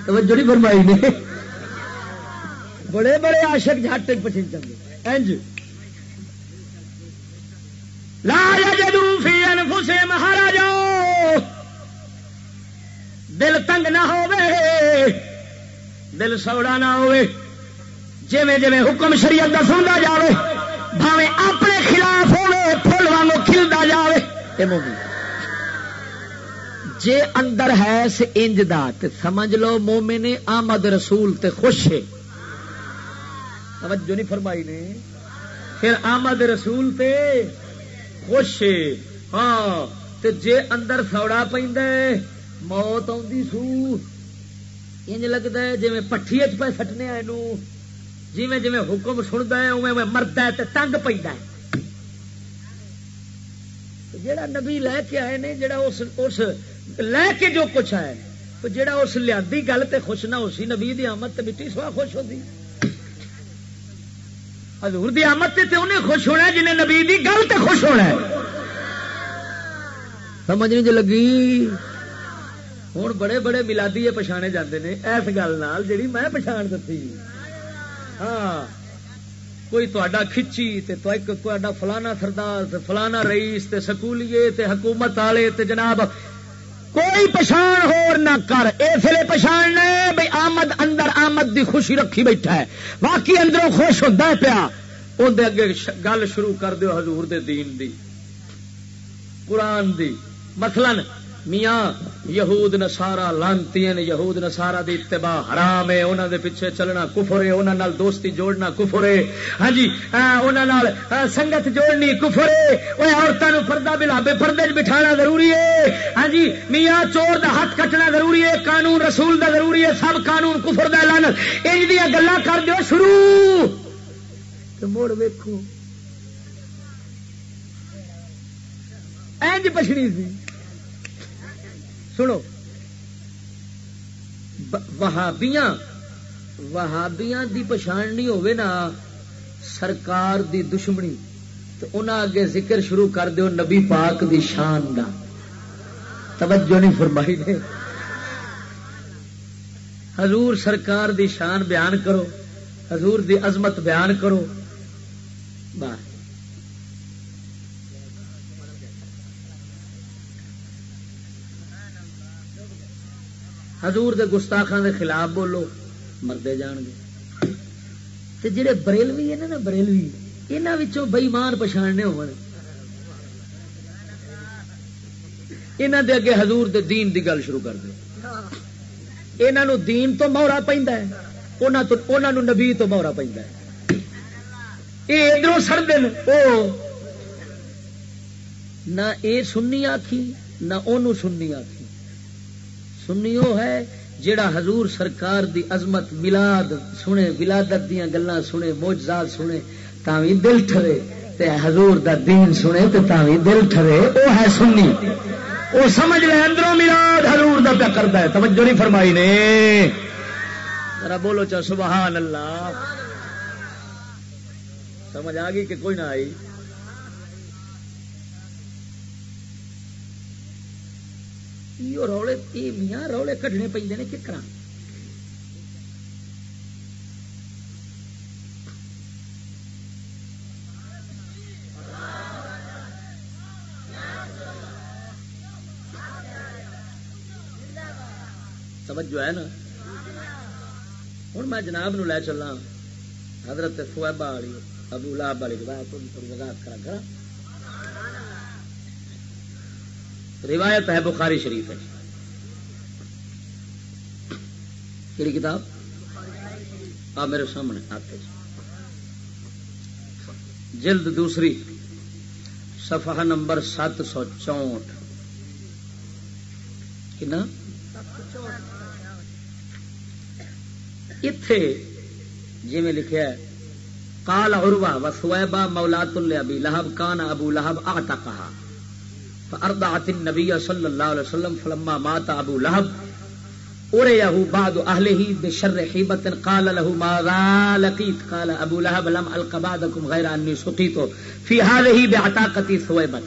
توجہ نہیں فرمائی نے بڑے بڑے آشک جھٹ پچھن چاہیے انج لا جدو فی انفسے مہاراجا دل تنگ نہ ہوے دل سوڑا نہ ہوے جویں جویں حکم شریعت کا سنتا جاوے بھاوے اپنے خلاف ہوے پھول وانگو کھلتا جاوے اے مومن جے اندر ہے س انج دا تے سمجھ لو مومن آمد رسول تے خوش ہے۔ توجہ نہیں فرمائی نے۔ پھر آمد رسول تے خوش ہے۔ ہاں تے جے اندر سوڑا پہ موت آدھی سو۔ انج لگتا ہے جی پٹھی چ پہ سٹنے جی جی حکم سنتا ہے اوے مرد ہے تے تنگ پہ جڑا نبی لے کے آئے نے جڑا اس اس لے کے جو کچھ آئے تو جڑا اس لیا گل تے خوش نہ اسی نبی دی آمد تے مٹی سوا خوش ہوتی حضور دی آمد تے انہیں خوش ہونا جنہیں نبی دی گل تے خوش ہونا ہے۔ سمجھ نہیں جو لگی؟ ہوں بڑے بڑے ملادی پچھانے جاتے ہیں اس گل جی میں پچھان دتی۔ ہاں۔ کوئی تا کھچی تے فلانا سردار فلانا رئیس تے سکولیے تے حکومت والے تے جناب، کوئی پچھان ہور نہ کر۔ اس لیے پچھان بھائی آمد اندر آمد دی خوشی رکھی بیٹھا ہے۔ باقی اندروں خوش ہوتا پیا۔ اندر اگے گل شروع کر دیو حضور دے دین دی، قرآن دی۔ مثلاً میاں، یہود نسارا لانتی یہود نسارا دی اتباع حرام ہے انہوں دے پیچھے چلنا کفر ہے انہوں نال دوستی جوڑنا کفر ہے۔ ہاں جی ہاں، انہوں نال ہاں، سنگت جوڑنی کفر ہے۔ وہ عورتوں پردہ بلابے پردے بٹھانا ضروری ہے۔ ہاں جی میاں، چور دا ہاتھ کٹنا ضروری ہے، قانون رسول دا ضروری ہے، سب قانون کفر دا اعلان انج دیا گلا کر دیو شروع۔ تو مڑ ویکو اینج پچھڑی سی۔ سنو۔ وہابیاں وہابیاں دی پچھان نہیں ہوئے نا، سرکار دی دشمنی۔ تو انہاں اگے ذکر شروع کر دیو نبی پاک دی شان دا۔ توجہ نہیں فرمائی نے۔ حضور سرکار دی شان بیان کرو۔ حضور دی عظمت بیان کرو۔ بس۔ حضور دے گستاخان دے خلاف بولو، مردے جان گے۔ تے جڑے بریلوی ہیں نا بریلوی یہاں بئیمان پچھاڑنے ہو دے اگے حضور دے دین دی گل شروع کر دو یہ دین تو مورا پہ نبی تو مورا پہ یہ ادھر سڑتے نہ اے سننی آخی نہ انہوں سننی آخی سنی وہ ہے جڑا حضور سرکار دی عظمت، ملاد سنے، ولادت دیا گلا سنے موجزات سنے تاوی دل ٹھرے، تے حضور دا دین سنے، تے تاوی دل ٹھرے، او ہے سنی او سمجھ لے، اندروں ملاد حضور دا پیا کرتا ہے۔ توجہ نہیں فرمائی نے۔ ذرا بولو چا، سبحان اللہ۔ سمجھ آ گئی کہ کوئی نہ آئی؟ رولے میاں رولے کٹنے پہ ککر سمجھ جو ہے نا؟ ہوں میں جناب نو لے چلا حضرت فوبا والی، ابو لاب والی روایت وضاحت کرا کرا۔ روایت ہے بخاری شریف ہے۔ کہڑی کتاب؟ آ، میرے سامنے آتے جلد دوسری، صفحہ نمبر سات سو چونٹ کنا؟ اتے جی میں لکھا ہے کال عروا و سویبا مولات البی لہب کان ابو لہب آتا کہا فارضعت النبي صلى الله عليه وسلم فلما مات ابو لهب اريه بعد اهله بشر حيبه قال له ما لقيت؟ قال ابو لهب لم الق بعدكم غير اني سقيت في هذه بعتاقتي ثويبه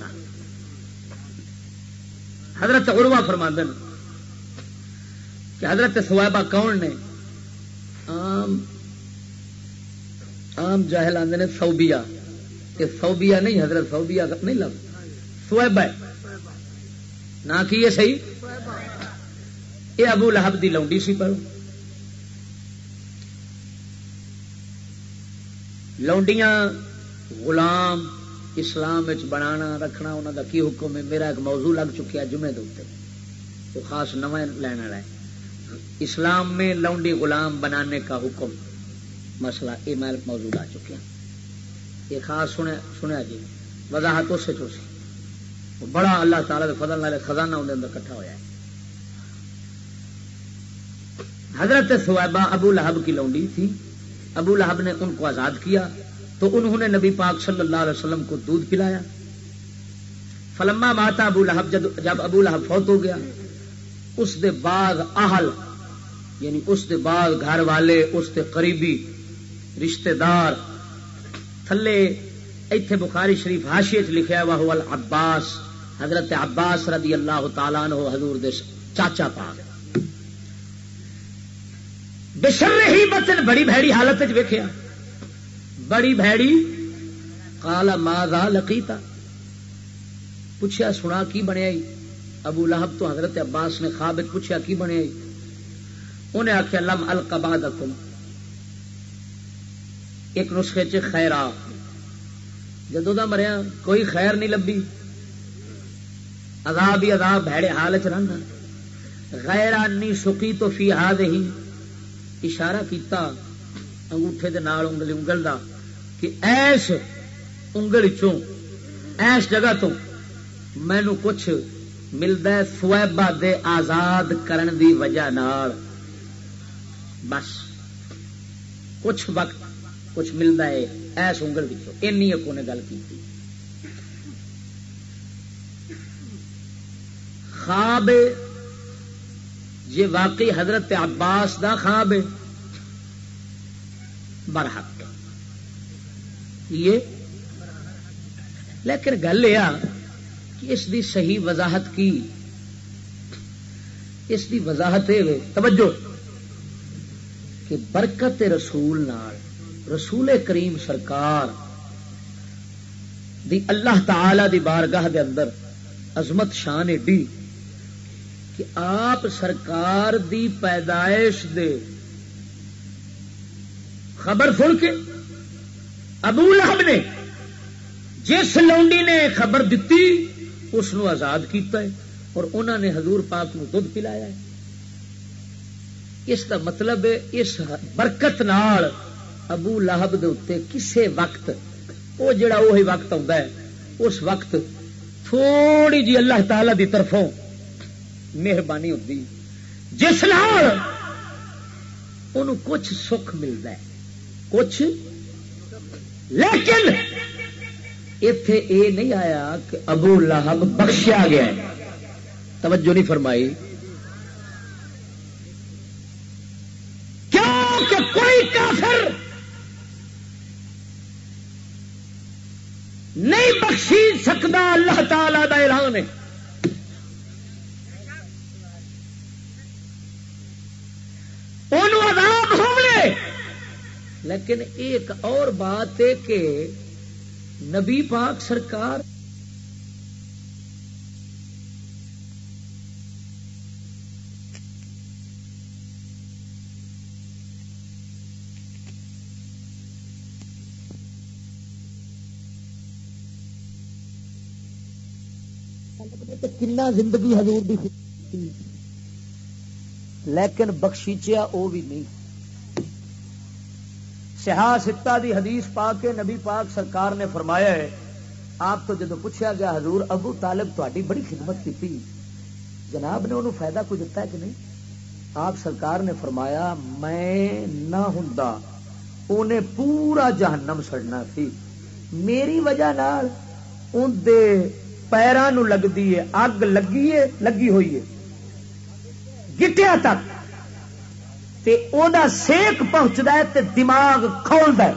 حضرت عروہ فرماندن کہ حضرت ثویبہ کون نے؟ عام عام جاہل آندے نے ثوبیہ، کہ ثوبیہ نہیں، حضرت ثوبیہ نہیں لفظ ثویبہ نہ کی سی یہ ابو لہب دی لونڈی سی پر لونڈیاں غلام اسلام بنانا، رکھنا انہوں کا کی حکم ہے؟ میرا ایک موضوع لگ چکیا جمعے دے تو خاص نو لینا ہے۔ اسلام میں لونڈی غلام بنانے کا حکم۔ مسئلہ، یہ میں موضوع آ چکیا۔ یہ خاص سنیا جی وضاحت اس سے چوسی بڑا اللہ تعالی کے فضل والے خزانہ اندر اندر کٹھا ہوا ہے۔ حضرت سویبہ ابو لہب کی لونڈی تھی۔ ابو لہب نے ان کو آزاد کیا تو انہوں نے نبی پاک صلی اللہ علیہ وسلم کو دودھ پلایا۔ فلما ماتا ابو لہب، جب ابو لہب فوت ہو گیا، اس دے بعد اہل یعنی اس دے بعد گھر والے، اس دے قریبی رشتہ دار، تھلے ایتھے بخاری شریف ہاشی لکھا وہ عباس حضرت عباس رضی اللہ تعالیٰ عنہ، حضور دے چاچا پاک۔ بشر ہی بچن بڑی بھڑی حالت ویکیا بڑی بھڑی کالا ماں لقیتا پوچھا سنا کی بنیا ابو لہب تو حضرت عباس نے خواب پوچھا کی بنیا انہیں آخیا لم القبا ایک نسخے چ خیرا جدو دا مریا، کوئی خیر نہیں لبھی۔ عذاب ہی عذاب، بھڑے حال چ رہنا غیر انی سکی تو فی ہا ہی اشارہ کیتا انگوٹھے دے نال انگلی انگل دا کہ ایس انگل چوں ایس جگہ تو مینو کچھ ملتا ہے سویبا دے آزاد کرن دی وجہ نال۔ بس، کچھ وقت کچھ ملتا ہے ایس انگل پچھو این نے گل کی خواب یہ واقعی حضرت عباس دا خواب برحق۔ یہ لیکن گل یہ کہ اس دی صحیح وضاحت کی؟ اس دی وضاحت توجہ۔ کہ برکت رسول نال، رسول کریم سرکار دی اللہ تعالی دی بارگاہ دے اندر عظمت شان ایڈی۔ کہ آپ سرکار دی پیدائش دے خبر سن کے ابو لہب نے جس لونڈی نے خبر دیتی اس نو آزاد کیتا ہے اور انہوں نے حضور پاک نو دودھ پلایا ہے۔ اس کا مطلب ہے اس برکت نال ابو لہب دے اتنے کسے وقت وہ جڑا وہی وقت آتا ہے، اس وقت تھوڑی جی اللہ تعالی دی طرفوں مہربانی ہوتی جس نال کچھ سکھ ملتا ہے۔ کچھ؟ لیکن اتے اے نہیں آیا کہ ابو لہب بخشیا گیا توجہ نہیں فرمائی۔ کیوں کہ کوئی کافر نہیں بخشی سکتا، اللہ تعالی کا اعلان ہے۔ عذاب ہوئے لیکن ایک اور بات ہے کہ نبی پاک سرکار کنا زندگی حضور دی لیکن بخشیچیا وہ بھی نہیں۔ سہا ستا دی حدیث پا کے نبی پاک سرکار نے فرمایا ہے، آپ تو جدو پوچھا گیا، حضور ابو طالب تاری بڑی خدمت کی تھی جناب نے انہوں فائدہ کچھ دتا ہے کہ نہیں؟ آپ سرکار نے فرمایا، میں نہ ہوں انہیں پورا جہنم سڑنا سی میری وجہ نال ان دے پیروں لگتی ہے، اگ لگی ہے، لگی ہوئی ہے۔ گٹیا تک۔ تے او دا سیک پہنچتا ہے تے دماغ کھول ہے۔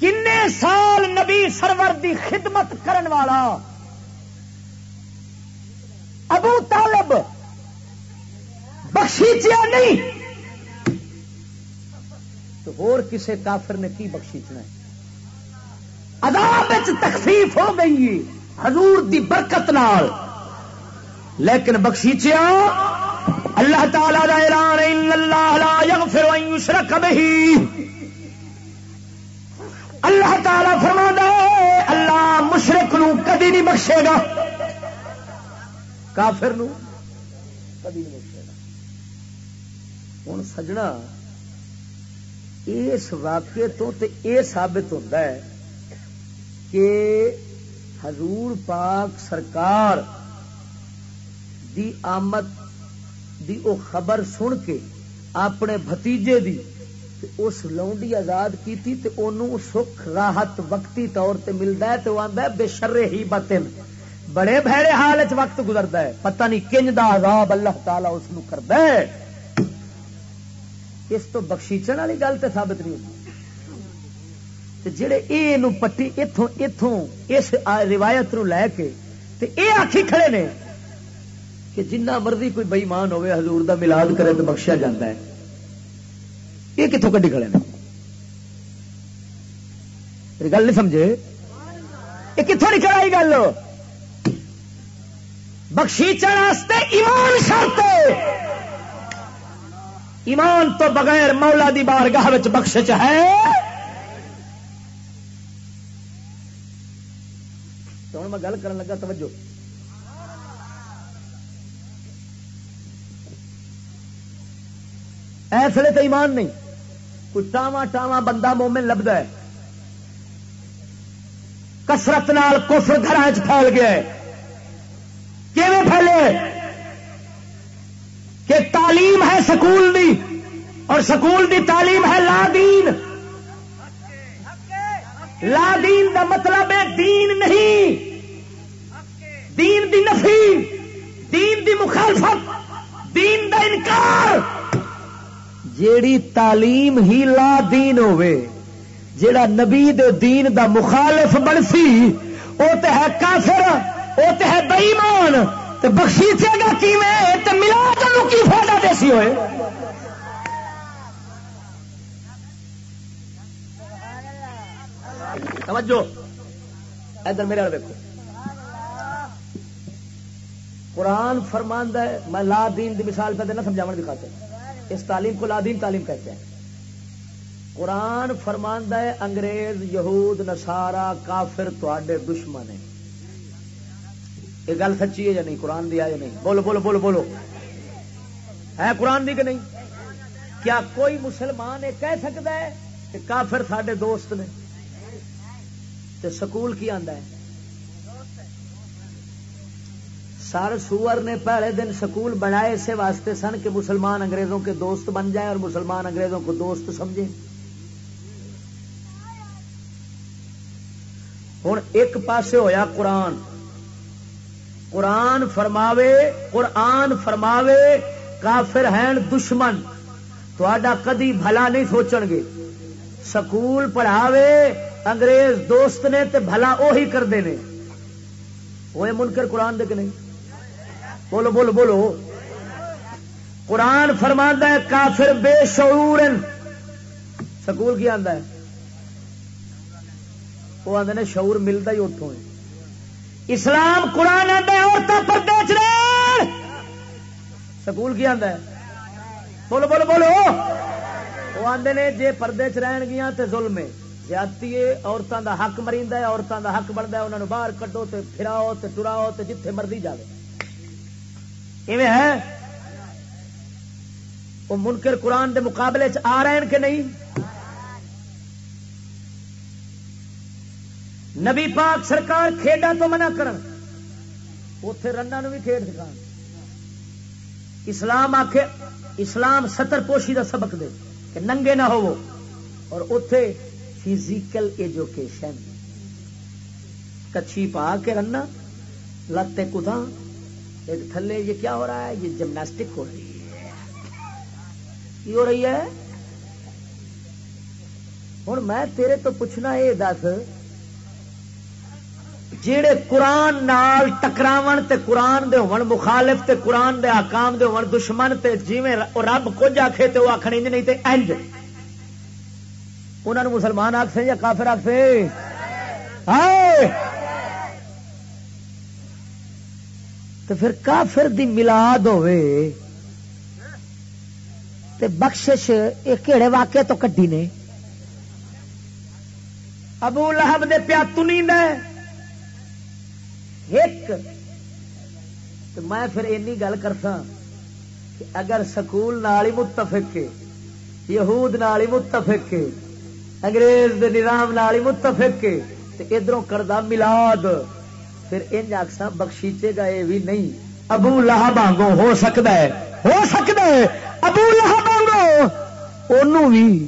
کنے سال نبی سرور دی خدمت کرن والا ابو طالب بخشیچیا نہیں؟ تو اور کسے کافر نے کی بخشیچنا ہے؟ عذاب تخفیف ہو گئی۔ حضور دی برکت نال۔ لیکن بخشیچیا، اللہ تعالی دا اعلان ان اللہ لا یغفر ان یشرک به اللہ تعالی فرماتا ہے، اللہ مشرک نو کدی نہیں بخشے گا، کافر نو کدی نہیں بخشے گا. ہوں سجنا، اس واقعے تو تے اے ثابت ہوتا ہے کہ حضور پاک سرکار دی آمد دی او خبر سن کے اپنے بھتیجے دی تے اس لونڈی آزاد کیتی تے اونوں سکھ راحت وقتی طور تے ملدا ہے تے او آندا ہے بے شر ہی بتن بڑے بھڑے حال وچ وقت گزردا ہے۔ پتہ نہیں کنج دا عذاب اللہ تعالی اس نو کردا ہے۔ اس تو بخشیچن والی گل تے ثابت نہیں ہوتی۔ تے جڑے اے نو پٹی ایتھوں ایتھوں اس روایت نو لے کے تے اے آکھی کھڑے نے کہ جنہ مرضی کوئی بےمان ہوئے، حضور دا ملاد کرے تو بخشیا جاتا ہے۔ یہ کتوں کڈی کھڑے نے؟ میری گل نہیں سمجھے؟ یہ کتوں نہیں کھڑا گل؟ بخشیچن ایمان شرط ایمان تو بغیر مولا دی بارگاہ بخشش ہے۔ تو ہوں میں گل کرن لگا، توجہ۔ ایسے تو ایمان نہیں۔ کوئی ٹاواں ٹاواں بندہ مومن لبدا ہے۔ کسرت نال کفر گھر پھیل گیا ہے۔ کیویں پھیلے؟ کہ تعلیم ہے سکول دی اور سکول دی تعلیم ہے لا دین۔ لا دین دا مطلب ہے دین نہیں۔ دین دی نفی، دین دی مخالفت، دین دا انکار۔ جیڑی تعلیم ہی لا دین ہوے جیڑا نبی دے دین دا مخالف بنسی او تے ہے کافر، او تے ہے بےمان تے بخشیچے گا کیویں؟ تے ملا تینوں کی فائدہ دیسی ہوئے؟ توجہ، ادھر میرے دیکھو۔ قرآن فرماندہ ہے، میں لا دین دی مثال پہ دینا سمجھاون دی خاطر۔ اس تعلیم کو لادین تعلیم کہتے ہیں۔ قرآن فرماندہ ہے، انگریز، یہود نصارا کافر تواڈے دشمن ہیں۔ یہ گل سچی ہے یا نہیں؟ قرآن دی ہے یا نہیں۔ بولو بولو بولو بولو۔ ہے قرآن دی کہ نہیں؟ کیا کوئی مسلمان یہ کہہ سکتا ہے کہ کافر ساڈے دوست نے؟ تے سکول کی آندا ہے؟ سر سور نے پہلے دن سکول بنائے اسے واسطے سن کہ مسلمان انگریزوں کے دوست بن جائیں اور مسلمان انگریزوں کو دوست سمجھیں۔ ہوں ایک پاسے ہویا قرآن۔ قرآن فرماوے قرآن فرماوے، کافر ہیں دشمن۔ تھوڑا کدی بھلا نہیں سوچن گے۔ سکول پڑھاوے، انگریز دوست نے تے بھلا وہی کرتے ہیں وہ منکر قرآن دے کہ نہیں؟ بولو بولو بولو۔ قرآن فرماندہ ہے، کافر بے شعور سکول کی آندا ہے؟ وہ آدھے نے شعور ملتا ہی اتوں اسلام قرآن آدھا ہے عورتوں پر بیچ رہے۔ سکول کی آندا ہے۔ بولو بولو بولو۔ وہ آدھے نے جے پردے چ رہن گیا تے ظلم ہے۔ زیادتی ہے عورتوں دا حق مریندا ہے عورتوں دا حق بنتا ہے انہوں نے باہر کڈو تے پھراؤ تے ٹراؤ تے جتھے مرضی جاوے۔ ہے؟ وہ منکر قرآن دے مقابلے چ آ رہے ہیں کہ نہیں؟ نبی پاک سرکار کھیڈا تو منع کرن اتے رنا نو بھی کھیڈ سکھان اسلام آخ اسلام ستر پوشی دا سبق دے کہ ننگے نہ ہو اور اتے فزیکل ایجوکیشن۔ کچھی پا کے رنا لتے کدا ایک تھلے، یہ کیا ہو رہا ہے؟ یہ جمناسٹک ہو رہی ہے۔ کی ہو رہی ہے۔ ہوں میں تیرے تو پوچھنا یہ دس، جیڑے قرآن نال ٹکراون تے قرآن دے ہون مخالف تے قرآن دے حکام دے ہون دشمن تے جویں رب کچھ آکھے تے وہ آکھن انج نہیں تے انج انہاں نو مسلمان آکھے یا کافر آکھے ہائے! تو پھر کافر دی ملاد ہوئے تے بخشش یہ کہڑے واقعے تو کڈی نے۔ ابو لہب دے پیا تنیند ہے۔ ایک۔ تو میں پھر اینی گل کرتا کہ اگر سکول نال ہی متفق ہے، یہود نال ہی متفق ہے، انگریز دے نظام نال ہی متفق ہے تے ادھروں کردا ملاد پھر ان آخسا بخشیچے گا یہ بھی نہیں۔ ابو لہب آنگوں ہو سکتا ہے۔ ہو سکتا ہے۔ ابو لہب بھی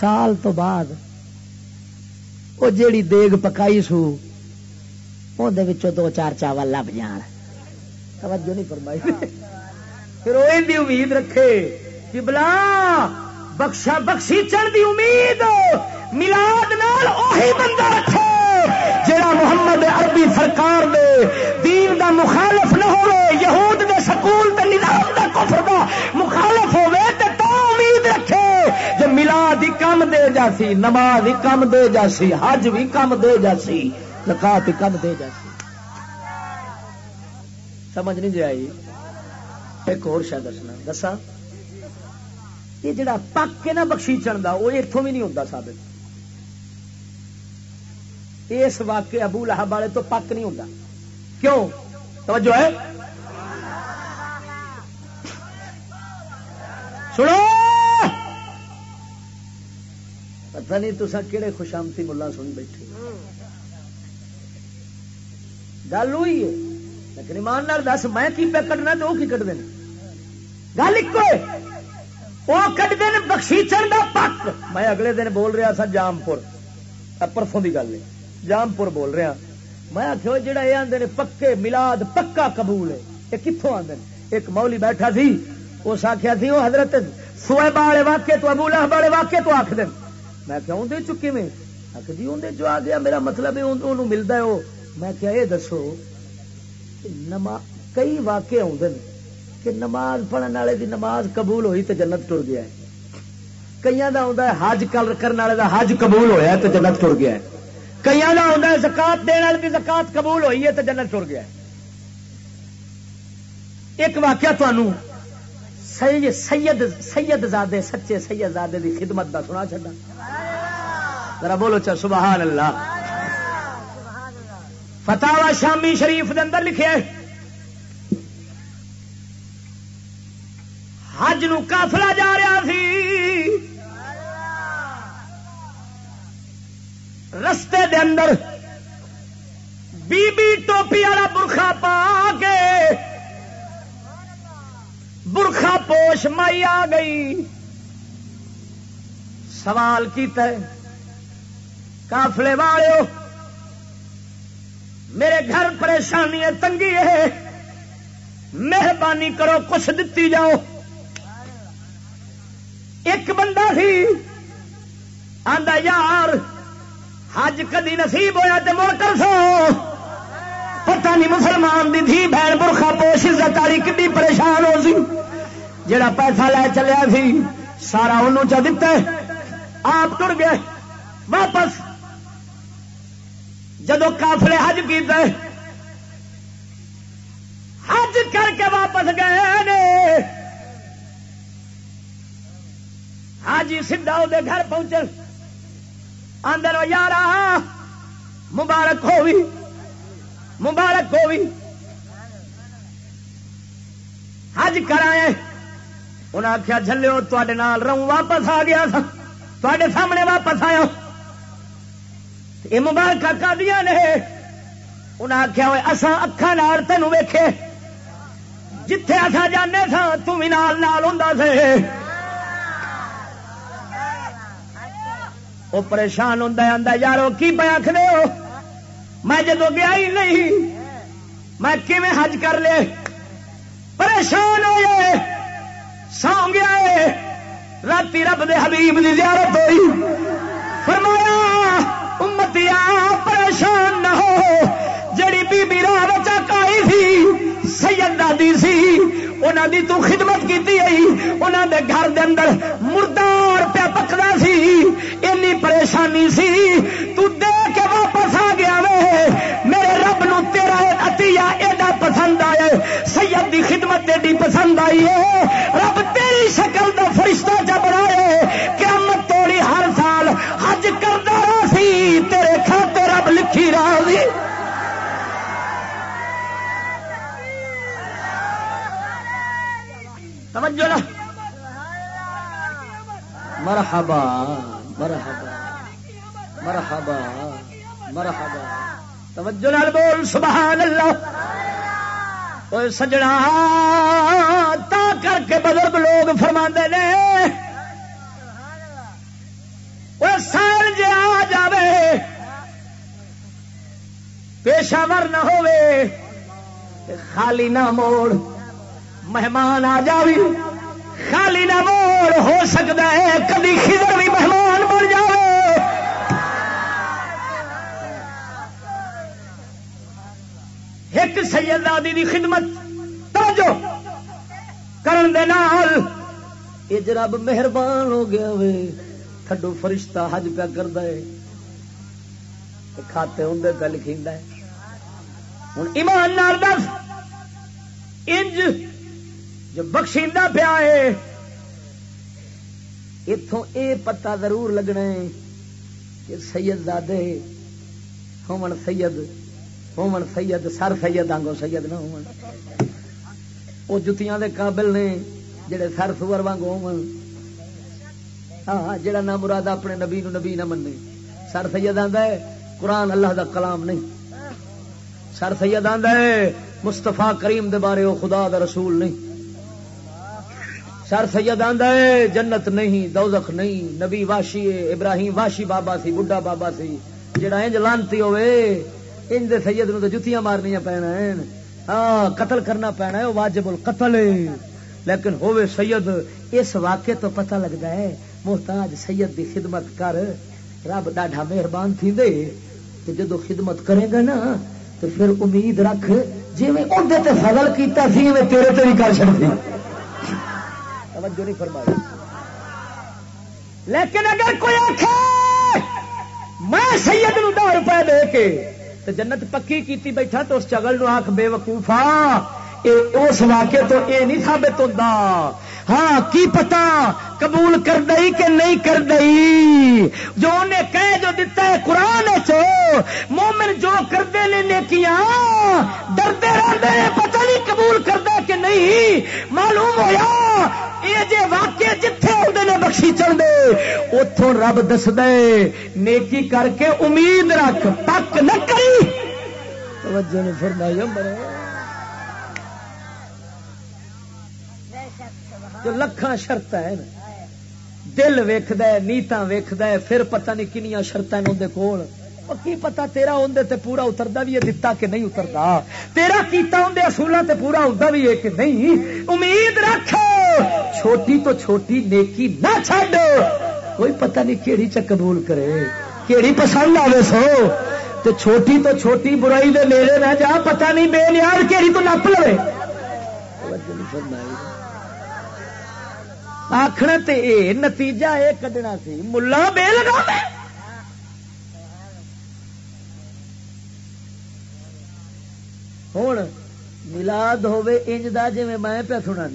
سال تو بعد وہ جیڑی دیگ پکائی سو اندر دو چار چاول لب جان۔ توجہ نہیں فرمائی۔ پھر وہ امید رکھے کہ بلا بخشا بخشی چڑھ دی امید ملاد نال اوہی بندہ رکھے۔ جڑا محمد عربی سرکار دے دین دا مخالف نہ ہوئے، یہود دے سکول دے نظام دا کفر دا مخالف ہوئے تے تو امید رکھے جو ملاد ہی کم دے جاسی نماز ہی کم دے جاسی حج بھی کم دے جاسی زکات ہی کم دے جاسی سمجھ نہیں جی آئی؟ ایک اور شاید دسنا دسا یہ جڑا پک کے نہ بخشی چڑھتا وہ اتوں بھی نہیں ہوتا ثابت۔ اس واقعے ابو لہب والے تو پک نہیں ہوتا کیوں؟ توجہ ہے۔ سنو۔ پتہ نہیں تو کہڑے خوشامتی ملا سنی بیٹھے۔ گل ہوئی ہے۔ لیکن ایمان دس، میں کی پہ کٹنا تو وہ کی کٹ دینا؟ گل ایک وہ کٹتے ہیں بخشیچن کا پک۔ میں اگلے دن بول رہا سا جام پور پرسوں کی گل ہے۔ جام پور بول رہا. میں آخو جہاں یہ آدھے پکے ملاد پکا قبول ہے. یہ کتوں آدھے ایک مولی بیٹھا سی اس آخیا سی وہ حضرت سوئبا والے واقعے تو، ابو لہب والے واقعے تو آخ دیں میں کیا دے چکی میں؟ آخ جی اندر جو آ گیا، میرا مطلب ہے انہوں ملتا ہے وہ میں کیا یہ دسو نما کئی واقع آدھے کہ نماز پڑھنے والے دی نماز قبول ہوئی تو جنت ٹر گیا ہے۔ کئی آتا حج کل کرنے والے کا حج قبول ہوا تو جنت ٹر گیا ہے۔ کئی کا آتا زکات دن والے کی زکات قبول ہوئی ہے تو جنت ٹر گیا ایک واقعہ تمہوں سید سید سید زادے سچے سید زادے دی خدمت دا سنا چڈا ذرا بولو چا، سبحان اللہ۔ فتح شامی شریف دے اندر لکھے حج نو کافلا جا رہا سی۔ رستے دے اندر بی بی ٹوپی والا برخا پا کے برخا پوش مائی آ گئی۔ سوال کیتا ہے، کافلے والے میرے گھر پریشانی ہے تنگی ہے، مہربانی کرو کچھ دتی جاؤ۔ ایک بندہ سی آندا یار حج کدی نصیب ہوا تو مڑ کر سو. پتہ نہیں مسلمان دی تھی بہن برخا پوش عزت والی کھی پریشان ہو سی. جڑا پیسہ لے چلیا سی، سارا انہوں چا دتا آپ ٹر گئے، واپس. جدو کافلے حج کیتے حج کر کے واپس گئے حاجی سیدا وہ گھر پہنچے۔ آدر یار مبارک ہوئی مبارک ہوئی حج کرائے انہیں آخیا جلو تے رہوں، واپس آ گیا تھا تے سامنے واپس آیا۔ یہ مبارک کا دیا نے۔ انہیں آخیا ہوئے اصا اکھان تین ویخے جتھے اصا جانے سا تھی نال نال ہوں وہ پریشان ہوں آتا یارو، کی پہ آخ ہو؟ میں جدو گیا ہی نہیں، میں کیون حج کر لے پریشان ہوئے سو گیا رات رب دے حبیب دی زیارت ہوئی۔ فرمایا امتیا پریشان نہ ہو، جڑی بی بی راہ چک آئی تھی، سید دادی سی انہوں دی تو خدمت کی انہوں دے گھر دے اندر مردار پیا پکدا سی، اینی پریشانی سی۔ تو دے کے واپس آ گیا وے۔ میرے رب نو تیرا عطیہ ایڈا پسند آئے۔ سید دی خدمت ایڈی پسند آئی ہے۔ رب تیری شکل دا فرشتہ چ بنائے قیامت توڑی ہر سال حج کردا سی۔ تیرے کھاتے رب لکھی راضی توجہ مرحبا مرحبا مرحبا مرحبا۔ توجہ لال بول سبحان اللہ سجنا تا کر کے بزرگ لوگ فرما نے۔ وہ سال جی آ جائے پیشہ ور نہ خالی نہ موڑ، مہمان آ جاوی خالی نہ موڑ ہو سکتا ہے کدی خضر بھی مہمان بن جائے۔ ایک سید آدی دی خدمت، توجہ کرن دے نال۔ یہ جرب مہربان ہو گیا وے، تھڈو فرشتہ حج پیا کرتا ہے۔ کھاتے ہوں پہ لکھا ہے۔ ہوں ایمان نال دس، انج جو بخشیندہ پیا ہے اتوں اے پتا ضرور لگنا ہے کہ سید زادے ہومن سید ہومن سید، سر سید آنگو سید نہ ہومن وہ جتیاں دے قابل نے جڑے سر سور وانگ ہومن ہاں جڑا نہ مراد اپنے نبی نو نبی نہ منے سر سید آندا ہے، قرآن اللہ دا کلام نہیں۔ سر سید آندا ہے مستفا کریم دے بارے وہ خدا دا رسول نہیں۔ سر سید آندا ہے، جنت نہیں، دوزخ نہیں، نبی واشی ابراہیم واشی بابا سی، بڈھا بابا سی، جڑا انج لانتی ہوئے، انج دے سید نو تو جتیاں مارنیاں پینا ہیں ہاں قتل کرنا پینا ہے واجب القتل ہے۔ لیکن ہوئے سید، اس واقعے تو پتہ لگتا ہے، محتاج سید دی خدمت کر، رب ڈاڈا مہربان تھی دے تو جدو خدمت کرے گا نا تو پھر امید رکھ جی میں اندر تے فضل کیتا سی میں تیرے تے بھی کر چڑتی توجہ نہیں فرمائی۔ لیکن اگر کوئی آخ میں سید نو دہ روپے دے کے تو جنت پکی کیتی بیٹھا تو اس چگل نو آخ بے وقوفا اس واقعے تو یہ نہیں ثابت ہوتا ہاں کی پتا قبول کر دئی کہ نہیں کر دئی؟ جو انہیں کہہ جو دیتا ہے قرآن چو مومن جو کرتے نے نیکیاں، ڈرتے رہتے ہیں، پتہ نہیں قبول کرتا کہ نہیں؟ معلوم ہویا، یہ جے واقع جتھے آدھے نے بخشی چل دے اتوں رب دس دے نیکی کر کے امید رکھ، پک نہ کری۔ توجہ نے فرمایا مرے جو لکھان شرط ہے دل ویکد نیتا ویکد پھر پتہ نہیں کنیا شرط اندر کول۔ کی پتا تیرا اندر تے پورا اترتا بھی ہے، دتا کہ نہیں اترتا تیرا کیتا اندر اصولوں تے پورا ہوتا بھی ہے کہ نہیں۔ امید رکھ چھوٹی تو چھوٹی نیکی نہ چھڈ۔ کوئی پتہ نہیں کیڑی چ قبول کرے، کیڑی پسند آوے سو۔ تو چھوٹی تو چھوٹی، برائی دے میرے نہ جا، پتہ نہیں بے نیاز کیڑی تو نپ لے آخر نتیجہ یہ کڈنا سی۔ ملا بے لگا ہوں ملاد ہوے انج دا جی میں پیا سنا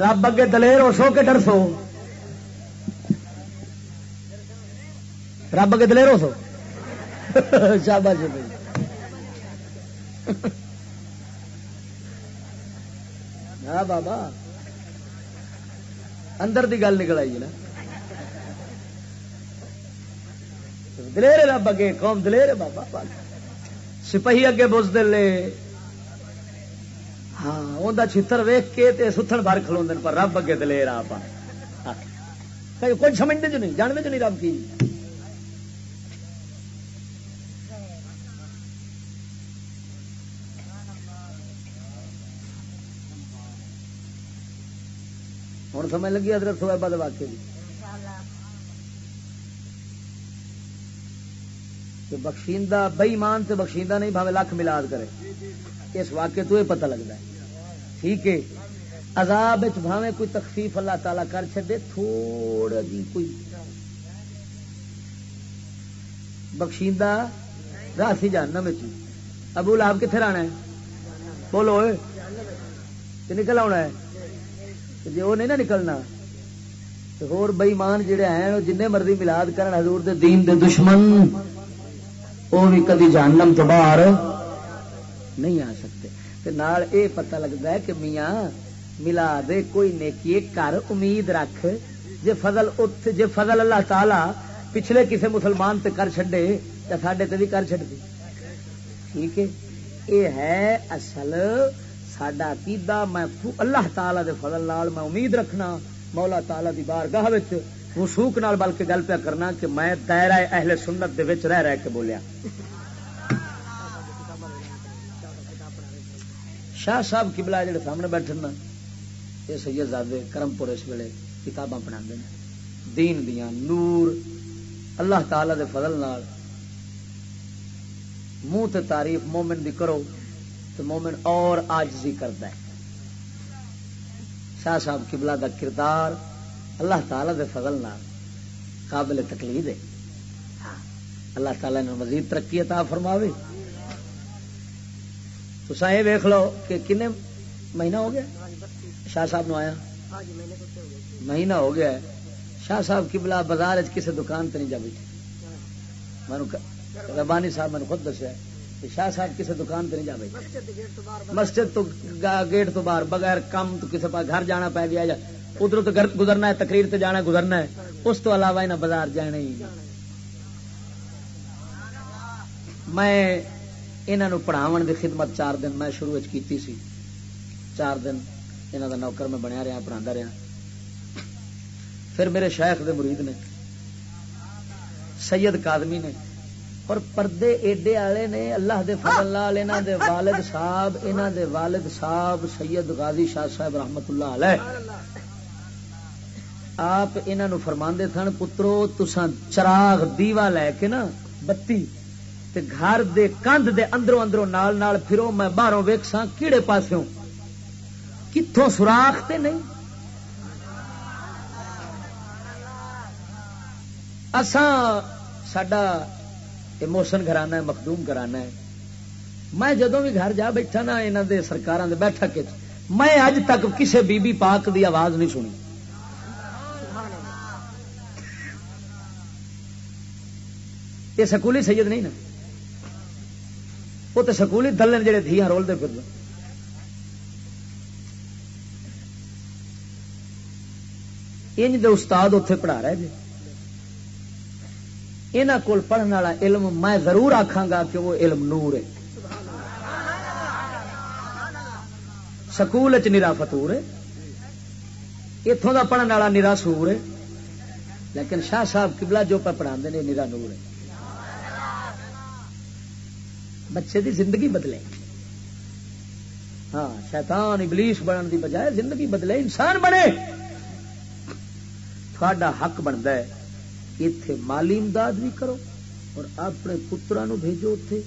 رب اگے دلیر ہو سو کے ڈر سو رب اگے دلیر ہو سو۔ شاباش ہاں بابا اندر دی گل نکل آئی نا دلیر رب اگے قوم دلیر بابا سپاہی اگے بز دلے ہاں انہیں چھتر ویخ کے تے ستھن بھر کھلو پر رب اگے دلیر آپ کچھ سمجھتے جو نہیں جانتے جو نہیں رب کی سمجھ لگی حضرت سوائبا واقعے کی بخشیندہ بئیمان سے بخشیندہ نہیں، بھاوے لکھ ملاد کرے۔ اس واقعے تو یہ پتہ لگتا ہے۔ ٹھیک ہے۔ عذاب بھاوے کوئی تخفیف اللہ تعالی کر چڈے تھوڑا جی کوئی بخشیندہ راسی جاننا میں ابو لاب کتنے رہنا ہے؟ بولو نکل آنا ہے؟ جی وہ نہیں نہ نکلنا ہور بئیمان جڑے ہیں جن مرضی ملاد کرن، حضور دے دین دے دشمن، وہ بھی کدی جہنم تو باہر نہیں آ سکتے۔ تے نال اے پتہ لگتا ہے کہ میاں ملا دے کوئی نیکی کر امید رکھ۔ جے فضل ات جے فضل اللہ تعالی پچھلے کسے مسلمان تے کر چھڈے، یا ساڈے تے بھی کر چھڈ ٹھیک ہے؟ یہ ہے اصل سڈا عقیدہ میں اللہ تعالی دے فضل نال میں امید رکھنا، مولا تعالی دی بارگاہ وچ وسوک نال بلکہ گل پیا کرنا کہ میں دائرہ اہل سنت دے وچ رہ رہ کے بولیا۔ شاہ صاحب قبلہ جڑے سامنے بیٹھے نا، یہ سید زادے کرم پور اس ویلے کتاباں پڑھا دین دیاں، نور، اللہ تعالی دے فضل نال۔ منہ تے تعریف مومن دی کرو۔ تو مومن اور آجزی کرتا ہے۔ شاہ صاحب قبلہ دا کردار اللہ تعالی دے فضل نال قابل تقلید ہے۔ ہاں، اللہ تعالی نے مزید ترقی عطا فرماوے۔ تو سا یہ ویخ لو کہ کنے مہینہ ہو گیا؟ شاہ صاحب نو آیا؟ مہینہ ہو گیا شاہ صاحب قبلہ بازار کسی دکان تے نہیں جا بیٹھے۔ ربانی صاحب میں خود دسیا شاہ صاحب کسی دکان تے نہیں جا بیٹھے مسجد تو گیٹ تو باہر بغیر کم تو کسی پاس گھر جانا پی گیا ادھر تو گزرنا ہے تقریر تے جانا گزرنا ہے۔ اس تو علاوہ انہیں بازار جانا ہی میں انہوں پڑھاو دی خدمت چار دن میں شروع کی سی۔ چار دن انہوں دا نوکر میں بنیا رہا پڑھا رہا پھر میرے شیخ دے مرید نے سید کادمی نے اور پردے ایڈے والے نے، اللہ دے فضل لال انہوں دے والد صاحب انہوں دے والد صاحب، سید غازی شاہ صاحب رحمت اللہ علیہ. آپ انہوں فرما سن پترو تسان چراغ دیوا لے کے نا، بتی، تے گھر دے کندھ دے اندروں اندروں نال نال پھرو، میں باہروں ویکساں کیڑے پاسوں؟ کتوں سوراخ تے نہیں؟ اساں، ساڈا سڈا موسن گھرانا ہے، مخدوم گھرانا ہے۔ میں جدو بھی گھر جا بیٹھا نا یہاں دے سرکار دے بیٹھک میں اج تک کسے بی بی پاک دی آواز نہیں سنی۔ یہ سکولی سید نہیں نا؟ وہ تو سکولی دلن جڑے دھیاں رولتے پھر۔ انج دے استاد اتے پڑھا رہے جی۔ یہاں کول پڑھنے والا علم میں ضرور آخا گا کہ وہ علم نور ہے۔ سکول چا فتور ہے۔ اتوں کا پڑھنے والا نیرا سور ہے۔ لیکن شاہ صاحب کبلا جو پہ پڑھا نیرا نور ہے۔ بچے دی زندگی بدلے۔ ہاں شیطان، ابلیس بننے دی بجائے زندگی بدلے، انسان بنے۔ تھوڑا حق بنتا ہے۔ اتے مالی امداد بھی کرو اور اپنے پترا نو بھیجو اتے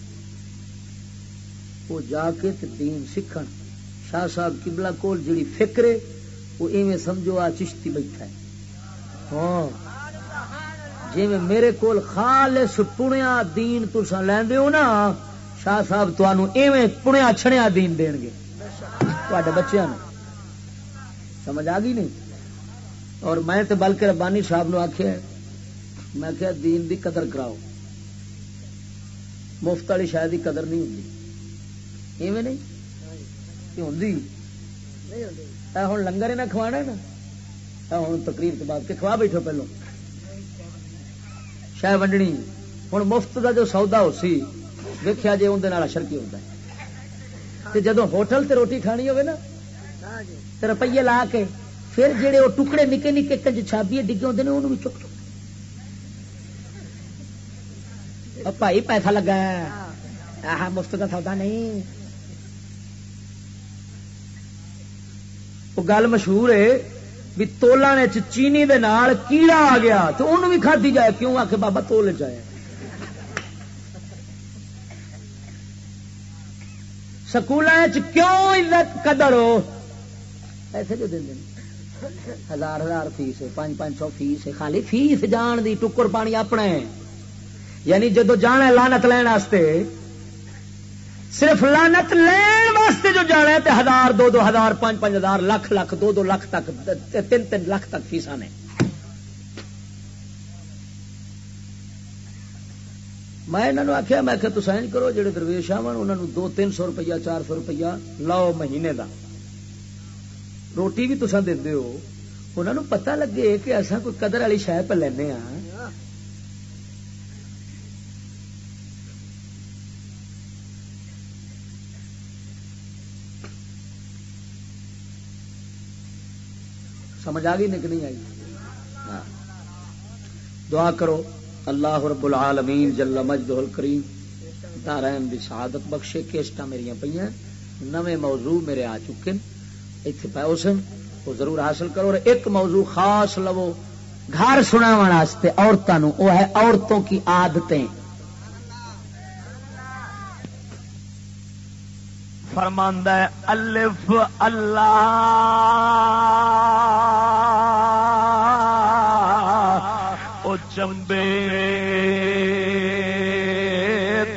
وہ جا کے تے دین سیکھ شاہ صاحب کبلا کول جڑی فکر ہے وہ ایویں سمجھو آ چشتی بیٹھا ہے ہاں جی میں میرے کول خالص پنیا دین تسا لیندے ہو نا شاہ صاحب تمہوں ایویں پنیا چھڑیا دین دین گے تے بچوں سمجھ آ گئی نہیں اور میں تو بلکہ ربانی صاحب نو آخیا میں کیا دین دی قدر کراؤ۔ مفت والی شاید کی قدر نہیں ہوتی ایویں نہیں؟ ہوں لنگر نہ کھوانا نا۔ ہوں تقریر کے بعد کے کھوا بیٹھو پہلو۔ شاید ونڈنی۔ ہوں مفت کا جو سودا ہو سی ویکیا جی اندر اشر کی ہوتا ہے۔ جدو ہوٹل تے روٹی کھانی ہوگی نا روپیے لا کے پھر جہے وہ ٹکڑے نکے نکے کنج چھابی ڈگے ہوتے ہیں انہوں بھی چک چک بھائی پیسہ لگا ہے مفت کا سودا نہیں وہ گل مشہور ہے بھی تولا نے چینی دے نال کیڑا آ گیا تو انہوں بھی کھدی جائے کیوں آ کے بابا تول جائے سکول کیوں عزت قدر ہو پیسے جو دیں ہزار ہزار فیس ہے پانچ پانچ سو فیس ہے خالی فیس جان دی ٹکر پانی اپنا یعنی جدو جانا لانت لین واسطے، صرف لانت لین واسطے جو جانا ہے تو ہزار، دو دو ہزار، پانچ پانچ ہزار لاکھ لاکھ دو دو لاکھ تک تین تین لاکھ تک فیسا نے میں انہوں نے آخیا میں تو سائن کرو جہے درویش آن انہوں دو تین سو روپیہ، چار سو روپیہ لاؤ مہینے کا روٹی بھی تسا دے ہو انہوں پتہ لگے کہ اصا کوئی قدر والی شہ پہ لینا ہاں۔ سمجھ آ گئی کہ نہیں آئی؟ ہاں۔ دعا کرو، اللہ رب العالمین جل مجد الکریم دارین دی سعادت بخشے کیسٹا میری پہ نویں موضوع میرے آ چکے اتنے پہ سن، وہ ضرور حاصل کرو اور ایک موضوع خاص لو۔ گھر سنا واسطے عورتوں وہ ہے عورتوں کی عادتیں۔ فرماندہ الف اللہ۔ چمبے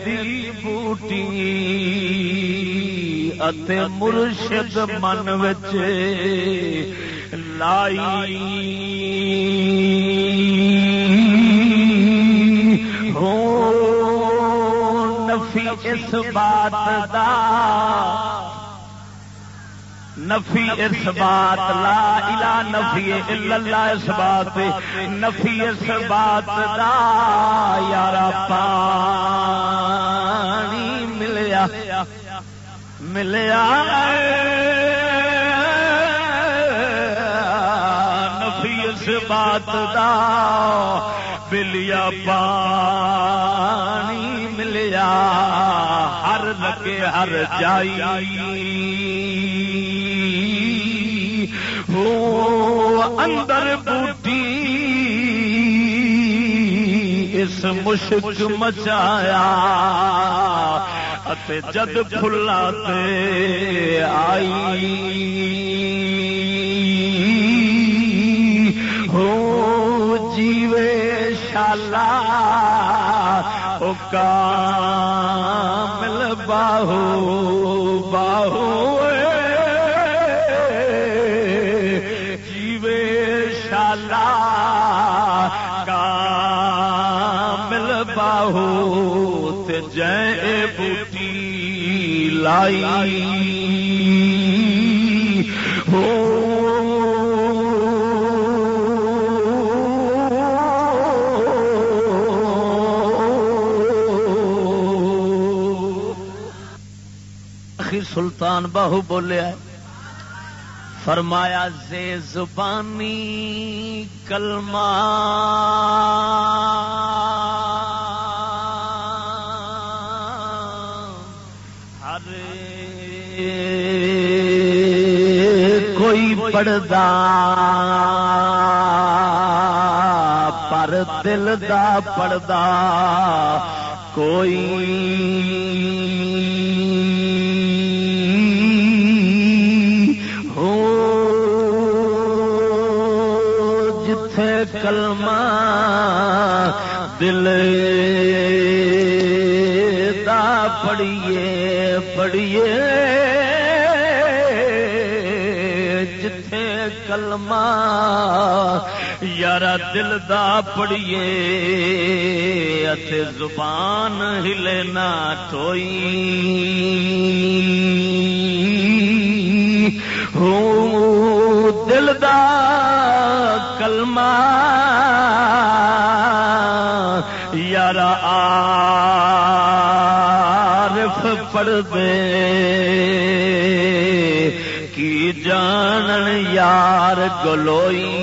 دی بوٹی اتے مرشد من وچ لائی۔ ہو نفی اس بات دا نفی اس بات، لا الہ نفی الا اللہ اس بات، نفی اس بات دا یارا پانی ملیا ملیا۔ بات دا بلیا پانی ملیا۔ ہر لگے، ہر جائی۔ اندر بوٹی اس مشک مچایا جد فلا آئی۔ ہو جیوے شالا کا مل باہو باہو۔ لائی۔ ہو۔ سلطان باہو بولیا فرمایا زے زبانی کلمہ۔ کوئی پڑدا پر دل دا پڑدا کوئی کلمہ یارا دل دا پڑیے اتھے زبان ہلے نہ ٹوئی ہو دل دا کلمہ یار عارف پڑھ دے۔ کی جان یار گلوئی۔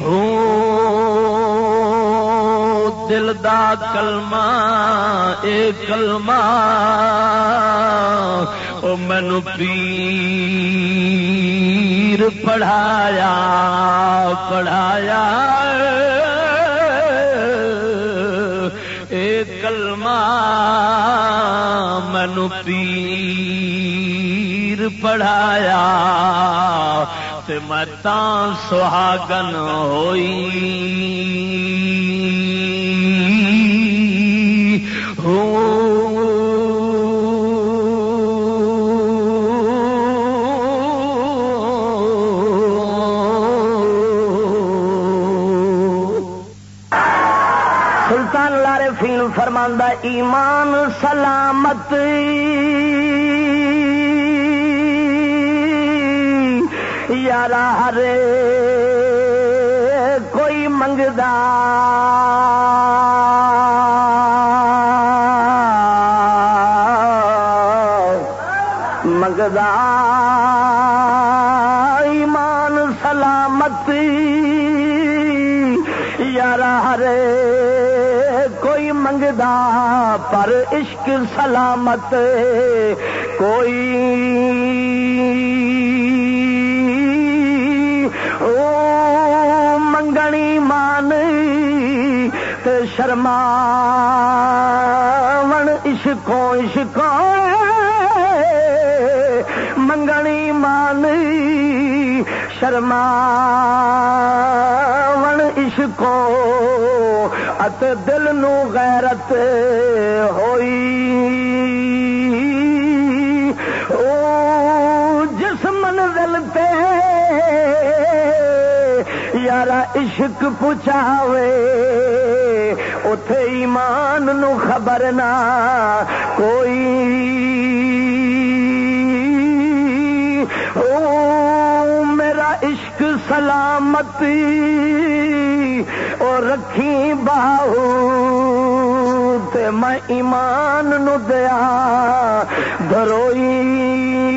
ہو دل دا کلمہ، اے کلمہ، او مینو پیر پڑھایا پڑھایا۔ اے کلمہ مینو پیر پڑھایا تے میں سہاگن ہوئی۔ ہو ایمان سلامت۔ یار ہر کوئی منگدا۔ منگدا۔ ایمان سلامت۔ یار ہرے کوئی منگدا۔ پر عشق سلامت کوئی او منگنی مان شرما من عشقوں عشقوں منگنی مان شرما عشقوں ات دل نو غیرت ہوئی۔ او جس منزل تے یارا عشق پچاوے اتے ایمان نو خبر نہ کوئی۔ او عشق سلامتی اور رکھی باہو تے میں ایمان نو دیا دروئی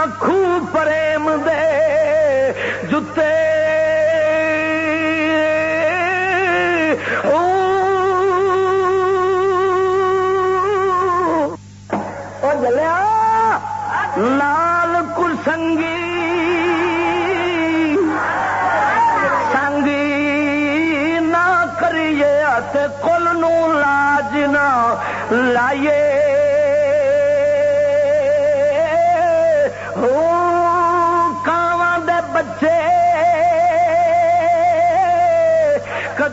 جنا پریم دے جتے۔ او۔ جلیا، لال کسنگی سنگی نہ کریے تے کل نو لاج نہ لائیے۔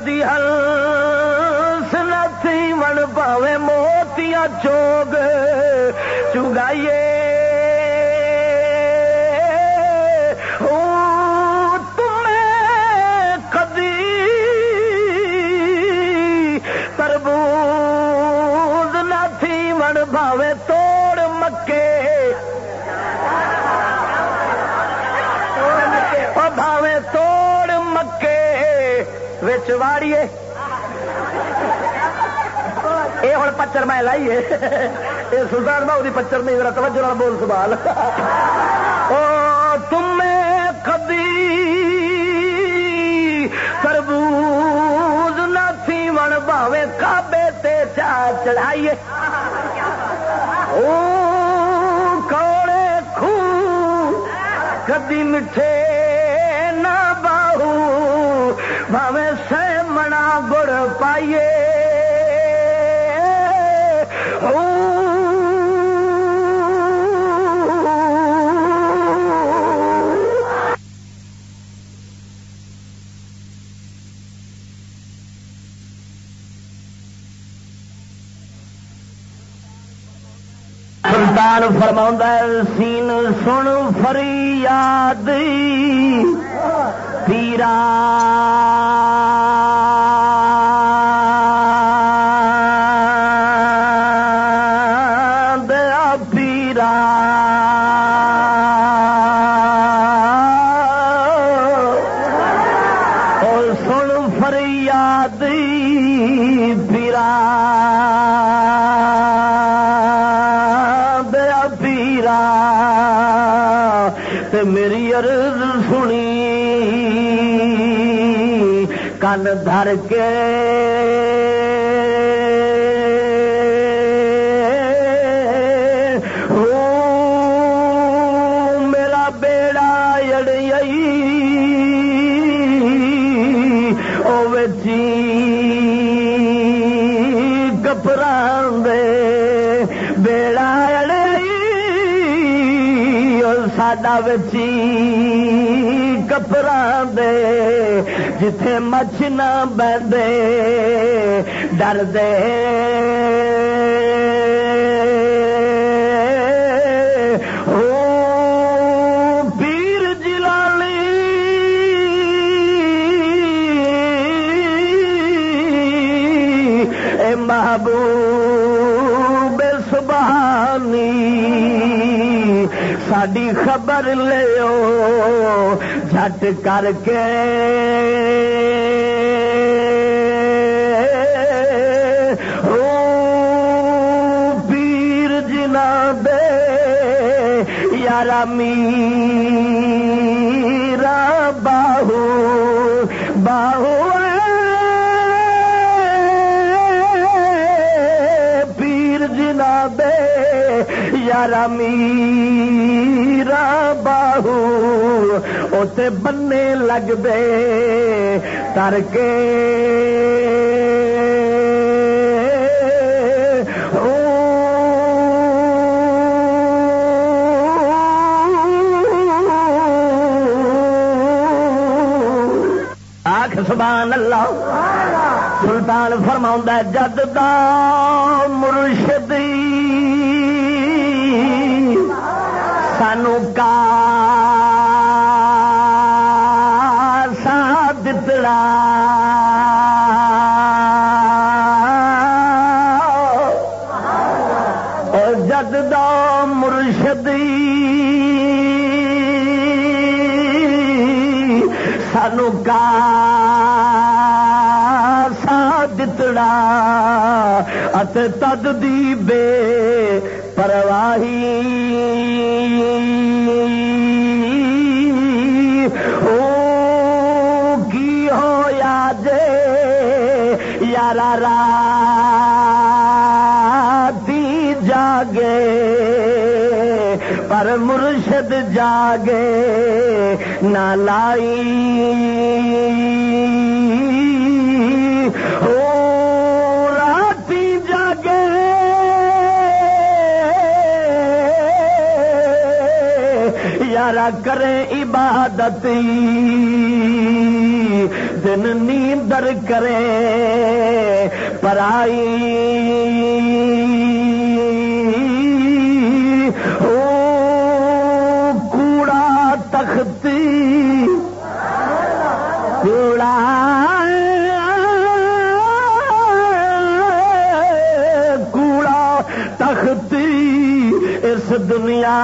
دی ہلس نتی من پاوے موتیاں چوگ چگائیے واڑیے یہ ہوں پچر میں لائیے۔ یہ سلطان بہو کی پچر نہیں، ذرا توجہ بول سوال او تمہیں کبھی تربوز نہ تھی من باوے کابے تے چا چڑھائیے۔ او کوڑے خو کدی مٹھے گڑ سلطان فرما سین سن فریاد پیرا تن دھر کے۔ میرا بیڑا اڑی او بچی جی کپران دے بیڑا اڑی ساڈا بچی کپران دے جتھے مچھ نہ بہدے ڈر دے جلالی اے محبوب سبحانی ساڈی خبر لیو جھٹ کر کے او پیر جنا دے یارا میرا باہو باہو پیر جنا دے یارا میرا باہو اسے بننے لگ دے تر کے آخ سبحان اللہ سلطان فرما جد دا مرشدی، سانو کا دتڑا ات تد دی بے پرواہی۔ او، کی ہویا جے یارا راتی جاگے، پر مرشد جاگے، نہ لائی۔ یارا کرے عبادتی دن نیندر کرے پرائی۔ او کوڑا تختی کوڑا۔ کوڑا تختی اس دنیا۔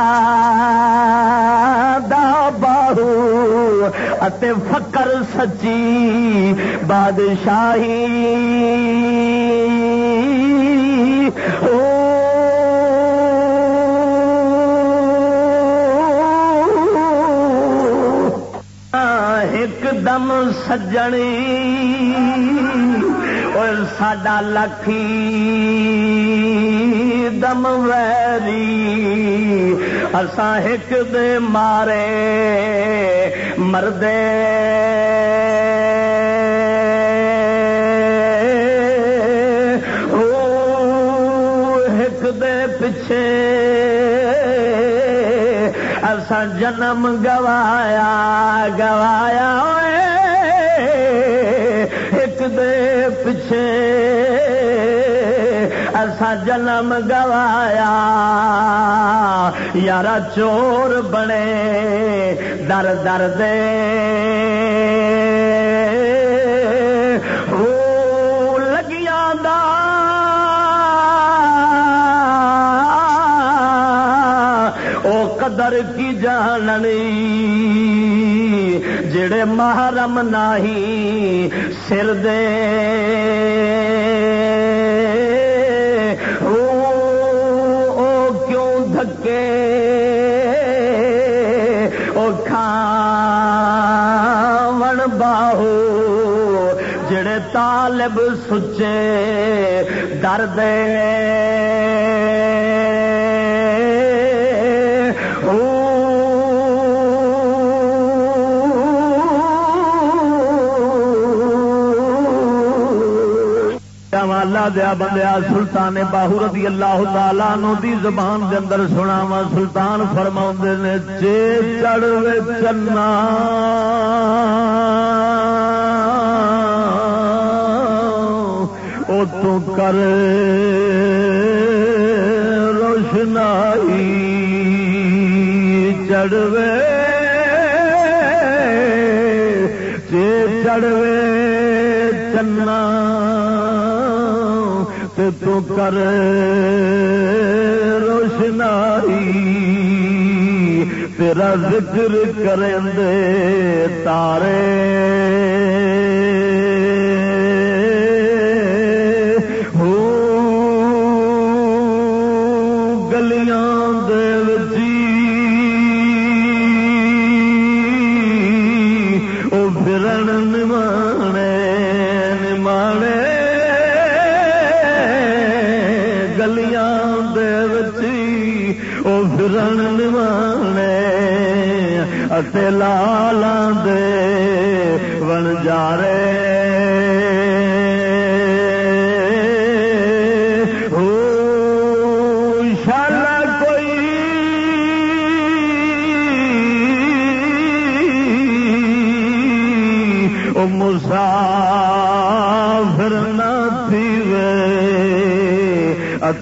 اتے فکر سچی بادشاہی او ایک دم سجنی اور ساڈا لکھی دم ویری اساں ایک دے مردے او ایک پچھے اساں جنم گوایا گوایا ایک دے پچھے اساں جنم گوایا۔ یارا چور بنے، در در دے او لگیاں دا۔ او قدر کی جاننی، جڑے محرم نہیں سر دے۔ طالب سچے درد اللہ دیا بندیا، سلطان باہو رضی اللہ تعالی نو دی زبان دے اندر سنا وا سلطان فرما نے، چے چڑھ چنا۔ تو کر روشنائی چڑھوے چے چڑھوے چنا تو کر روشنائی تیرا ذکر کریں دے تارے لال دے بن جا شال کوئی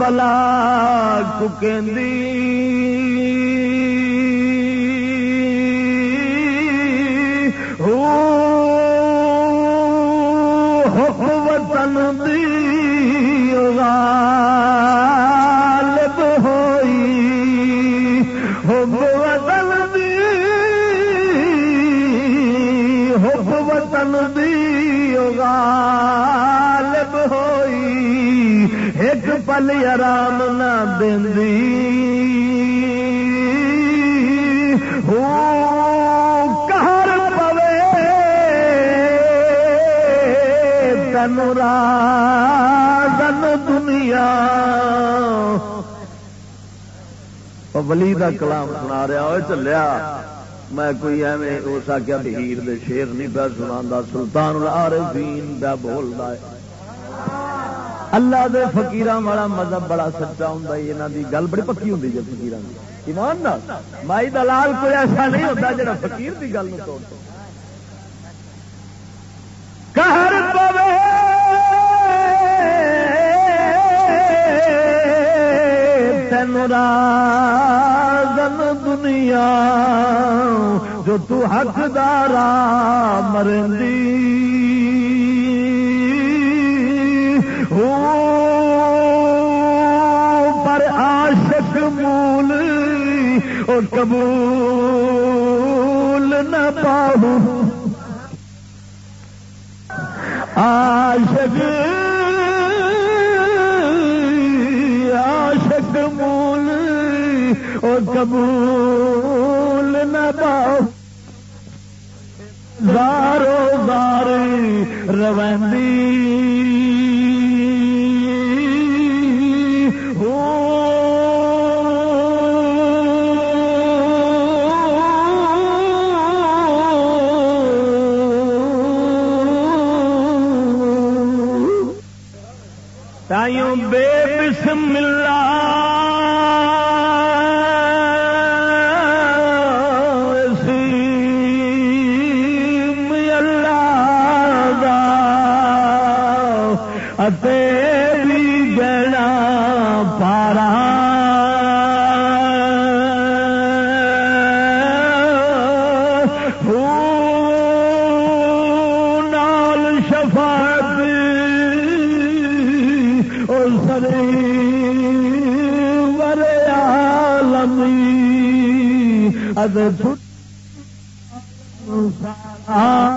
بلا وطن ایک پل آرام نہ کہر پوے تن دنیا۔ ولی کا کلام سنا رہا ہو چلیا۔ میں کوئی ایویں ہو سکیا ہیر دے شیر نہیں پہ سنا سلطان العارفین پہ بولتا ہے۔ اللہ دے فکیر والا مذہب بڑا سچا ہوں یہاں کی گل بڑی پکی ہوں جی فکیر ایمان نہ مائی دلال کوئی ایسا نہیں ہوتا جا فکیر کی گل توڑ تین رازن دنیا جو تو حقدارا مرندی قبول نہ پاؤ عاشق عاشق مول اور قبول نہ پاؤ زارو زاری روندی دے سارا